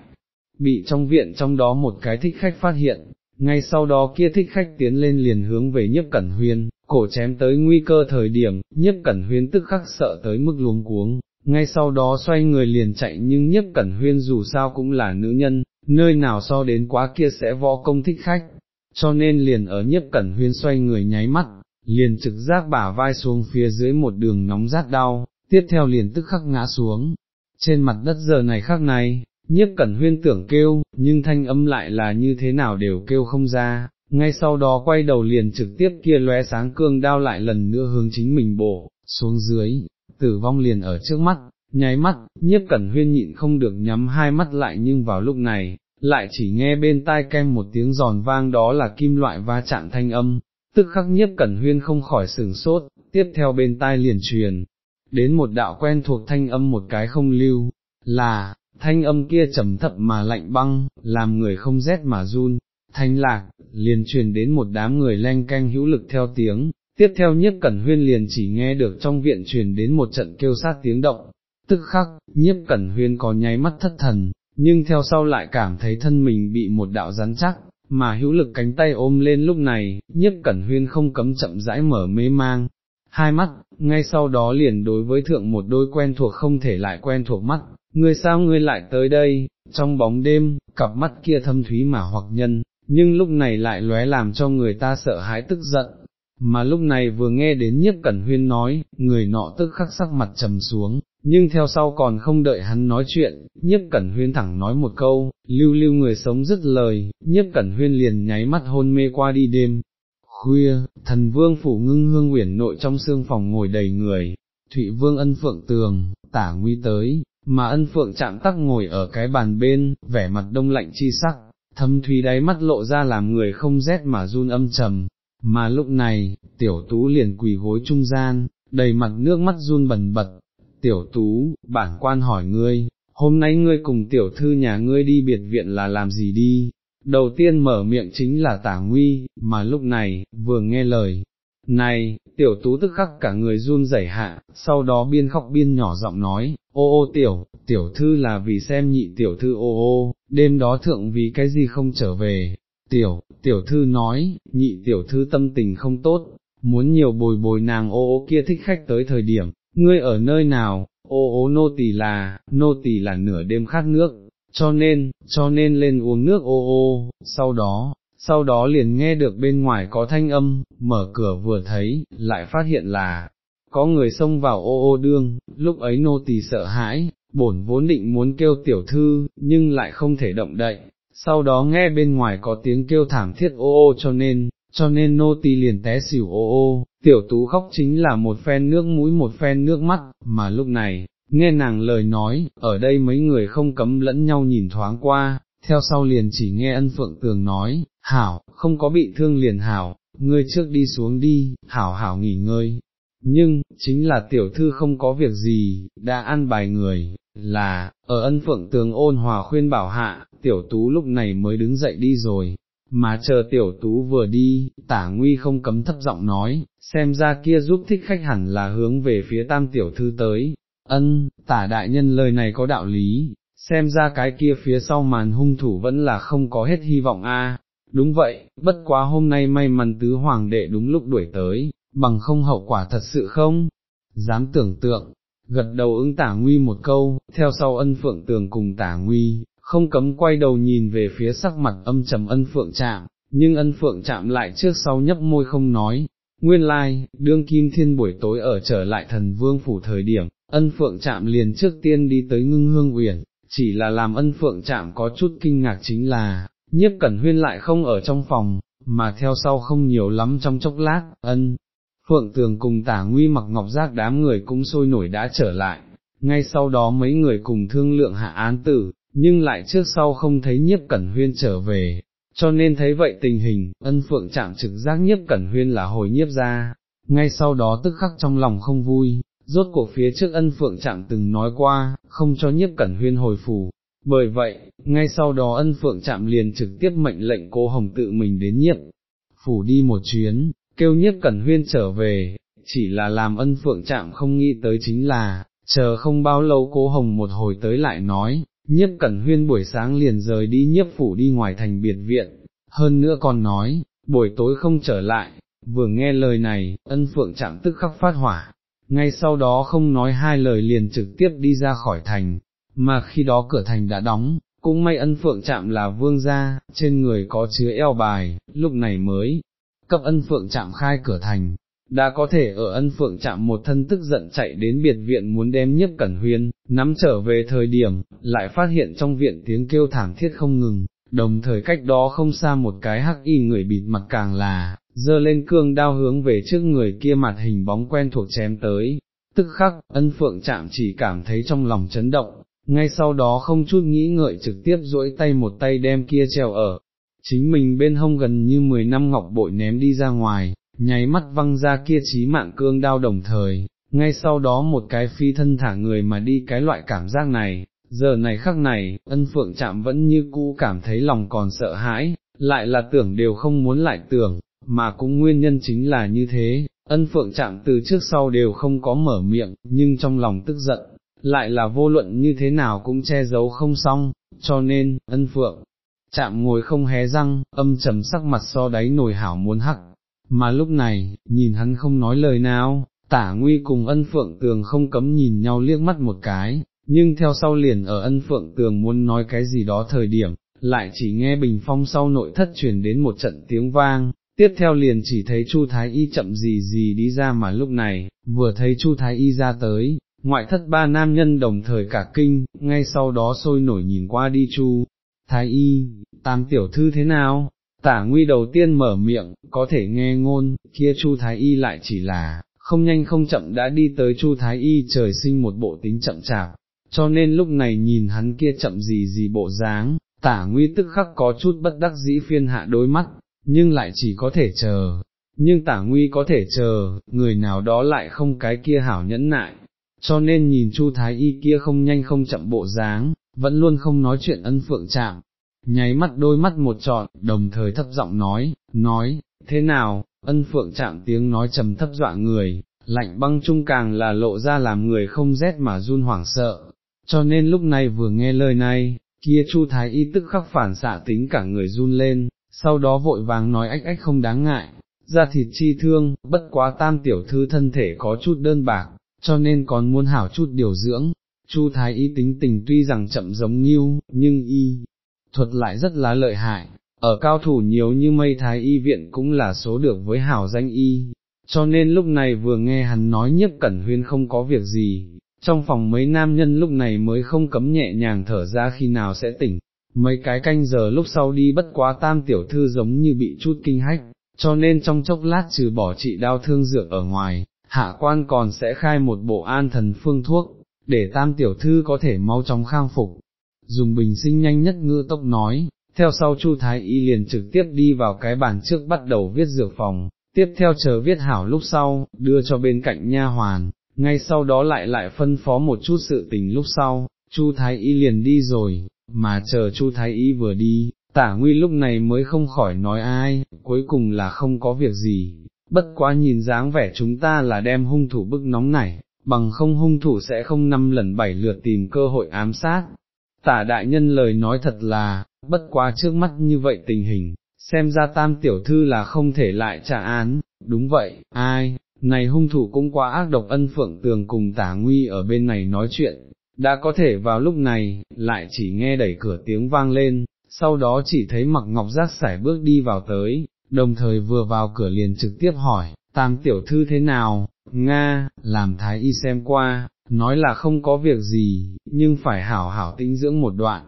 bị trong viện trong đó một cái thích khách phát hiện, ngay sau đó kia thích khách tiến lên liền hướng về nhiếp cẩn huyên, cổ chém tới nguy cơ thời điểm, nhiếp cẩn huyên tức khắc sợ tới mức luống cuống, ngay sau đó xoay người liền chạy nhưng Nhất cẩn huyên dù sao cũng là nữ nhân, nơi nào so đến quá kia sẽ võ công thích khách, cho nên liền ở Nhất cẩn huyên xoay người nháy mắt, liền trực giác bả vai xuống phía dưới một đường nóng rát đau, tiếp theo liền tức khắc ngã xuống, trên mặt đất giờ này khắc này, Nhất cẩn huyên tưởng kêu, nhưng thanh âm lại là như thế nào đều kêu không ra, ngay sau đó quay đầu liền trực tiếp kia lóe sáng cương đao lại lần nữa hướng chính mình bổ, xuống dưới, tử vong liền ở trước mắt, nháy mắt, nhiếp cẩn huyên nhịn không được nhắm hai mắt lại nhưng vào lúc này, lại chỉ nghe bên tai kem một tiếng giòn vang đó là kim loại va chạm thanh âm, tức khắc nhiếp cẩn huyên không khỏi sừng sốt, tiếp theo bên tai liền truyền, đến một đạo quen thuộc thanh âm một cái không lưu, là, thanh âm kia trầm thấp mà lạnh băng, làm người không rét mà run, thanh lạc, liền truyền đến một đám người len canh hữu lực theo tiếng, tiếp theo nhiếp cẩn huyên liền chỉ nghe được trong viện truyền đến một trận kêu sát tiếng động, tức khắc, nhiếp cẩn huyên có nháy mắt thất thần, nhưng theo sau lại cảm thấy thân mình bị một đạo rắn chắc, mà hữu lực cánh tay ôm lên lúc này, nhiếp cẩn huyên không cấm chậm rãi mở mê mang, hai mắt, ngay sau đó liền đối với thượng một đôi quen thuộc không thể lại quen thuộc mắt, ngươi sao ngươi lại tới đây, trong bóng đêm, cặp mắt kia thâm thúy mà hoặc nhân, nhưng lúc này lại lóe làm cho người ta sợ hãi tức giận, mà lúc này vừa nghe đến nhiếp cẩn huyên nói, người nọ tức khắc sắc mặt trầm xuống, nhưng theo sau còn không đợi hắn nói chuyện, nhiếp cẩn huyên thẳng nói một câu, lưu lưu người sống dứt lời, nhiếp cẩn huyên liền nháy mắt hôn mê qua đi đêm. Khuya, thần vương phủ ngưng hương uyển nội trong xương phòng ngồi đầy người, Thụy vương ân phượng tường, tả nguy tới, mà ân phượng chạm tắc ngồi ở cái bàn bên, vẻ mặt đông lạnh chi sắc, thâm thúy đáy mắt lộ ra làm người không rét mà run âm trầm, mà lúc này, tiểu tú liền quỳ gối trung gian, đầy mặt nước mắt run bần bật, tiểu tú, bản quan hỏi ngươi, hôm nay ngươi cùng tiểu thư nhà ngươi đi biệt viện là làm gì đi, đầu tiên mở miệng chính là tả nguy, mà lúc này, vừa nghe lời, này, tiểu tú tức khắc cả người run rẩy hạ, sau đó biên khóc biên nhỏ giọng nói, ô ô tiểu, tiểu thư là vì xem nhị tiểu thư ô ô, đêm đó thượng vì cái gì không trở về, tiểu, tiểu thư nói, nhị tiểu thư tâm tình không tốt, muốn nhiều bồi bồi nàng ô ô kia thích khách tới thời điểm, ngươi ở nơi nào, ô ô nô tỳ là, nô tỳ là nửa đêm khát nước, cho nên, cho nên lên uống nước ô ô, sau đó, sau đó liền nghe được bên ngoài có thanh âm, mở cửa vừa thấy, lại phát hiện là, có người xông vào ô ô đương, lúc ấy nô tỳ sợ hãi, bổn vốn định muốn kêu tiểu thư, nhưng lại không thể động đậy, sau đó nghe bên ngoài có tiếng kêu thảm thiết ô ô cho nên, cho nên nô tỳ liền té xỉu ô ô, tiểu tú khóc chính là một phen nước mũi một phen nước mắt, mà lúc này, nghe nàng lời nói, ở đây mấy người không cấm lẫn nhau nhìn thoáng qua, theo sau liền chỉ nghe ân phượng tường nói, hảo, không có bị thương liền hảo, ngươi trước đi xuống đi, hảo hảo nghỉ ngơi. Nhưng, chính là tiểu thư không có việc gì, đã ăn bài người, là, ở ân phượng tường ôn hòa khuyên bảo hạ, tiểu tú lúc này mới đứng dậy đi rồi, mà chờ tiểu tú vừa đi, tả nguy không cấm thấp giọng nói, xem ra kia giúp thích khách hẳn là hướng về phía tam tiểu thư tới, ân, tả đại nhân lời này có đạo lý, xem ra cái kia phía sau màn hung thủ vẫn là không có hết hy vọng a. Đúng vậy, bất quá hôm nay may mắn tứ hoàng đệ đúng lúc đuổi tới, bằng không hậu quả thật sự không, dám tưởng tượng, gật đầu ứng tả nguy một câu, theo sau ân phượng tường cùng tả nguy, không cấm quay đầu nhìn về phía sắc mặt âm trầm ân phượng chạm, nhưng ân phượng chạm lại trước sau nhấp môi không nói. Nguyên lai, like, đương kim thiên buổi tối ở trở lại thần vương phủ thời điểm, ân phượng chạm liền trước tiên đi tới ngưng hương uyển, chỉ là làm ân phượng chạm có chút kinh ngạc chính là, nhiếp cẩn huyên lại không ở trong phòng, mà theo sau không nhiều lắm trong chốc lát, ân. Phượng tường cùng tả nguy mặc ngọc giác đám người cũng sôi nổi đã trở lại, ngay sau đó mấy người cùng thương lượng hạ án tử, nhưng lại trước sau không thấy nhiếp cẩn huyên trở về, cho nên thấy vậy tình hình, ân phượng chạm trực giác nhiếp cẩn huyên là hồi nhiếp ra, ngay sau đó tức khắc trong lòng không vui, rốt cuộc phía trước ân phượng chạm từng nói qua, không cho nhiếp cẩn huyên hồi phủ. Bởi vậy, ngay sau đó ân phượng chạm liền trực tiếp mệnh lệnh cô Hồng tự mình đến nhiếp, phủ đi một chuyến, kêu nhất cẩn huyên trở về, chỉ là làm ân phượng chạm không nghĩ tới chính là, chờ không bao lâu cố Hồng một hồi tới lại nói, nhất cẩn huyên buổi sáng liền rời đi nhiếp phủ đi ngoài thành biệt viện, hơn nữa còn nói, buổi tối không trở lại, vừa nghe lời này, ân phượng chạm tức khắc phát hỏa, ngay sau đó không nói hai lời liền trực tiếp đi ra khỏi thành, mà khi đó cửa thành đã đóng, cũng may ân phượng chạm là vương gia, trên người có chứa eo bài, lúc này mới cấp ân phượng chạm khai cửa thành, đã có thể ở ân phượng chạm một thân tức giận chạy đến biệt viện muốn đem nhất cẩn huyên, nắm trở về thời điểm, lại phát hiện trong viện tiếng kêu thảm thiết không ngừng, đồng thời cách đó không xa một cái hắc y người bịt mặt càng là, dơ lên cương đao hướng về trước người kia mặt hình bóng quen thuộc chém tới, tức khắc, ân phượng chạm chỉ cảm thấy trong lòng chấn động, ngay sau đó không chút nghĩ ngợi trực tiếp duỗi tay một tay đem kia treo ở, chính mình bên hông gần như 10 năm ngọc bội ném đi ra ngoài, nháy mắt văng ra kia trí mạng cương đao đồng thời, ngay sau đó một cái phi thân thả người mà đi cái loại cảm giác này, giờ này khắc này, ân phượng chạm vẫn như cũ cảm thấy lòng còn sợ hãi, lại là tưởng đều không muốn lại tưởng, mà cũng nguyên nhân chính là như thế, ân phượng chạm từ trước sau đều không có mở miệng, nhưng trong lòng tức giận, lại là vô luận như thế nào cũng che giấu không xong, cho nên, ân phượng, chạm ngồi không hé răng, âm trầm sắc mặt so đáy nồi hảo muốn hắc, mà lúc này, nhìn hắn không nói lời nào, tả nguy cùng ân phượng tường không cấm nhìn nhau liếc mắt một cái, nhưng theo sau liền ở ân phượng tường muốn nói cái gì đó thời điểm, lại chỉ nghe bình phong sau nội thất truyền đến một trận tiếng vang, tiếp theo liền chỉ thấy Chu Thái Y chậm gì gì đi ra mà lúc này, vừa thấy Chu Thái Y ra tới, ngoại thất ba nam nhân đồng thời cả kinh, ngay sau đó sôi nổi nhìn qua đi Chu. Thái Y, tam tiểu thư thế nào? Tả nguy đầu tiên mở miệng, có thể nghe ngôn, kia Chu Thái Y lại chỉ là, không nhanh không chậm đã đi tới Chu Thái Y trời sinh một bộ tính chậm chạp, cho nên lúc này nhìn hắn kia chậm gì gì bộ dáng, tả nguy tức khắc có chút bất đắc dĩ phiên hạ đôi mắt, nhưng lại chỉ có thể chờ, nhưng tả nguy có thể chờ, người nào đó lại không cái kia hảo nhẫn nại, cho nên nhìn Chu Thái Y kia không nhanh không chậm bộ dáng, vẫn luôn không nói chuyện ân phượng chạm, nháy mắt đôi mắt một trọn, đồng thời thấp giọng nói, nói, thế nào, ân phượng chạm tiếng nói trầm thấp dọa người, lạnh băng trung càng là lộ ra làm người không rét mà run hoảng sợ, cho nên lúc này vừa nghe lời này, kia Chu Thái Y tức khắc phản xạ tính cả người run lên, sau đó vội vàng nói ách ách không đáng ngại, ra thịt chi thương, bất quá tam tiểu thư thân thể có chút đơn bạc, cho nên còn muốn hảo chút điều dưỡng. Chu Thái Y tính tình tuy rằng chậm giống nghiêu, nhưng y, thuật lại rất là lợi hại, ở cao thủ nhiều như mây Thái Y viện cũng là số được với hảo danh y, cho nên lúc này vừa nghe hắn nói nhất cẩn huyên không có việc gì, trong phòng mấy nam nhân lúc này mới không cấm nhẹ nhàng thở ra khi nào sẽ tỉnh, mấy cái canh giờ lúc sau đi bất quá tam tiểu thư giống như bị chút kinh hách, cho nên trong chốc lát trừ bỏ trị đau thương dược ở ngoài, hạ quan còn sẽ khai một bộ an thần phương thuốc, để tam tiểu thư có thể mau chóng khang phục. Dùng bình sinh nhanh nhất ngữ tốc nói, theo sau Chu Thái Y liền trực tiếp đi vào cái bàn trước bắt đầu viết dược phòng, tiếp theo chờ viết hảo lúc sau, đưa cho bên cạnh nha hoàn, ngay sau đó lại lại phân phó một chút sự tình lúc sau, Chu Thái Y liền đi rồi, mà chờ Chu Thái Y vừa đi, tả nguy lúc này mới không khỏi nói ai, cuối cùng là không có việc gì, bất quá nhìn dáng vẻ chúng ta là đem hung thủ bức nóng này, bằng không hung thủ sẽ không năm lần bảy lượt tìm cơ hội ám sát. Tả đại nhân lời nói thật là, bất quá trước mắt như vậy tình hình, xem ra tam tiểu thư là không thể lại trả án, đúng vậy, ai, này hung thủ cũng quá ác độc ân phượng tường cùng tả nguy ở bên này nói chuyện, đã có thể vào lúc này, lại chỉ nghe đẩy cửa tiếng vang lên, sau đó chỉ thấy mặc ngọc giác sải bước đi vào tới, đồng thời vừa vào cửa liền trực tiếp hỏi, tam tiểu thư thế nào, Nga, làm thái y xem qua, nói là không có việc gì, nhưng phải hảo hảo tĩnh dưỡng một đoạn.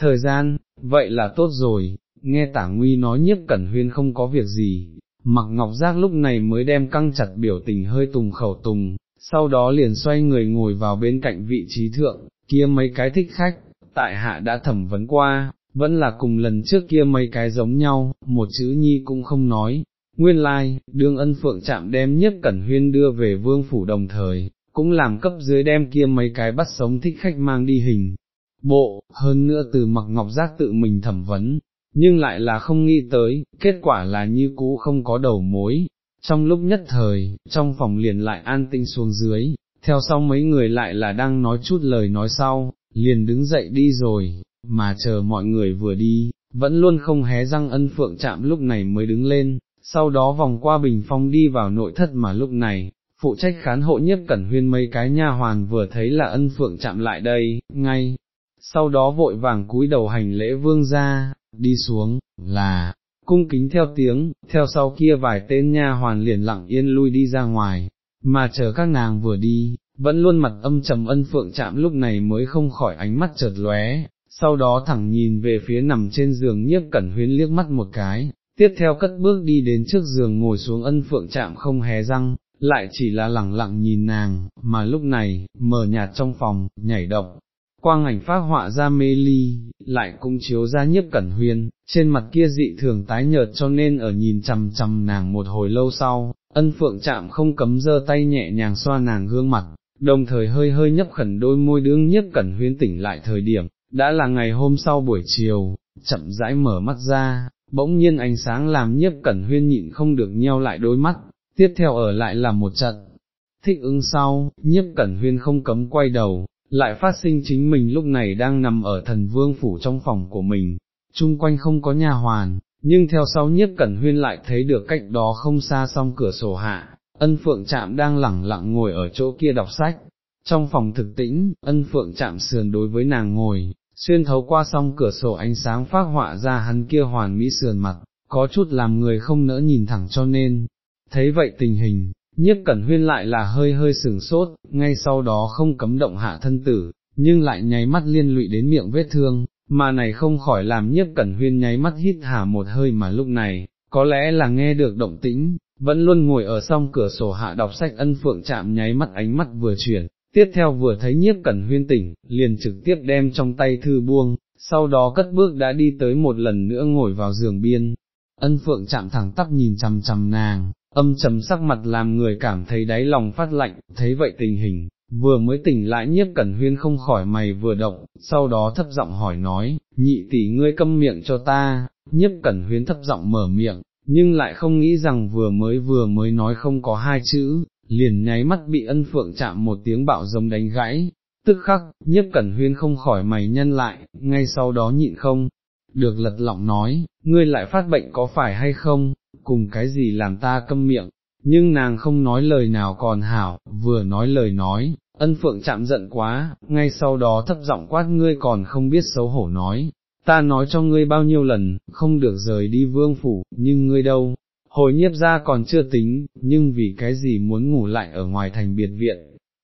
Thời gian, vậy là tốt rồi, nghe tả nguy nói nhiếp cẩn huyên không có việc gì, mặc ngọc giác lúc này mới đem căng chặt biểu tình hơi tùng khẩu tùng, sau đó liền xoay người ngồi vào bên cạnh vị trí thượng, kia mấy cái thích khách, tại hạ đã thẩm vấn qua, vẫn là cùng lần trước kia mấy cái giống nhau, một chữ nhi cũng không nói. Nguyên lai, like, đương ân phượng chạm đem nhất cẩn huyên đưa về vương phủ đồng thời, cũng làm cấp dưới đem kia mấy cái bắt sống thích khách mang đi hình. Bộ, hơn nữa từ mặc ngọc giác tự mình thẩm vấn, nhưng lại là không nghĩ tới, kết quả là như cũ không có đầu mối. Trong lúc nhất thời, trong phòng liền lại an tinh xuống dưới, theo sau mấy người lại là đang nói chút lời nói sau, liền đứng dậy đi rồi, mà chờ mọi người vừa đi, vẫn luôn không hé răng ân phượng chạm lúc này mới đứng lên, sau đó vòng qua bình phong đi vào nội thất mà lúc này, phụ trách khán hộ nhất cẩn huyên mấy cái nha hoàn vừa thấy là ân phượng chạm lại đây, ngay, sau đó vội vàng cúi đầu hành lễ vương ra, đi xuống, là, cung kính theo tiếng, theo sau kia vài tên nha hoàn liền lặng yên lui đi ra ngoài, mà chờ các nàng vừa đi, vẫn luôn mặt âm trầm ân phượng chạm lúc này mới không khỏi ánh mắt chợt lóe, sau đó thẳng nhìn về phía nằm trên giường nhiếp cẩn huyên liếc mắt một cái, tiếp theo cất bước đi đến trước giường ngồi xuống ân phượng chạm không hé răng, lại chỉ là lẳng lặng nhìn nàng, mà lúc này, mờ nhạt trong phòng, nhảy động, quang ảnh phát họa ra mê ly, lại cũng chiếu ra nhiếp cẩn huyên, trên mặt kia dị thường tái nhợt cho nên ở nhìn chằm chằm nàng một hồi lâu sau, ân phượng chạm không cấm giơ tay nhẹ nhàng xoa nàng gương mặt, đồng thời hơi hơi nhấp khẩn đôi môi đương nhiếp cẩn huyên tỉnh lại thời điểm, đã là ngày hôm sau buổi chiều, chậm rãi mở mắt ra, bỗng nhiên ánh sáng làm nhiếp cẩn huyên nhịn không được nheo lại đôi mắt, tiếp theo ở lại là một trận. Thích ứng sau, nhiếp cẩn huyên không cấm quay đầu, lại phát sinh chính mình lúc này đang nằm ở thần vương phủ trong phòng của mình, chung quanh không có nhà hoàn, nhưng theo sau nhiếp cẩn huyên lại thấy được cách đó không xa song cửa sổ hạ, ân phượng chạm đang lẳng lặng ngồi ở chỗ kia đọc sách. Trong phòng thực tĩnh, ân phượng chạm sườn đối với nàng ngồi, xuyên thấu qua song cửa sổ ánh sáng phát họa ra hắn kia hoàn mỹ sườn mặt, có chút làm người không nỡ nhìn thẳng cho nên, thấy vậy tình hình, nhiếp cẩn huyên lại là hơi hơi sừng sốt, ngay sau đó không cấm động hạ thân tử, nhưng lại nháy mắt liên lụy đến miệng vết thương, mà này không khỏi làm nhiếp cẩn huyên nháy mắt hít hà một hơi mà lúc này, có lẽ là nghe được động tĩnh, vẫn luôn ngồi ở song cửa sổ hạ đọc sách ân phượng chạm nháy mắt ánh mắt vừa chuyển, tiếp theo vừa thấy nhiếp cẩn huyên tỉnh, liền trực tiếp đem trong tay thư buông, sau đó cất bước đã đi tới một lần nữa ngồi vào giường biên, ân phượng chạm thẳng tắp nhìn chằm chằm nàng, âm trầm sắc mặt làm người cảm thấy đáy lòng phát lạnh, thấy vậy tình hình, vừa mới tỉnh lại nhiếp cẩn huyên không khỏi mày vừa động, sau đó thấp giọng hỏi nói, nhị tỷ ngươi câm miệng cho ta, nhiếp cẩn huyên thấp giọng mở miệng, nhưng lại không nghĩ rằng vừa mới vừa mới nói không có hai chữ, liền nháy mắt bị ân phượng chạm một tiếng bạo giống đánh gãy, tức khắc, nhiếp cẩn huyên không khỏi mày nhân lại, ngay sau đó nhịn không, được lật lọng nói, ngươi lại phát bệnh có phải hay không, cùng cái gì làm ta câm miệng, nhưng nàng không nói lời nào còn hảo, vừa nói lời nói, ân phượng chạm giận quá, ngay sau đó thấp giọng quát ngươi còn không biết xấu hổ nói, ta nói cho ngươi bao nhiêu lần, không được rời đi vương phủ, nhưng ngươi đâu, hồi nhiếp ra còn chưa tính, nhưng vì cái gì muốn ngủ lại ở ngoài thành biệt viện,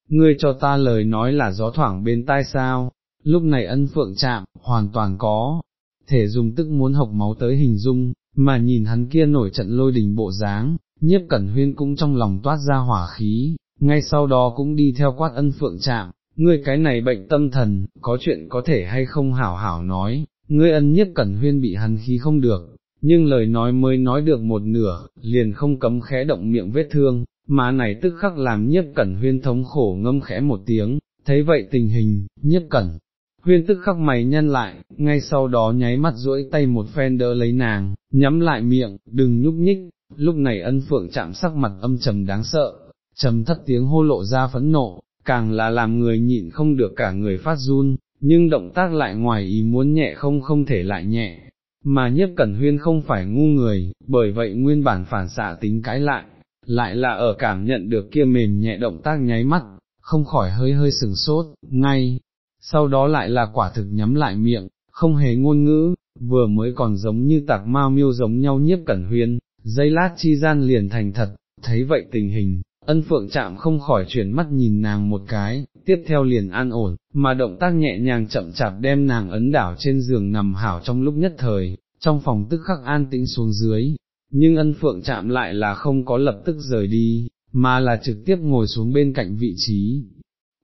ngươi cho ta lời nói là gió thoảng bên tai sao, lúc này ân phượng chạm, hoàn toàn có, thể dùng tức muốn học máu tới hình dung, mà nhìn hắn kia nổi trận lôi đình bộ dáng, nhiếp cẩn huyên cũng trong lòng toát ra hỏa khí, ngay sau đó cũng đi theo quát ân phượng chạm, ngươi cái này bệnh tâm thần, có chuyện có thể hay không hảo hảo nói, ngươi ân nhiếp cẩn huyên bị hắn khí không được, nhưng lời nói mới nói được một nửa, liền không cấm khẽ động miệng vết thương, mà này tức khắc làm nhiếp cẩn huyên thống khổ ngâm khẽ một tiếng, thấy vậy tình hình, nhiếp cẩn. Huyên tức khắc mày nhân lại, ngay sau đó nháy mắt duỗi tay một phen đỡ lấy nàng, nhắm lại miệng, đừng nhúc nhích, lúc này ân phượng chạm sắc mặt âm trầm đáng sợ, trầm thất tiếng hô lộ ra phẫn nộ, càng là làm người nhịn không được cả người phát run, nhưng động tác lại ngoài ý muốn nhẹ không không thể lại nhẹ, mà nhiếp cẩn huyên không phải ngu người, bởi vậy nguyên bản phản xạ tính cái lại, lại là ở cảm nhận được kia mềm nhẹ động tác nháy mắt, không khỏi hơi hơi sừng sốt, ngay, sau đó lại là quả thực nhắm lại miệng, không hề ngôn ngữ, vừa mới còn giống như tạc mao miêu giống nhau nhiếp cẩn huyên, dây lát chi gian liền thành thật, thấy vậy tình hình, ân phượng chạm không khỏi chuyển mắt nhìn nàng một cái, tiếp theo liền an ổn, mà động tác nhẹ nhàng chậm chạp đem nàng ấn đảo trên giường nằm hảo trong lúc nhất thời, trong phòng tức khắc an tĩnh xuống dưới, nhưng ân phượng chạm lại là không có lập tức rời đi, mà là trực tiếp ngồi xuống bên cạnh vị trí.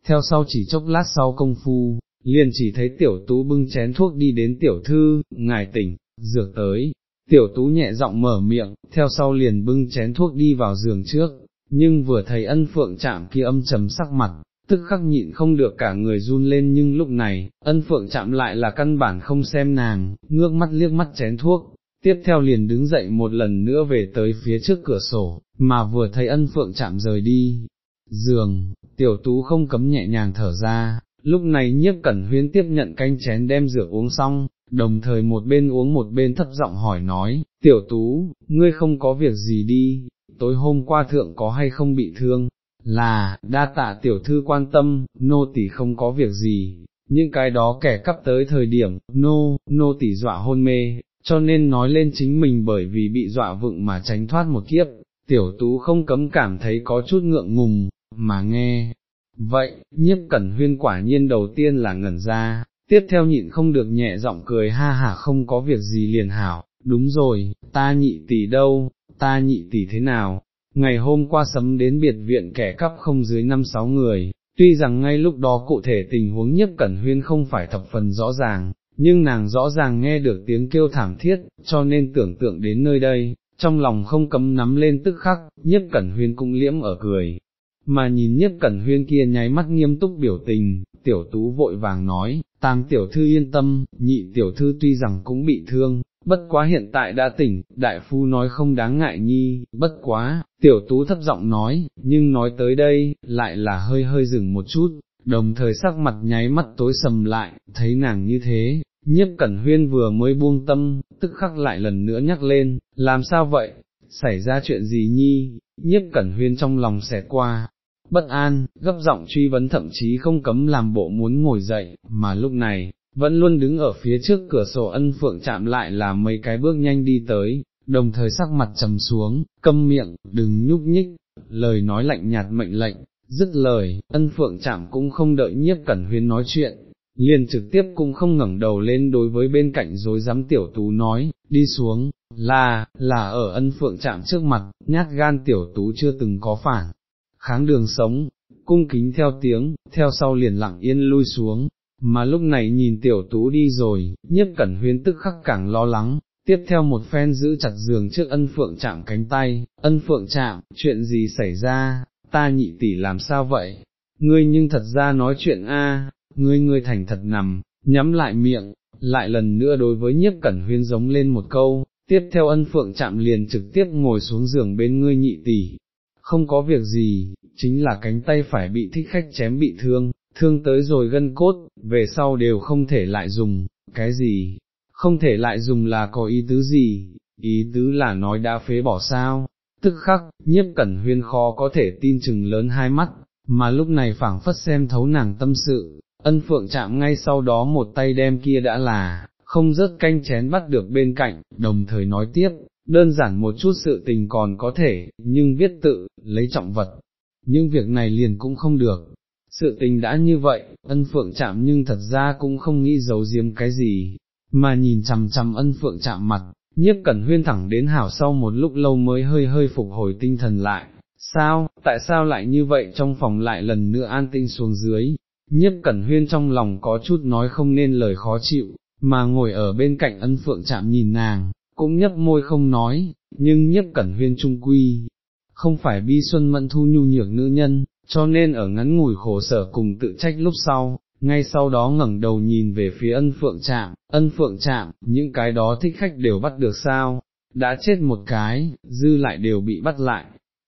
Theo sau chỉ chốc lát sau công phu, liền chỉ thấy tiểu tú bưng chén thuốc đi đến tiểu thư, ngài tỉnh, dược tới, tiểu tú nhẹ giọng mở miệng, theo sau liền bưng chén thuốc đi vào giường trước, nhưng vừa thấy ân phượng chạm kia âm trầm sắc mặt, tức khắc nhịn không được cả người run lên nhưng lúc này, ân phượng chạm lại là căn bản không xem nàng, ngước mắt liếc mắt chén thuốc, tiếp theo liền đứng dậy một lần nữa về tới phía trước cửa sổ, mà vừa thấy ân phượng chạm rời đi. Giường, tiểu tú không cấm nhẹ nhàng thở ra, lúc này nhiếp cẩn huyến tiếp nhận canh chén đem rửa uống xong, đồng thời một bên uống một bên thấp giọng hỏi nói, tiểu tú, ngươi không có việc gì đi, tối hôm qua thượng có hay không bị thương, là, đa tạ tiểu thư quan tâm, nô tỳ không có việc gì, những cái đó kẻ cắp tới thời điểm, nô, nô tỳ dọa hôn mê, cho nên nói lên chính mình bởi vì bị dọa vựng mà tránh thoát một kiếp, tiểu tú không cấm cảm thấy có chút ngượng ngùng, mà nghe. Vậy, nhiếp cẩn huyên quả nhiên đầu tiên là ngẩn ra, tiếp theo nhịn không được nhẹ giọng cười ha hả không có việc gì liền hảo, đúng rồi, ta nhị tỷ đâu, ta nhị tỷ thế nào, ngày hôm qua sấm đến biệt viện kẻ cắp không dưới năm sáu người, tuy rằng ngay lúc đó cụ thể tình huống nhất cẩn huyên không phải thập phần rõ ràng, nhưng nàng rõ ràng nghe được tiếng kêu thảm thiết, cho nên tưởng tượng đến nơi đây, trong lòng không cấm nắm lên tức khắc, nhất cẩn huyên cũng liễm ở cười. Mà nhìn nhất cẩn huyên kia nháy mắt nghiêm túc biểu tình, tiểu tú vội vàng nói, tam tiểu thư yên tâm, nhị tiểu thư tuy rằng cũng bị thương, bất quá hiện tại đã tỉnh, đại phu nói không đáng ngại nhi, bất quá, tiểu tú thấp giọng nói, nhưng nói tới đây, lại là hơi hơi dừng một chút, đồng thời sắc mặt nháy mắt tối sầm lại, thấy nàng như thế, nhiếp cẩn huyên vừa mới buông tâm, tức khắc lại lần nữa nhắc lên, làm sao vậy, xảy ra chuyện gì nhi, nhiếp cẩn huyên trong lòng xẹt qua, bất an, gấp giọng truy vấn thậm chí không cấm làm bộ muốn ngồi dậy, mà lúc này, vẫn luôn đứng ở phía trước cửa sổ ân phượng chạm lại là mấy cái bước nhanh đi tới, đồng thời sắc mặt trầm xuống, câm miệng, đừng nhúc nhích, lời nói lạnh nhạt mệnh lệnh, dứt lời, ân phượng chạm cũng không đợi nhiếp cẩn huyên nói chuyện, liền trực tiếp cũng không ngẩng đầu lên đối với bên cạnh dối dám tiểu tú nói, đi xuống, là, là ở ân phượng chạm trước mặt, nhát gan tiểu tú chưa từng có phản, kháng đường sống, cung kính theo tiếng, theo sau liền lặng yên lui xuống, mà lúc này nhìn tiểu tú đi rồi, nhiếp cẩn huyên tức khắc càng lo lắng, tiếp theo một phen giữ chặt giường trước ân phượng chạm cánh tay, ân phượng chạm, chuyện gì xảy ra, ta nhị tỷ làm sao vậy, ngươi nhưng thật ra nói chuyện a, ngươi ngươi thành thật nằm, nhắm lại miệng, lại lần nữa đối với nhiếp cẩn huyên giống lên một câu, tiếp theo ân phượng chạm liền trực tiếp ngồi xuống giường bên ngươi nhị tỷ, không có việc gì, chính là cánh tay phải bị thích khách chém bị thương, thương tới rồi gân cốt, về sau đều không thể lại dùng, cái gì, không thể lại dùng là có ý tứ gì, ý tứ là nói đã phế bỏ sao, tức khắc, nhiếp cẩn huyên khó có thể tin chừng lớn hai mắt, mà lúc này phảng phất xem thấu nàng tâm sự, ân phượng chạm ngay sau đó một tay đem kia đã là, không rớt canh chén bắt được bên cạnh, đồng thời nói tiếp, đơn giản một chút sự tình còn có thể, nhưng viết tự, lấy trọng vật, nhưng việc này liền cũng không được. Sự tình đã như vậy, ân phượng chạm nhưng thật ra cũng không nghĩ giấu giếm cái gì, mà nhìn chằm chằm ân phượng chạm mặt, nhiếp cẩn huyên thẳng đến hảo sau một lúc lâu mới hơi hơi phục hồi tinh thần lại, sao, tại sao lại như vậy? Trong phòng lại lần nữa an tinh xuống dưới, nhiếp cẩn huyên trong lòng có chút nói không nên lời khó chịu, mà ngồi ở bên cạnh ân phượng chạm nhìn nàng, cũng nhấp môi không nói, nhưng nhấp cẩn huyên trung quy, không phải bi xuân mẫn thu nhu nhược nữ nhân, cho nên ở ngắn ngủi khổ sở cùng tự trách lúc sau, ngay sau đó ngẩng đầu nhìn về phía ân phượng trạm, ân phượng trạm, những cái đó thích khách đều bắt được sao, đã chết một cái, dư lại đều bị bắt lại,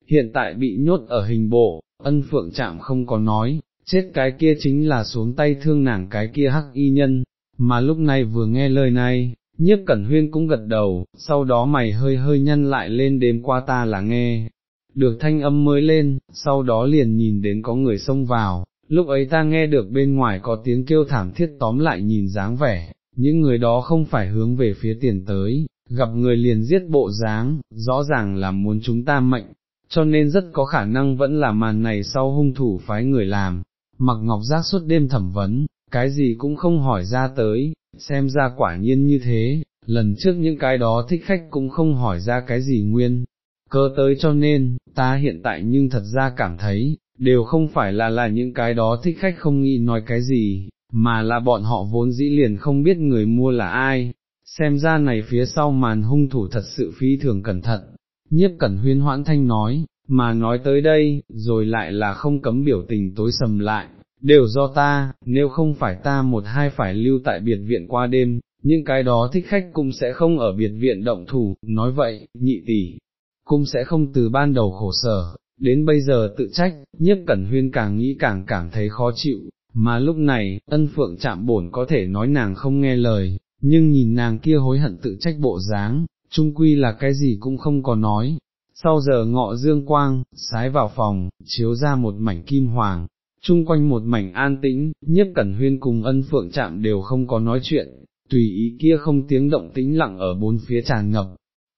hiện tại bị nhốt ở hình bộ, ân phượng trạm không có nói, chết cái kia chính là xuống tay thương nàng cái kia hắc y nhân, mà lúc này vừa nghe lời này, nhiếp cẩn huyên cũng gật đầu, sau đó mày hơi hơi nhăn lại lên đêm qua ta là nghe, được thanh âm mới lên, sau đó liền nhìn đến có người xông vào, lúc ấy ta nghe được bên ngoài có tiếng kêu thảm thiết tóm lại nhìn dáng vẻ, những người đó không phải hướng về phía tiền tới, gặp người liền giết bộ dáng, rõ ràng là muốn chúng ta mệnh, cho nên rất có khả năng vẫn là màn này sau hung thủ phái người làm, mặc ngọc giác suốt đêm thẩm vấn, cái gì cũng không hỏi ra tới, xem ra quả nhiên như thế, lần trước những cái đó thích khách cũng không hỏi ra cái gì nguyên, cơ tới cho nên, ta hiện tại nhưng thật ra cảm thấy, đều không phải là là những cái đó thích khách không nghĩ nói cái gì, mà là bọn họ vốn dĩ liền không biết người mua là ai, xem ra này phía sau màn hung thủ thật sự phi thường cẩn thận, nhiếp cẩn huyên hoãn thanh nói, mà nói tới đây, rồi lại là không cấm biểu tình tối sầm lại, đều do ta, nếu không phải ta một hai phải lưu tại biệt viện qua đêm, những cái đó thích khách cũng sẽ không ở biệt viện động thủ, nói vậy, nhị tỷ, cũng sẽ không từ ban đầu khổ sở, đến bây giờ tự trách, nhiếp cẩn huyên càng nghĩ càng cảm thấy khó chịu, mà lúc này, ân phượng chạm bổn có thể nói nàng không nghe lời, nhưng nhìn nàng kia hối hận tự trách bộ dáng, trung quy là cái gì cũng không có nói. Sau giờ ngọ dương quang, sái vào phòng, chiếu ra một mảnh kim hoàng, chung quanh một mảnh an tĩnh, nhiếp cẩn huyên cùng ân phượng chạm đều không có nói chuyện, tùy ý kia không tiếng động tĩnh lặng ở bốn phía tràn ngập.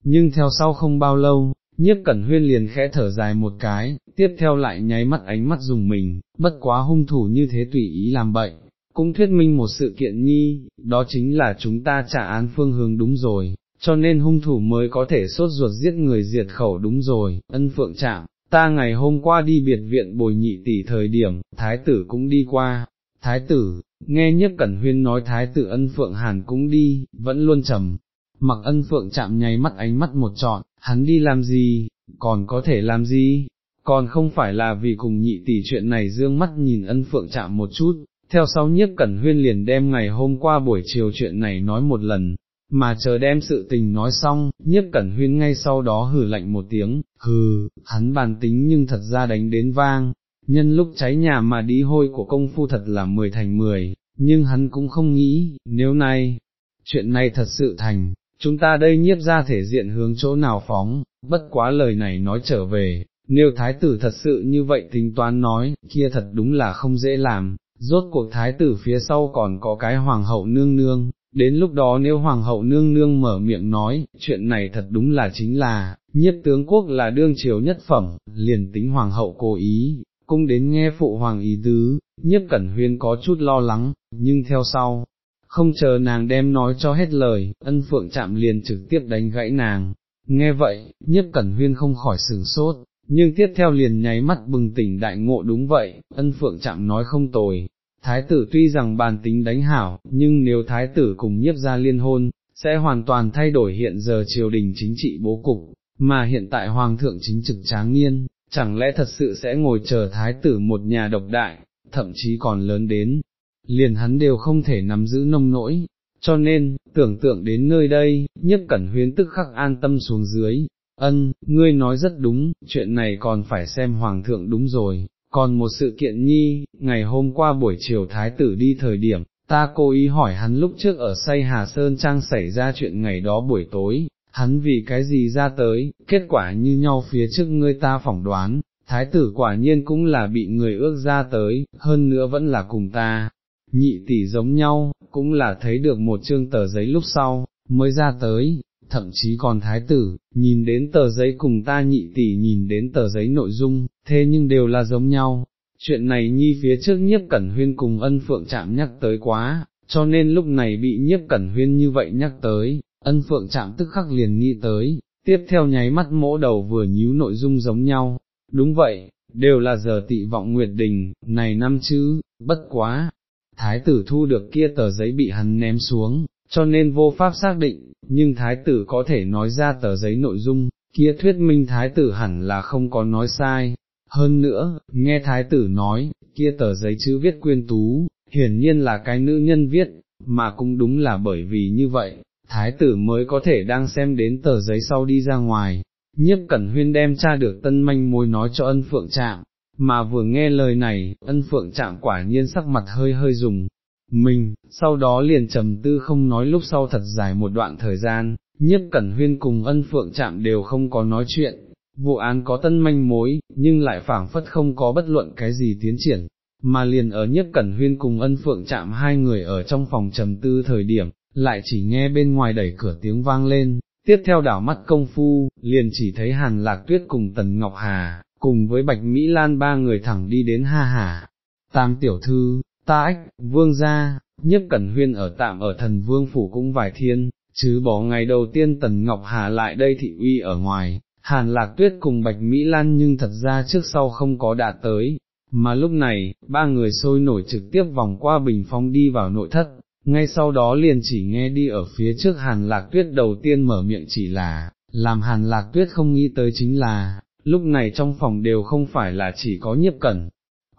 Nhưng theo sau không bao lâu, nhiếp cẩn huyên liền khẽ thở dài một cái, tiếp theo lại nháy mắt ánh mắt dùng mình, bất quá hung thủ như thế tùy ý làm bậy, cũng thuyết minh một sự kiện nhi, đó chính là chúng ta trả án phương hướng đúng rồi, cho nên hung thủ mới có thể sốt ruột giết người diệt khẩu đúng rồi, ân phượng chạm, ta ngày hôm qua đi biệt viện bồi nhị tỷ thời điểm, thái tử cũng đi qua, thái tử, nghe nhất cẩn huyên nói thái tử ân phượng hàn cũng đi, vẫn luôn trầm, mặc ân phượng chạm nháy mắt ánh mắt một trọn, hắn đi làm gì, còn có thể làm gì, còn không phải là vì cùng nhị tỷ chuyện này dương mắt nhìn ân phượng chạm một chút, theo sau nhiếp cẩn huyên liền đem ngày hôm qua buổi chiều chuyện này nói một lần, mà chờ đem sự tình nói xong, nhiếp cẩn huyên ngay sau đó hử lạnh một tiếng, hừ, hắn bàn tính nhưng thật ra đánh đến vang, nhân lúc cháy nhà mà đi hôi của công phu thật là mười thành mười, nhưng hắn cũng không nghĩ, nếu nay, chuyện này thật sự thành, chúng ta đây nhiếp ra thể diện hướng chỗ nào phóng, bất quá lời này nói trở về, nếu thái tử thật sự như vậy tính toán nói, kia thật đúng là không dễ làm, rốt cuộc thái tử phía sau còn có cái hoàng hậu nương nương, đến lúc đó nếu hoàng hậu nương nương mở miệng nói, chuyện này thật đúng là chính là, nhiếp tướng quốc là đương triều nhất phẩm, liền tính hoàng hậu cố ý, cũng đến nghe phụ hoàng ý tứ, nhiếp cẩn huyên có chút lo lắng, nhưng theo sau, không chờ nàng đem nói cho hết lời, ân phượng chạm liền trực tiếp đánh gãy nàng, nghe vậy, nhiếp cẩn huyên không khỏi sừng sốt, nhưng tiếp theo liền nháy mắt bừng tỉnh đại ngộ đúng vậy, ân phượng chạm nói không tồi, thái tử tuy rằng bàn tính đánh hảo, nhưng nếu thái tử cùng nhiếp ra liên hôn, sẽ hoàn toàn thay đổi hiện giờ triều đình chính trị bố cục, mà hiện tại hoàng thượng chính trực tráng niên, chẳng lẽ thật sự sẽ ngồi chờ thái tử một nhà độc đại, thậm chí còn lớn đến, liền hắn đều không thể nắm giữ nông nỗi, cho nên, tưởng tượng đến nơi đây, nhất cẩn huyến tức khắc an tâm xuống dưới, ân, ngươi nói rất đúng, chuyện này còn phải xem hoàng thượng đúng rồi, còn một sự kiện nhi, ngày hôm qua buổi chiều thái tử đi thời điểm, ta cố ý hỏi hắn lúc trước ở say Hà Sơn Trang xảy ra chuyện ngày đó buổi tối, hắn vì cái gì ra tới, kết quả như nhau phía trước ngươi ta phỏng đoán, thái tử quả nhiên cũng là bị người ước ra tới, hơn nữa vẫn là cùng ta, nhị tỷ giống nhau, cũng là thấy được một chương tờ giấy lúc sau, mới ra tới, thậm chí còn thái tử, nhìn đến tờ giấy cùng ta nhị tỷ nhìn đến tờ giấy nội dung, thế nhưng đều là giống nhau. Chuyện này nhi phía trước nhiếp cẩn huyên cùng ân phượng chạm nhắc tới quá, cho nên lúc này bị nhiếp cẩn huyên như vậy nhắc tới, ân phượng chạm tức khắc liền nghĩ tới, tiếp theo nháy mắt mỗ đầu vừa nhíu nội dung giống nhau, đúng vậy, đều là giờ tị vọng nguyệt đình, này năm chứ, bất quá, thái tử thu được kia tờ giấy bị hắn ném xuống, cho nên vô pháp xác định, nhưng thái tử có thể nói ra tờ giấy nội dung, kia thuyết minh thái tử hẳn là không có nói sai. Hơn nữa, nghe thái tử nói, kia tờ giấy chữ viết quyên tú, hiển nhiên là cái nữ nhân viết, mà cũng đúng là bởi vì như vậy, thái tử mới có thể đang xem đến tờ giấy sau đi ra ngoài. Nhiếp Cẩn Huyên đem tra được tân manh mối nói cho ân phượng trạm, mà vừa nghe lời này, ân phượng trạm quả nhiên sắc mặt hơi hơi dùng, mình, sau đó liền trầm tư không nói lúc sau thật dài một đoạn thời gian, nhiếp cẩn huyên cùng ân phượng chạm đều không có nói chuyện, vụ án có tân manh mối, nhưng lại phảng phất không có bất luận cái gì tiến triển, mà liền ở nhiếp cẩn huyên cùng ân phượng chạm hai người ở trong phòng trầm tư thời điểm, lại chỉ nghe bên ngoài đẩy cửa tiếng vang lên, tiếp theo đảo mắt công phu, liền chỉ thấy hàn lạc tuyết cùng tần ngọc hà, cùng với bạch Mỹ Lan ba người thẳng đi đến ha hà. Tam tiểu thư, ta ách, vương gia, nhất cẩn huyên ở tạm ở thần vương phủ cũng vài thiên, chứ bỏ ngày đầu tiên Tần Ngọc Hà lại đây thị uy ở ngoài, Hàn Lạc Tuyết cùng Bạch Mỹ Lan nhưng thật ra trước sau không có đạt tới, mà lúc này, ba người sôi nổi trực tiếp vòng qua bình phong đi vào nội thất, ngay sau đó liền chỉ nghe đi ở phía trước Hàn Lạc Tuyết đầu tiên mở miệng chỉ là, làm Hàn Lạc Tuyết không nghĩ tới chính là, lúc này trong phòng đều không phải là chỉ có nhiếp cẩn,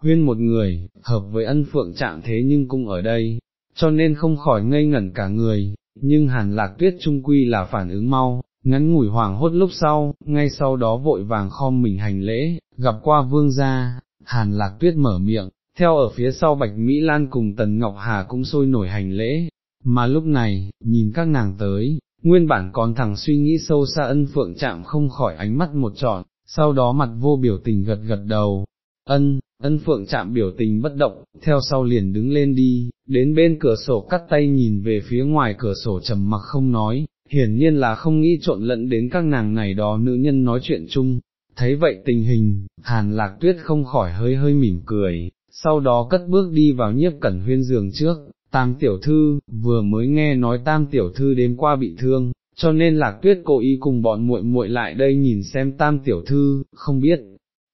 huyên một người, hợp với ân phượng Trạng thế nhưng cũng ở đây, cho nên không khỏi ngây ngẩn cả người, nhưng hàn lạc tuyết trung quy là phản ứng mau, ngắn ngủi hoàng hốt lúc sau, ngay sau đó vội vàng khom mình hành lễ, gặp qua vương gia, hàn lạc tuyết mở miệng, theo ở phía sau Bạch Mỹ Lan cùng Tần Ngọc Hà cũng sôi nổi hành lễ, mà lúc này, nhìn các nàng tới, nguyên bản còn thẳng suy nghĩ sâu xa ân phượng chạm không khỏi ánh mắt một trọn, sau đó mặt vô biểu tình gật gật đầu, ân, ân phượng chạm biểu tình bất động, theo sau liền đứng lên đi, đến bên cửa sổ cắt tay nhìn về phía ngoài cửa sổ trầm mặc không nói, hiển nhiên là không nghĩ trộn lẫn đến các nàng này đó nữ nhân nói chuyện chung. Thấy vậy tình hình, hàn lạc tuyết không khỏi hơi hơi mỉm cười, sau đó cất bước đi vào nhiếp cẩn huyên giường trước, tam tiểu thư, vừa mới nghe nói tam tiểu thư đêm qua bị thương, cho nên lạc tuyết cố ý cùng bọn muội muội lại đây nhìn xem tam tiểu thư, không biết,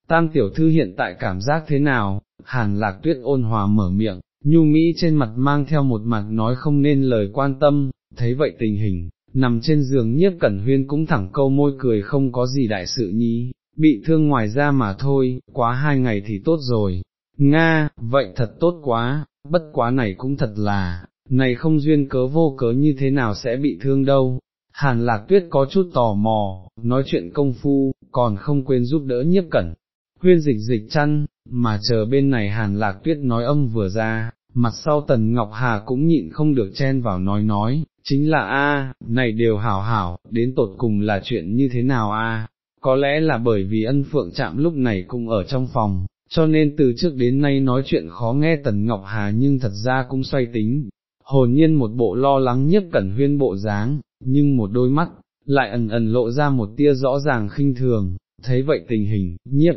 tam tiểu thư hiện tại cảm giác thế nào, hàn lạc tuyết ôn hòa mở miệng, nhu mỹ trên mặt mang theo một mặt nói không nên lời quan tâm, thấy vậy tình hình, nằm trên giường nhiếp cẩn huyên cũng thẳng câu môi cười không có gì đại sự nhí. bị thương ngoài ra mà thôi, quá hai ngày thì tốt rồi, Nga, vậy thật tốt quá, bất quá này cũng thật là, này không duyên cớ vô cớ như thế nào sẽ bị thương đâu. Hàn lạc tuyết có chút tò mò, nói chuyện công phu, còn không quên giúp đỡ nhiếp cẩn. Huyên dịch dịch chăn, mà chờ bên này hàn lạc tuyết nói âm vừa ra, mặt sau tần Ngọc Hà cũng nhịn không được chen vào nói nói, chính là a, này đều hảo hảo, đến tột cùng là chuyện như thế nào a? có lẽ là bởi vì ân phượng chạm lúc này cũng ở trong phòng, cho nên từ trước đến nay nói chuyện khó nghe Tần Ngọc Hà nhưng thật ra cũng xoay tính, hồn nhiên một bộ lo lắng nhất cẩn huyên bộ dáng, nhưng một đôi mắt, lại ẩn ẩn lộ ra một tia rõ ràng khinh thường, thấy vậy tình hình, nhiếp,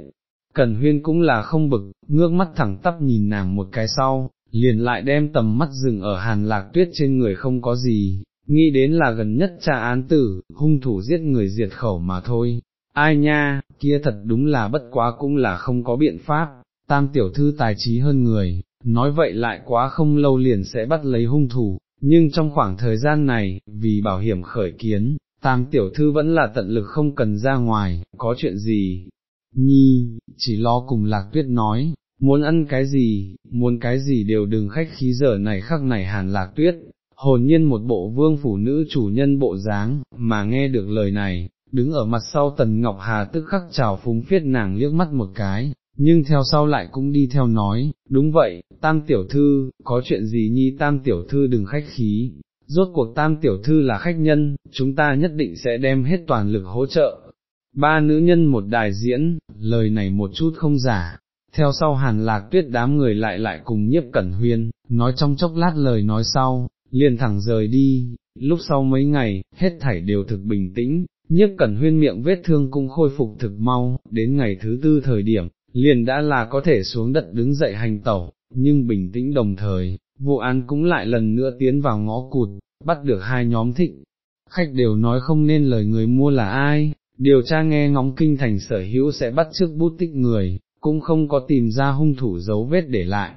cẩn huyên cũng là không bực, ngước mắt thẳng tắp nhìn nàng một cái sau, liền lại đem tầm mắt dừng ở hàn lạc tuyết trên người không có gì, nghĩ đến là gần nhất tra án tử, hung thủ giết người diệt khẩu mà thôi, ai nha, kia thật đúng là bất quá cũng là không có biện pháp, tam tiểu thư tài trí hơn người, nói vậy lại quá không lâu liền sẽ bắt lấy hung thủ, nhưng trong khoảng thời gian này, vì bảo hiểm khởi kiến, tam tiểu thư vẫn là tận lực không cần ra ngoài, có chuyện gì, nhi, chỉ lo cùng lạc tuyết nói, muốn ăn cái gì, muốn cái gì đều đừng khách khí giờ này khắc này hàn lạc tuyết, hồn nhiên một bộ vương phủ nữ chủ nhân bộ dáng, mà nghe được lời này, đứng ở mặt sau Tần Ngọc Hà tức khắc chào phúng phiết nàng liếc mắt một cái, nhưng theo sau lại cũng đi theo nói, đúng vậy, tam tiểu thư, có chuyện gì nhi tam tiểu thư đừng khách khí, rốt cuộc tam tiểu thư là khách nhân, chúng ta nhất định sẽ đem hết toàn lực hỗ trợ. Ba nữ nhân một đài diễn, lời này một chút không giả, theo sau hàn lạc tuyết đám người lại lại cùng nhiếp cẩn huyên, nói trong chốc lát lời nói sau, liền thẳng rời đi, lúc sau mấy ngày, hết thảy đều thực bình tĩnh, nhiếp cẩn huyên miệng vết thương cũng khôi phục thực mau, đến ngày thứ tư thời điểm, liền đã là có thể xuống đất đứng dậy hành tẩu, nhưng bình tĩnh đồng thời, vụ án cũng lại lần nữa tiến vào ngõ cụt, bắt được hai nhóm thịnh. Khách đều nói không nên lời người mua là ai, điều tra nghe ngóng kinh thành sở hữu sẽ bắt trước bút tích người, cũng không có tìm ra hung thủ dấu vết để lại,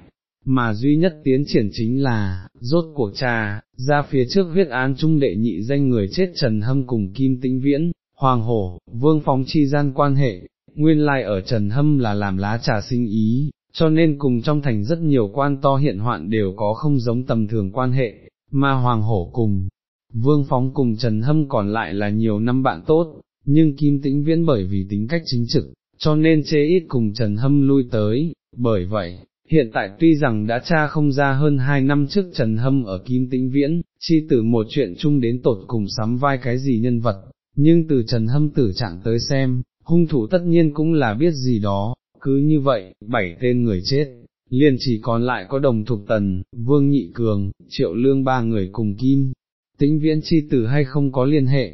mà duy nhất tiến triển chính là, rốt cuộc trà, ra phía trước huyết án trung đệ nhị danh người chết Trần Hâm cùng Kim Tĩnh Viễn, Hoàng Hổ, Vương Phóng chi gian quan hệ, nguyên lai ở Trần Hâm là làm lá trà sinh ý, cho nên cùng trong thành rất nhiều quan to hiện hoạn đều có không giống tầm thường quan hệ, mà Hoàng Hổ cùng, Vương Phóng cùng Trần Hâm còn lại là nhiều năm bạn tốt, nhưng Kim Tĩnh Viễn bởi vì tính cách chính trực, cho nên chế ít cùng Trần Hâm lui tới, bởi vậy, Hiện tại tuy rằng đã tra không ra hơn hai năm trước Trần Hâm ở Kim Tĩnh Viễn, chi từ một chuyện chung đến tột cùng sắm vai cái gì nhân vật, nhưng từ Trần Hâm tử trạng tới xem, hung thủ tất nhiên cũng là biết gì đó, cứ như vậy, bảy tên người chết, liền chỉ còn lại có đồng thục tần, vương nhị cường, triệu lương ba người cùng Kim. Tĩnh viễn chi tử hay không có liên hệ,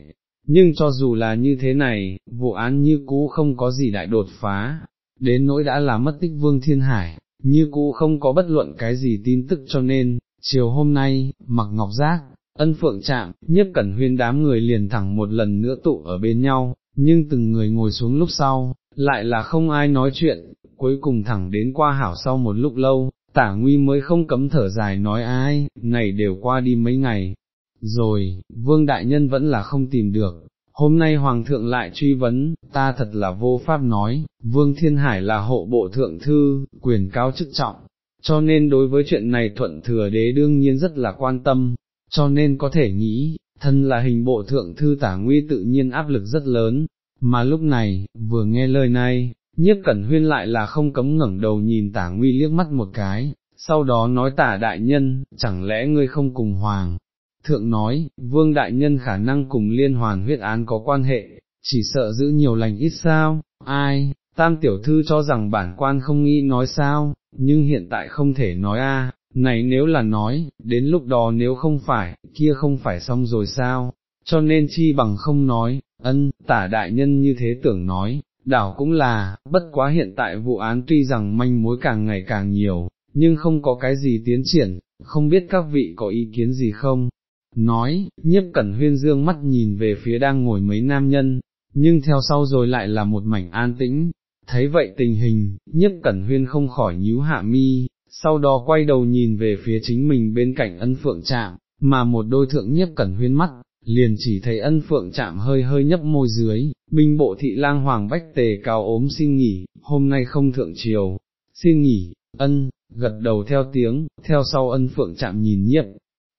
nhưng cho dù là như thế này, vụ án như cũ không có gì đại đột phá, đến nỗi đã là mất tích vương thiên hải, như cũ không có bất luận cái gì tin tức cho nên, chiều hôm nay, mặc ngọc giác, ân phượng Trạm, nhiếp cẩn huyên đám người liền thẳng một lần nữa tụ ở bên nhau, nhưng từng người ngồi xuống lúc sau, lại là không ai nói chuyện, cuối cùng thẳng đến qua hảo sau một lúc lâu, tả nguy mới không cấm thở dài nói ai, này đều qua đi mấy ngày, rồi, vương đại nhân vẫn là không tìm được, hôm nay hoàng thượng lại truy vấn, ta thật là vô pháp nói, vương thiên hải là hộ bộ thượng thư, quyền cao chức trọng, cho nên đối với chuyện này thuận thừa đế đương nhiên rất là quan tâm, cho nên có thể nghĩ, thân là hình bộ thượng thư tả nguy tự nhiên áp lực rất lớn, mà lúc này, vừa nghe lời này, nhiếp cẩn huyên lại là không cấm ngẩng đầu nhìn tả nguy liếc mắt một cái, sau đó nói tả đại nhân, chẳng lẽ ngươi không cùng hoàng, thượng nói, vương đại nhân khả năng cùng liên hoàn huyết án có quan hệ, chỉ sợ giữ nhiều lành ít sao, ai, tam tiểu thư cho rằng bản quan không nghĩ nói sao, nhưng hiện tại không thể nói a. này nếu là nói, đến lúc đó nếu không phải, kia không phải xong rồi sao, cho nên chi bằng không nói, ân, tả đại nhân như thế tưởng nói, đảo cũng là, bất quá hiện tại vụ án tuy rằng manh mối càng ngày càng nhiều, nhưng không có cái gì tiến triển, không biết các vị có ý kiến gì không? Nói, nhiếp cẩn huyên dương mắt nhìn về phía đang ngồi mấy nam nhân, nhưng theo sau rồi lại là một mảnh an tĩnh, thấy vậy tình hình, nhiếp cẩn huyên không khỏi nhíu hạ mi, sau đó quay đầu nhìn về phía chính mình bên cạnh ân phượng chạm, mà một đôi thượng nhiếp cẩn huyên mắt, liền chỉ thấy ân phượng chạm hơi hơi nhấp môi dưới, binh bộ thị lang hoàng bách tề cao ốm xin nghỉ, hôm nay không thượng triều, xin nghỉ, ân, gật đầu theo tiếng, theo sau ân phượng chạm nhìn nhiếp,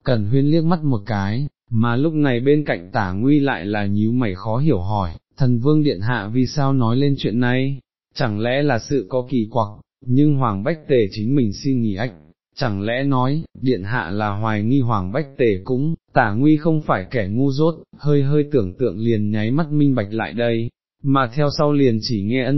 cẩn huyên liếc mắt một cái, mà lúc này bên cạnh tả nguy lại là nhíu mày khó hiểu hỏi, thần vương điện hạ vì sao nói lên chuyện này, chẳng lẽ là sự có kỳ quặc, nhưng hoàng bách tề chính mình xin nghỉ ách, chẳng lẽ nói, điện hạ là hoài nghi hoàng bách tề cũng, tả nguy không phải kẻ ngu dốt, hơi hơi tưởng tượng liền nháy mắt minh bạch lại đây, mà theo sau liền chỉ nghe ân